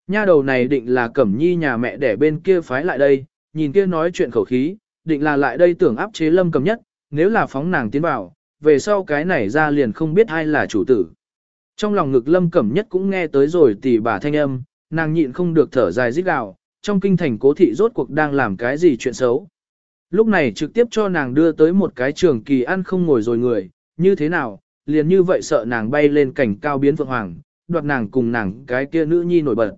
Nha đầu này định là Cẩm Nhi nhà mẹ để bên kia phái lại đây, nhìn kia nói chuyện khẩu khí, định là lại đây tưởng áp chế lâm cầm nhất, nếu là phóng nàng tiến vào, về sau cái này ra liền không biết ai là chủ tử. Trong lòng ngực lâm cẩm nhất cũng nghe tới rồi tỷ bà thanh âm, nàng nhịn không được thở dài rít gào, trong kinh thành cố thị rốt cuộc đang làm cái gì chuyện xấu. Lúc này trực tiếp cho nàng đưa tới một cái trường kỳ ăn không ngồi rồi người, như thế nào, liền như vậy sợ nàng bay lên cảnh cao biến vượng hoàng, đoạt nàng cùng nàng cái kia nữ nhi nổi bật.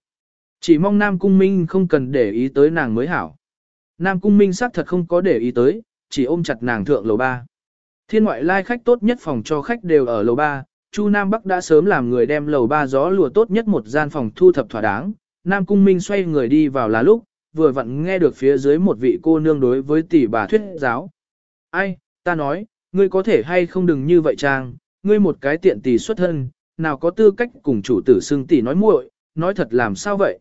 Chỉ mong Nam Cung Minh không cần để ý tới nàng mới hảo. Nam Cung Minh xác thật không có để ý tới, chỉ ôm chặt nàng thượng lầu ba. Thiên ngoại lai khách tốt nhất phòng cho khách đều ở lầu ba. Chu Nam Bắc đã sớm làm người đem lầu ba gió lùa tốt nhất một gian phòng thu thập thỏa đáng. Nam Cung Minh xoay người đi vào là lúc, vừa vặn nghe được phía dưới một vị cô nương đối với tỷ bà thuyết giáo. Ai, ta nói, ngươi có thể hay không đừng như vậy trang, ngươi một cái tiện tỷ xuất thân, nào có tư cách cùng chủ tử xưng tỷ nói muội, nói thật làm sao vậy?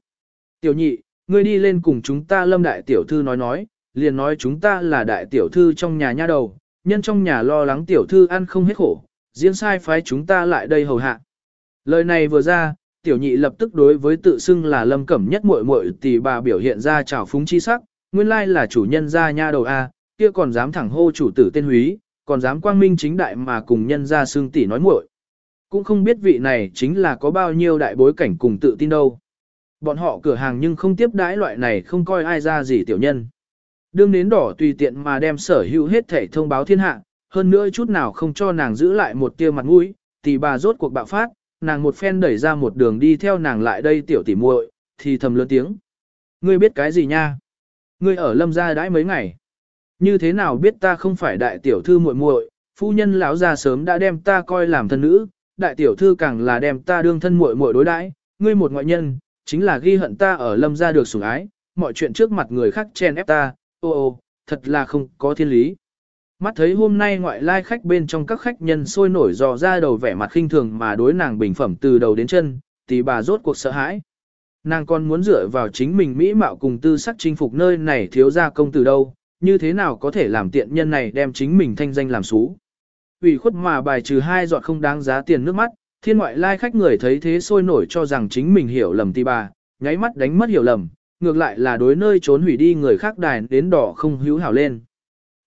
Tiểu nhị, ngươi đi lên cùng chúng ta lâm đại tiểu thư nói nói, liền nói chúng ta là đại tiểu thư trong nhà nha đầu, nhân trong nhà lo lắng tiểu thư ăn không hết khổ, diễn sai phái chúng ta lại đây hầu hạ. Lời này vừa ra, tiểu nhị lập tức đối với tự xưng là lâm cẩm nhất muội muội tỷ bà biểu hiện ra trào phúng chi sắc, nguyên lai là chủ nhân gia nha đầu A, kia còn dám thẳng hô chủ tử tên húy, còn dám quang minh chính đại mà cùng nhân gia xương tỷ nói muội. Cũng không biết vị này chính là có bao nhiêu đại bối cảnh cùng tự tin đâu. Bọn họ cửa hàng nhưng không tiếp đãi loại này không coi ai ra gì tiểu nhân. Đương nến đỏ tùy tiện mà đem sở hữu hết thể thông báo thiên hạ, hơn nữa chút nào không cho nàng giữ lại một tia mặt mũi, tỷ bà rốt cuộc bạo phát, nàng một phen đẩy ra một đường đi theo nàng lại đây tiểu tỷ muội, thì thầm lớn tiếng. Ngươi biết cái gì nha? Ngươi ở lâm gia đãi mấy ngày? Như thế nào biết ta không phải đại tiểu thư muội muội? Phu nhân lão già sớm đã đem ta coi làm thân nữ, đại tiểu thư càng là đem ta đương thân muội muội đối đãi, ngươi một ngoại nhân, chính là ghi hận ta ở lâm gia được sủng ái, mọi chuyện trước mặt người khác chen ép ta, ô ô, thật là không có thiên lý. Mắt thấy hôm nay ngoại lai khách bên trong các khách nhân sôi nổi dò ra đầu vẻ mặt khinh thường mà đối nàng bình phẩm từ đầu đến chân, tỷ bà rốt cuộc sợ hãi. Nàng còn muốn dựa vào chính mình mỹ mạo cùng tư sắc chinh phục nơi này thiếu gia công từ đâu, như thế nào có thể làm tiện nhân này đem chính mình thanh danh làm xú. ủy khuất mà bài trừ hai giọt không đáng giá tiền nước mắt, thiên ngoại lai khách người thấy thế sôi nổi cho rằng chính mình hiểu lầm tì bà, nháy mắt đánh mất hiểu lầm, ngược lại là đối nơi trốn hủy đi người khác đài đến đỏ không hữu hảo lên.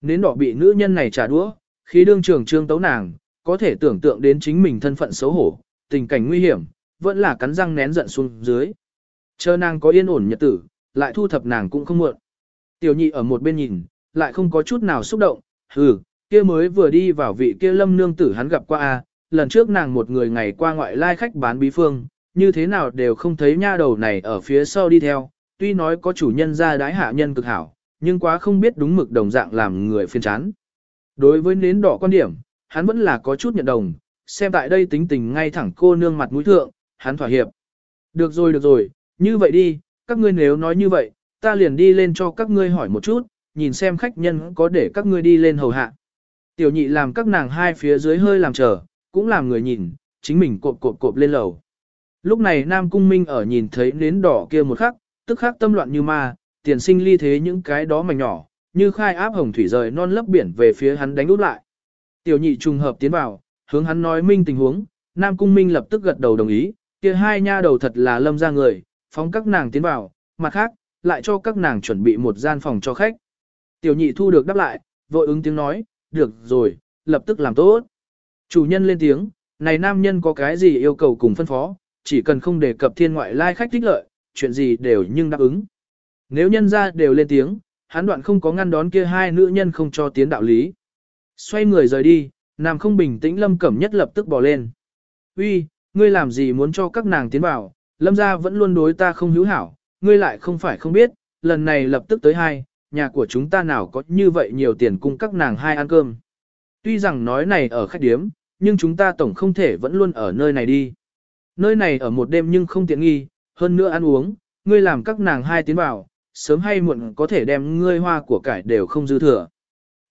Nến đỏ bị nữ nhân này trả đũa, khi đương trường trương tấu nàng, có thể tưởng tượng đến chính mình thân phận xấu hổ, tình cảnh nguy hiểm, vẫn là cắn răng nén giận xuống dưới. Chờ nàng có yên ổn nhật tử, lại thu thập nàng cũng không muộn. Tiểu nhị ở một bên nhìn, lại không có chút nào xúc động, hừ, kia mới vừa đi vào vị kia lâm nương tử hắn gặp qua a lần trước nàng một người ngày qua ngoại lai khách bán bí phương, như thế nào đều không thấy nha đầu này ở phía sau đi theo, tuy nói có chủ nhân ra đái hạ nhân cực hảo, nhưng quá không biết đúng mực đồng dạng làm người phiền chán. Đối với nến đỏ quan điểm, hắn vẫn là có chút nhận đồng, xem tại đây tính tình ngay thẳng cô nương mặt mũi thượng, hắn thỏa hiệp. Được rồi được rồi, như vậy đi, các ngươi nếu nói như vậy, ta liền đi lên cho các ngươi hỏi một chút, nhìn xem khách nhân có để các ngươi đi lên hầu hạ. Tiểu nhị làm các nàng hai phía dưới hơi làm chờ, cũng làm người nhìn, chính mình cộp cộp cộp lên lầu. Lúc này Nam Cung Minh ở nhìn thấy nến đỏ kia một khắc, tức khắc tâm loạn như ma, tiền sinh ly thế những cái đó mảnh nhỏ, như khai áp hồng thủy rời non lấp biển về phía hắn đánh út lại. Tiểu nhị trùng hợp tiến vào, hướng hắn nói minh tình huống, Nam Cung Minh lập tức gật đầu đồng ý, kia hai nha đầu thật là lâm ra người, phóng các nàng tiến vào, mặt khác, lại cho các nàng chuẩn bị một gian phòng cho khách. Tiểu nhị thu được đáp lại, vội ứng tiếng nói, được rồi, lập tức làm tốt. Chủ nhân lên tiếng, này nam nhân có cái gì yêu cầu cùng phân phó, chỉ cần không đề cập thiên ngoại lai khách thích lợi, chuyện gì đều nhưng đáp ứng. Nếu nhân ra đều lên tiếng, hắn đoạn không có ngăn đón kia hai nữ nhân không cho tiến đạo lý. Xoay người rời đi, nam không bình tĩnh lâm cẩm nhất lập tức bỏ lên. Uy, ngươi làm gì muốn cho các nàng tiến vào, lâm gia vẫn luôn đối ta không hữu hảo, ngươi lại không phải không biết, lần này lập tức tới hai, nhà của chúng ta nào có như vậy nhiều tiền cung các nàng hai ăn cơm. Tuy rằng nói này ở khách điếm, nhưng chúng ta tổng không thể vẫn luôn ở nơi này đi. Nơi này ở một đêm nhưng không tiện nghi, hơn nữa ăn uống, ngươi làm các nàng hai tiến vào, sớm hay muộn có thể đem ngươi hoa của cải đều không dư thừa.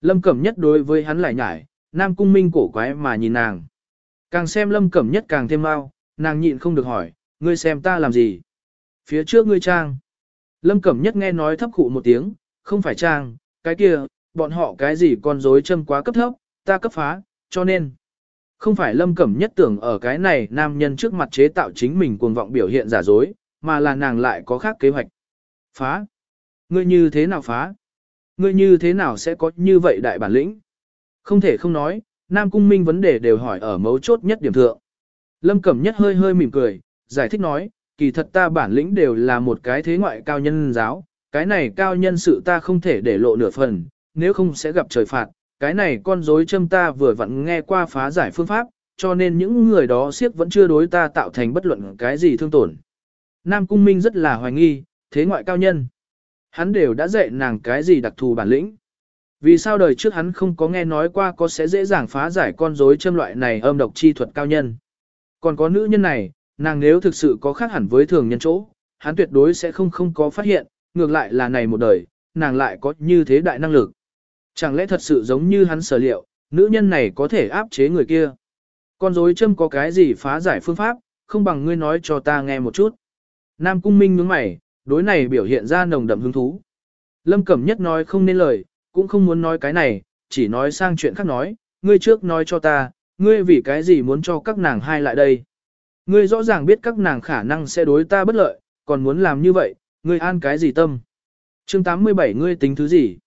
Lâm Cẩm Nhất đối với hắn lại nhải, Nam Cung Minh cổ quái mà nhìn nàng. Càng xem Lâm Cẩm Nhất càng thêm mau, nàng nhịn không được hỏi, ngươi xem ta làm gì? Phía trước ngươi trang. Lâm Cẩm Nhất nghe nói thấp khụ một tiếng, không phải trang, cái kia, bọn họ cái gì con rối châm quá cấp thấp, ta cấp phá, cho nên. Không phải Lâm Cẩm Nhất tưởng ở cái này nam nhân trước mặt chế tạo chính mình cuồng vọng biểu hiện giả dối, mà là nàng lại có khác kế hoạch. Phá. Ngươi như thế nào phá? Ngươi như thế nào sẽ có như vậy đại bản lĩnh? Không thể không nói, Nam Cung Minh vấn đề đều hỏi ở mấu chốt nhất điểm thượng. Lâm Cẩm Nhất hơi hơi mỉm cười, giải thích nói, kỳ thật ta bản lĩnh đều là một cái thế ngoại cao nhân giáo, cái này cao nhân sự ta không thể để lộ nửa phần, nếu không sẽ gặp trời phạt, cái này con rối châm ta vừa vặn nghe qua phá giải phương pháp, cho nên những người đó siết vẫn chưa đối ta tạo thành bất luận cái gì thương tổn. Nam Cung Minh rất là hoài nghi, thế ngoại cao nhân. Hắn đều đã dạy nàng cái gì đặc thù bản lĩnh. Vì sao đời trước hắn không có nghe nói qua có sẽ dễ dàng phá giải con rối châm loại này âm độc chi thuật cao nhân. Còn có nữ nhân này, nàng nếu thực sự có khác hẳn với thường nhân chỗ, hắn tuyệt đối sẽ không không có phát hiện, ngược lại là này một đời, nàng lại có như thế đại năng lực. Chẳng lẽ thật sự giống như hắn sở liệu, nữ nhân này có thể áp chế người kia. Con rối châm có cái gì phá giải phương pháp, không bằng ngươi nói cho ta nghe một chút. Nam Cung Minh nhướng mày, đối này biểu hiện ra nồng đậm hứng thú. Lâm Cẩm Nhất nói không nên lời, cũng không muốn nói cái này, chỉ nói sang chuyện khác nói, ngươi trước nói cho ta, ngươi vì cái gì muốn cho các nàng hai lại đây. Ngươi rõ ràng biết các nàng khả năng sẽ đối ta bất lợi, còn muốn làm như vậy, ngươi an cái gì tâm. chương 87 ngươi tính thứ gì?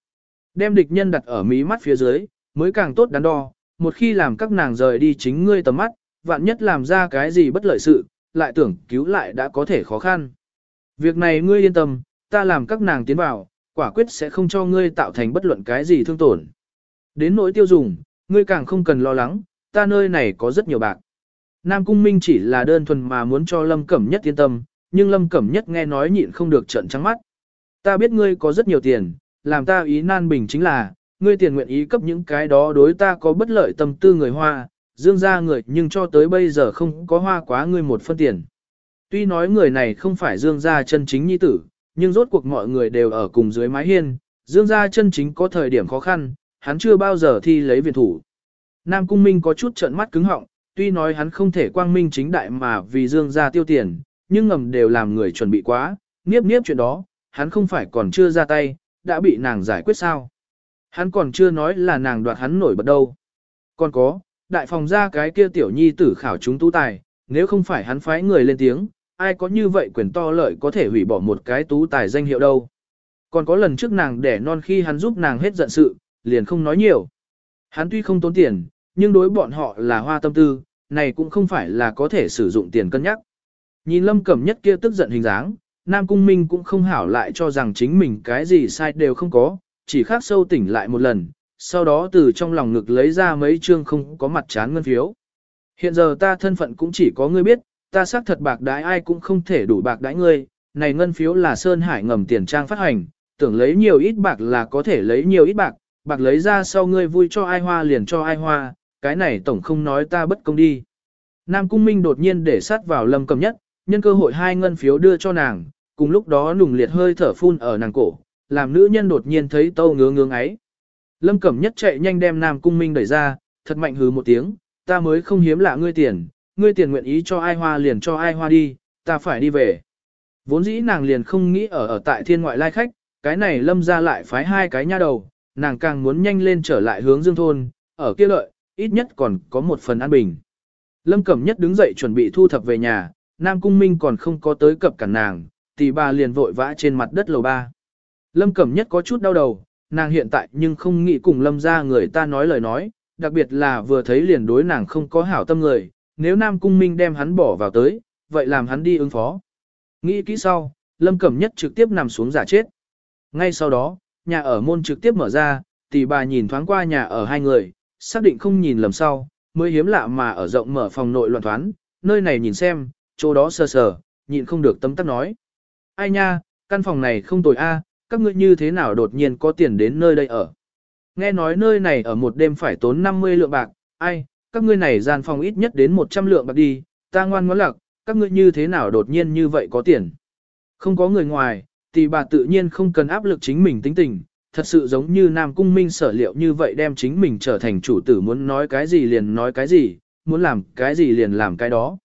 Đem địch nhân đặt ở mí mắt phía dưới, mới càng tốt đắn đo, một khi làm các nàng rời đi chính ngươi tầm mắt, vạn nhất làm ra cái gì bất lợi sự, lại tưởng cứu lại đã có thể khó khăn. Việc này ngươi yên tâm, ta làm các nàng tiến vào, quả quyết sẽ không cho ngươi tạo thành bất luận cái gì thương tổn. Đến nỗi tiêu dùng, ngươi càng không cần lo lắng, ta nơi này có rất nhiều bạc. Nam Cung Minh chỉ là đơn thuần mà muốn cho Lâm Cẩm Nhất yên tâm, nhưng Lâm Cẩm Nhất nghe nói nhịn không được trợn trắng mắt. Ta biết ngươi có rất nhiều tiền, làm ta ý nan bình chính là, ngươi tiền nguyện ý cấp những cái đó đối ta có bất lợi tâm tư người hoa, dương ra người nhưng cho tới bây giờ không có hoa quá ngươi một phân tiền. Tuy nói người này không phải dương gia chân chính nhi tử, nhưng rốt cuộc mọi người đều ở cùng dưới mái hiên, dương gia chân chính có thời điểm khó khăn, hắn chưa bao giờ thi lấy viện thủ. Nam Cung Minh có chút trợn mắt cứng họng, tuy nói hắn không thể quang minh chính đại mà vì dương gia tiêu tiền, nhưng ngầm đều làm người chuẩn bị quá, niếp niếp chuyện đó, hắn không phải còn chưa ra tay, đã bị nàng giải quyết sao. Hắn còn chưa nói là nàng đoạt hắn nổi bật đâu. Còn có, đại phòng ra cái kia tiểu nhi tử khảo chúng tú tài, nếu không phải hắn phái người lên tiếng, ai có như vậy quyền to lợi có thể hủy bỏ một cái tú tài danh hiệu đâu. Còn có lần trước nàng đẻ non khi hắn giúp nàng hết giận sự, liền không nói nhiều. Hắn tuy không tốn tiền, nhưng đối bọn họ là hoa tâm tư, này cũng không phải là có thể sử dụng tiền cân nhắc. Nhìn lâm cẩm nhất kia tức giận hình dáng, Nam Cung Minh cũng không hảo lại cho rằng chính mình cái gì sai đều không có, chỉ khác sâu tỉnh lại một lần, sau đó từ trong lòng ngực lấy ra mấy chương không có mặt chán ngân phiếu. Hiện giờ ta thân phận cũng chỉ có ngươi biết, ta xác thật bạc đái ai cũng không thể đủ bạc đái ngươi, này ngân phiếu là Sơn Hải ngầm tiền trang phát hành, tưởng lấy nhiều ít bạc là có thể lấy nhiều ít bạc, bạc lấy ra sau ngươi vui cho ai hoa liền cho ai hoa, cái này tổng không nói ta bất công đi. Nam Cung Minh đột nhiên để sát vào lâm cầm nhất, nhân cơ hội hai ngân phiếu đưa cho nàng, cùng lúc đó nùng liệt hơi thở phun ở nàng cổ, làm nữ nhân đột nhiên thấy tâu ngứa ngứa ấy. Lâm Cẩm Nhất chạy nhanh đem Nam Cung Minh đẩy ra, thật mạnh hừ một tiếng, ta mới không hiếm lạ ngươi tiền, ngươi tiền nguyện ý cho ai hoa liền cho ai hoa đi, ta phải đi về. Vốn dĩ nàng liền không nghĩ ở ở tại thiên ngoại lai khách, cái này lâm ra lại phái hai cái nha đầu, nàng càng muốn nhanh lên trở lại hướng dương thôn, ở kia lợi, ít nhất còn có một phần an bình. Lâm Cẩm Nhất đứng dậy chuẩn bị thu thập về nhà, Nam Cung Minh còn không có tới cập cản nàng, tỷ bà liền vội vã trên mặt đất lầu ba. Lâm Cẩm Nhất có chút đau đầu, nàng hiện tại nhưng không nghĩ cùng Lâm ra người ta nói lời nói, đặc biệt là vừa thấy liền đối nàng không có hảo tâm người, nếu Nam Cung Minh đem hắn bỏ vào tới, vậy làm hắn đi ứng phó. Nghĩ kỹ sau, Lâm Cẩm Nhất trực tiếp nằm xuống giả chết. Ngay sau đó, nhà ở môn trực tiếp mở ra, tỷ bà nhìn thoáng qua nhà ở hai người, xác định không nhìn lầm sau, mới hiếm lạ mà ở rộng mở phòng nội loạn thoán, nơi này nhìn xem, chỗ đó sờ sờ, nhịn không được tấm tắc nói. Ai nha, căn phòng này không tồi a, các ngươi như thế nào đột nhiên có tiền đến nơi đây ở. Nghe nói nơi này ở một đêm phải tốn 50 lượng bạc, ai, các ngươi này gian phòng ít nhất đến 100 lượng bạc đi, ta ngoan ngoãn lạc, các ngươi như thế nào đột nhiên như vậy có tiền. Không có người ngoài, thì bà tự nhiên không cần áp lực chính mình tính tình, thật sự giống như Nam Cung Minh sở liệu như vậy đem chính mình trở thành chủ tử muốn nói cái gì liền nói cái gì, muốn làm cái gì liền làm cái đó.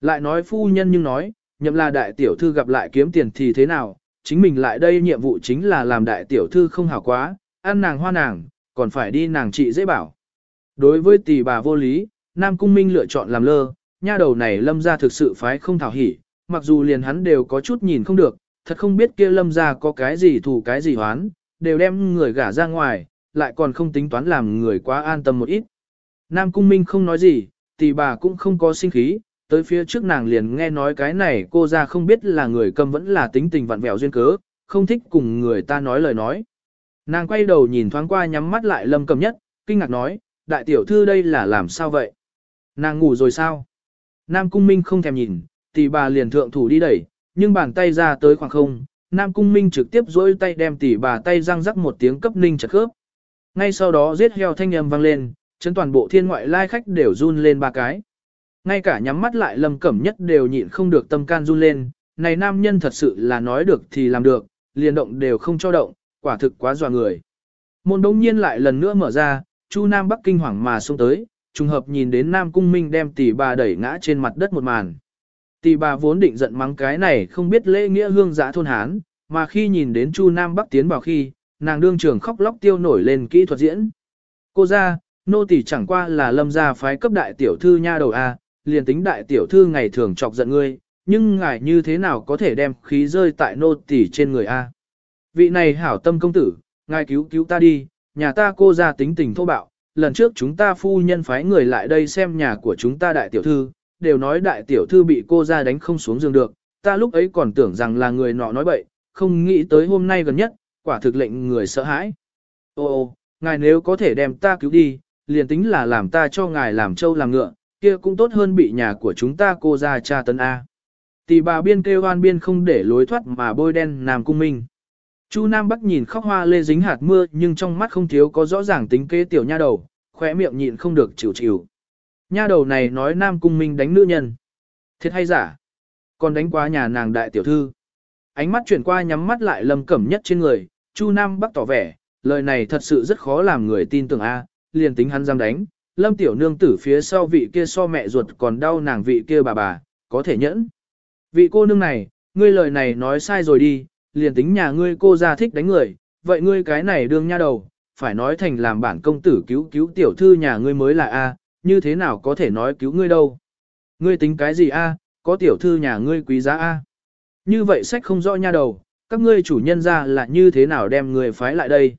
Lại nói phu nhân nhưng nói, nhậm là đại tiểu thư gặp lại kiếm tiền thì thế nào, chính mình lại đây nhiệm vụ chính là làm đại tiểu thư không hảo quá, ăn nàng hoa nàng, còn phải đi nàng trị dễ bảo. Đối với tỷ bà vô lý, Nam Cung Minh lựa chọn làm lơ, nha đầu này lâm ra thực sự phái không thảo hỉ, mặc dù liền hắn đều có chút nhìn không được, thật không biết kia lâm ra có cái gì thù cái gì hoán, đều đem người gả ra ngoài, lại còn không tính toán làm người quá an tâm một ít. Nam Cung Minh không nói gì, tỷ bà cũng không có sinh khí, tới phía trước nàng liền nghe nói cái này cô ra không biết là người cầm vẫn là tính tình vặn vẹo duyên cớ, không thích cùng người ta nói lời nói. Nàng quay đầu nhìn thoáng qua nhắm mắt lại lâm cầm nhất, kinh ngạc nói, đại tiểu thư đây là làm sao vậy? Nàng ngủ rồi sao? Nam Cung Minh không thèm nhìn, tỷ bà liền thượng thủ đi đẩy, nhưng bàn tay ra tới khoảng không, Nam Cung Minh trực tiếp dỗi tay đem tỷ bà tay răng rắc một tiếng cấp ninh chật khớp. Ngay sau đó giết heo thanh âm vang lên, chấn toàn bộ thiên ngoại lai khách đều run lên ba cái. Ngay cả nhắm mắt lại lâm cẩm nhất đều nhịn không được tâm can run lên, này nam nhân thật sự là nói được thì làm được, liền động đều không cho động, quả thực quá dọa người. Môn đống nhiên lại lần nữa mở ra, Chu Nam Bắc kinh hoàng mà xông tới, trùng hợp nhìn đến Nam Cung Minh đem tỷ bà đẩy ngã trên mặt đất một màn. Tỷ bà vốn định giận mắng cái này không biết lễ nghĩa hương giã thôn Hán, mà khi nhìn đến Chu Nam Bắc tiến vào khi, nàng đương trường khóc lóc tiêu nổi lên kỹ thuật diễn. Cô ra, nô tỷ chẳng qua là lâm gia phái cấp đại tiểu thư nha đầu A, liền tính đại tiểu thư ngày thường chọc giận ngươi, nhưng ngài như thế nào có thể đem khí rơi tại nô tỳ trên người A. Vị này hảo tâm công tử, ngài cứu cứu ta đi, nhà ta cô ra tính tình thô bạo, lần trước chúng ta phu nhân phái người lại đây xem nhà của chúng ta đại tiểu thư, đều nói đại tiểu thư bị cô ra đánh không xuống giường được, ta lúc ấy còn tưởng rằng là người nọ nói bậy, không nghĩ tới hôm nay gần nhất, quả thực lệnh người sợ hãi. Ô ô, ngài nếu có thể đem ta cứu đi, liền tính là làm ta cho ngài làm trâu làm ngựa, kia cũng tốt hơn bị nhà của chúng ta cô ra cha tấn A. Tỷ bà biên kêu hoan biên không để lối thoát mà bôi đen Nam Cung Minh. Chu Nam Bắc nhìn khóc hoa lê dính hạt mưa nhưng trong mắt không thiếu có rõ ràng tính kế tiểu nha đầu, khóe miệng nhịn không được chịu chịu. Nha đầu này nói Nam Cung Minh đánh nữ nhân. Thiệt hay giả? Còn đánh qua nhà nàng đại tiểu thư. Ánh mắt chuyển qua nhắm mắt lại lâm cẩm nhất trên người, Chu Nam Bắc tỏ vẻ, lời này thật sự rất khó làm người tin tưởng a, liền tính hắn dám đánh, lâm tiểu nương tử phía sau vị kia so mẹ ruột còn đau nàng vị kia bà bà, có thể nhẫn. Vị cô nương này, ngươi lời này nói sai rồi đi, liền tính nhà ngươi cô ra thích đánh người, vậy ngươi cái này đương nha đầu, phải nói thành làm bản công tử cứu cứu tiểu thư nhà ngươi mới là A, như thế nào có thể nói cứu ngươi đâu. Ngươi tính cái gì A, có tiểu thư nhà ngươi quý giá A. Như vậy sách không rõ nha đầu, các ngươi chủ nhân ra là như thế nào đem người phái lại đây.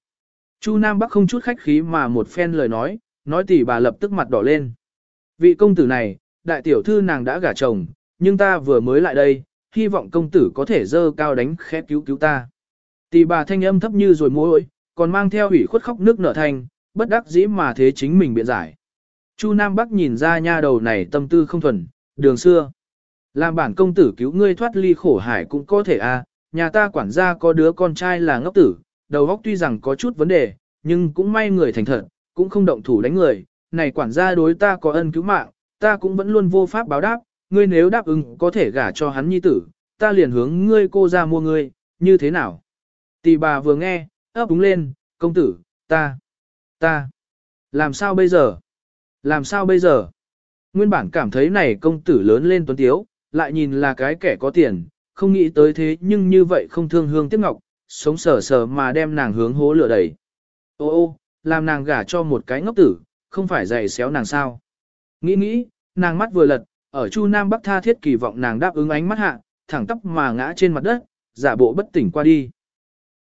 Chu Nam Bắc không chút khách khí mà một phen lời nói, nói tỷ bà lập tức mặt đỏ lên. Vị công tử này, đại tiểu thư nàng đã gả chồng, nhưng ta vừa mới lại đây, hy vọng công tử có thể dơ cao đánh khép cứu cứu ta. Tỷ bà thanh âm thấp như rồi mối, còn mang theo ủy khuất khóc nước nở thành, bất đắc dĩ mà thế chính mình biện giải. Chu Nam Bắc nhìn ra nha đầu này tâm tư không thuần, đường xưa. Làm bản công tử cứu ngươi thoát ly khổ hải cũng có thể à, nhà ta quản gia có đứa con trai là ngốc tử, đầu óc tuy rằng có chút vấn đề, nhưng cũng may người thành thật, cũng không động thủ đánh người, này quản gia đối ta có ân cứu mạng, ta cũng vẫn luôn vô pháp báo đáp, ngươi nếu đáp ứng có thể gả cho hắn nhi tử, ta liền hướng ngươi cô ra mua ngươi, như thế nào? Tỷ bà vừa nghe, ấp úng lên, công tử, ta, ta, làm sao bây giờ? Làm sao bây giờ? Nguyên bản cảm thấy này công tử lớn lên tuấn tiếu, lại nhìn là cái kẻ có tiền, không nghĩ tới thế nhưng như vậy không thương hương tiếc ngọc, sống sờ sờ mà đem nàng hướng hố lửa đẩy. Ô ô, làm nàng gả cho một cái ngốc tử, không phải dày xéo nàng sao. Nghĩ nghĩ, nàng mắt vừa lật, ở Chu Nam Bắc tha thiết kỳ vọng nàng đáp ứng ánh mắt hạ, thẳng tóc mà ngã trên mặt đất, giả bộ bất tỉnh qua đi.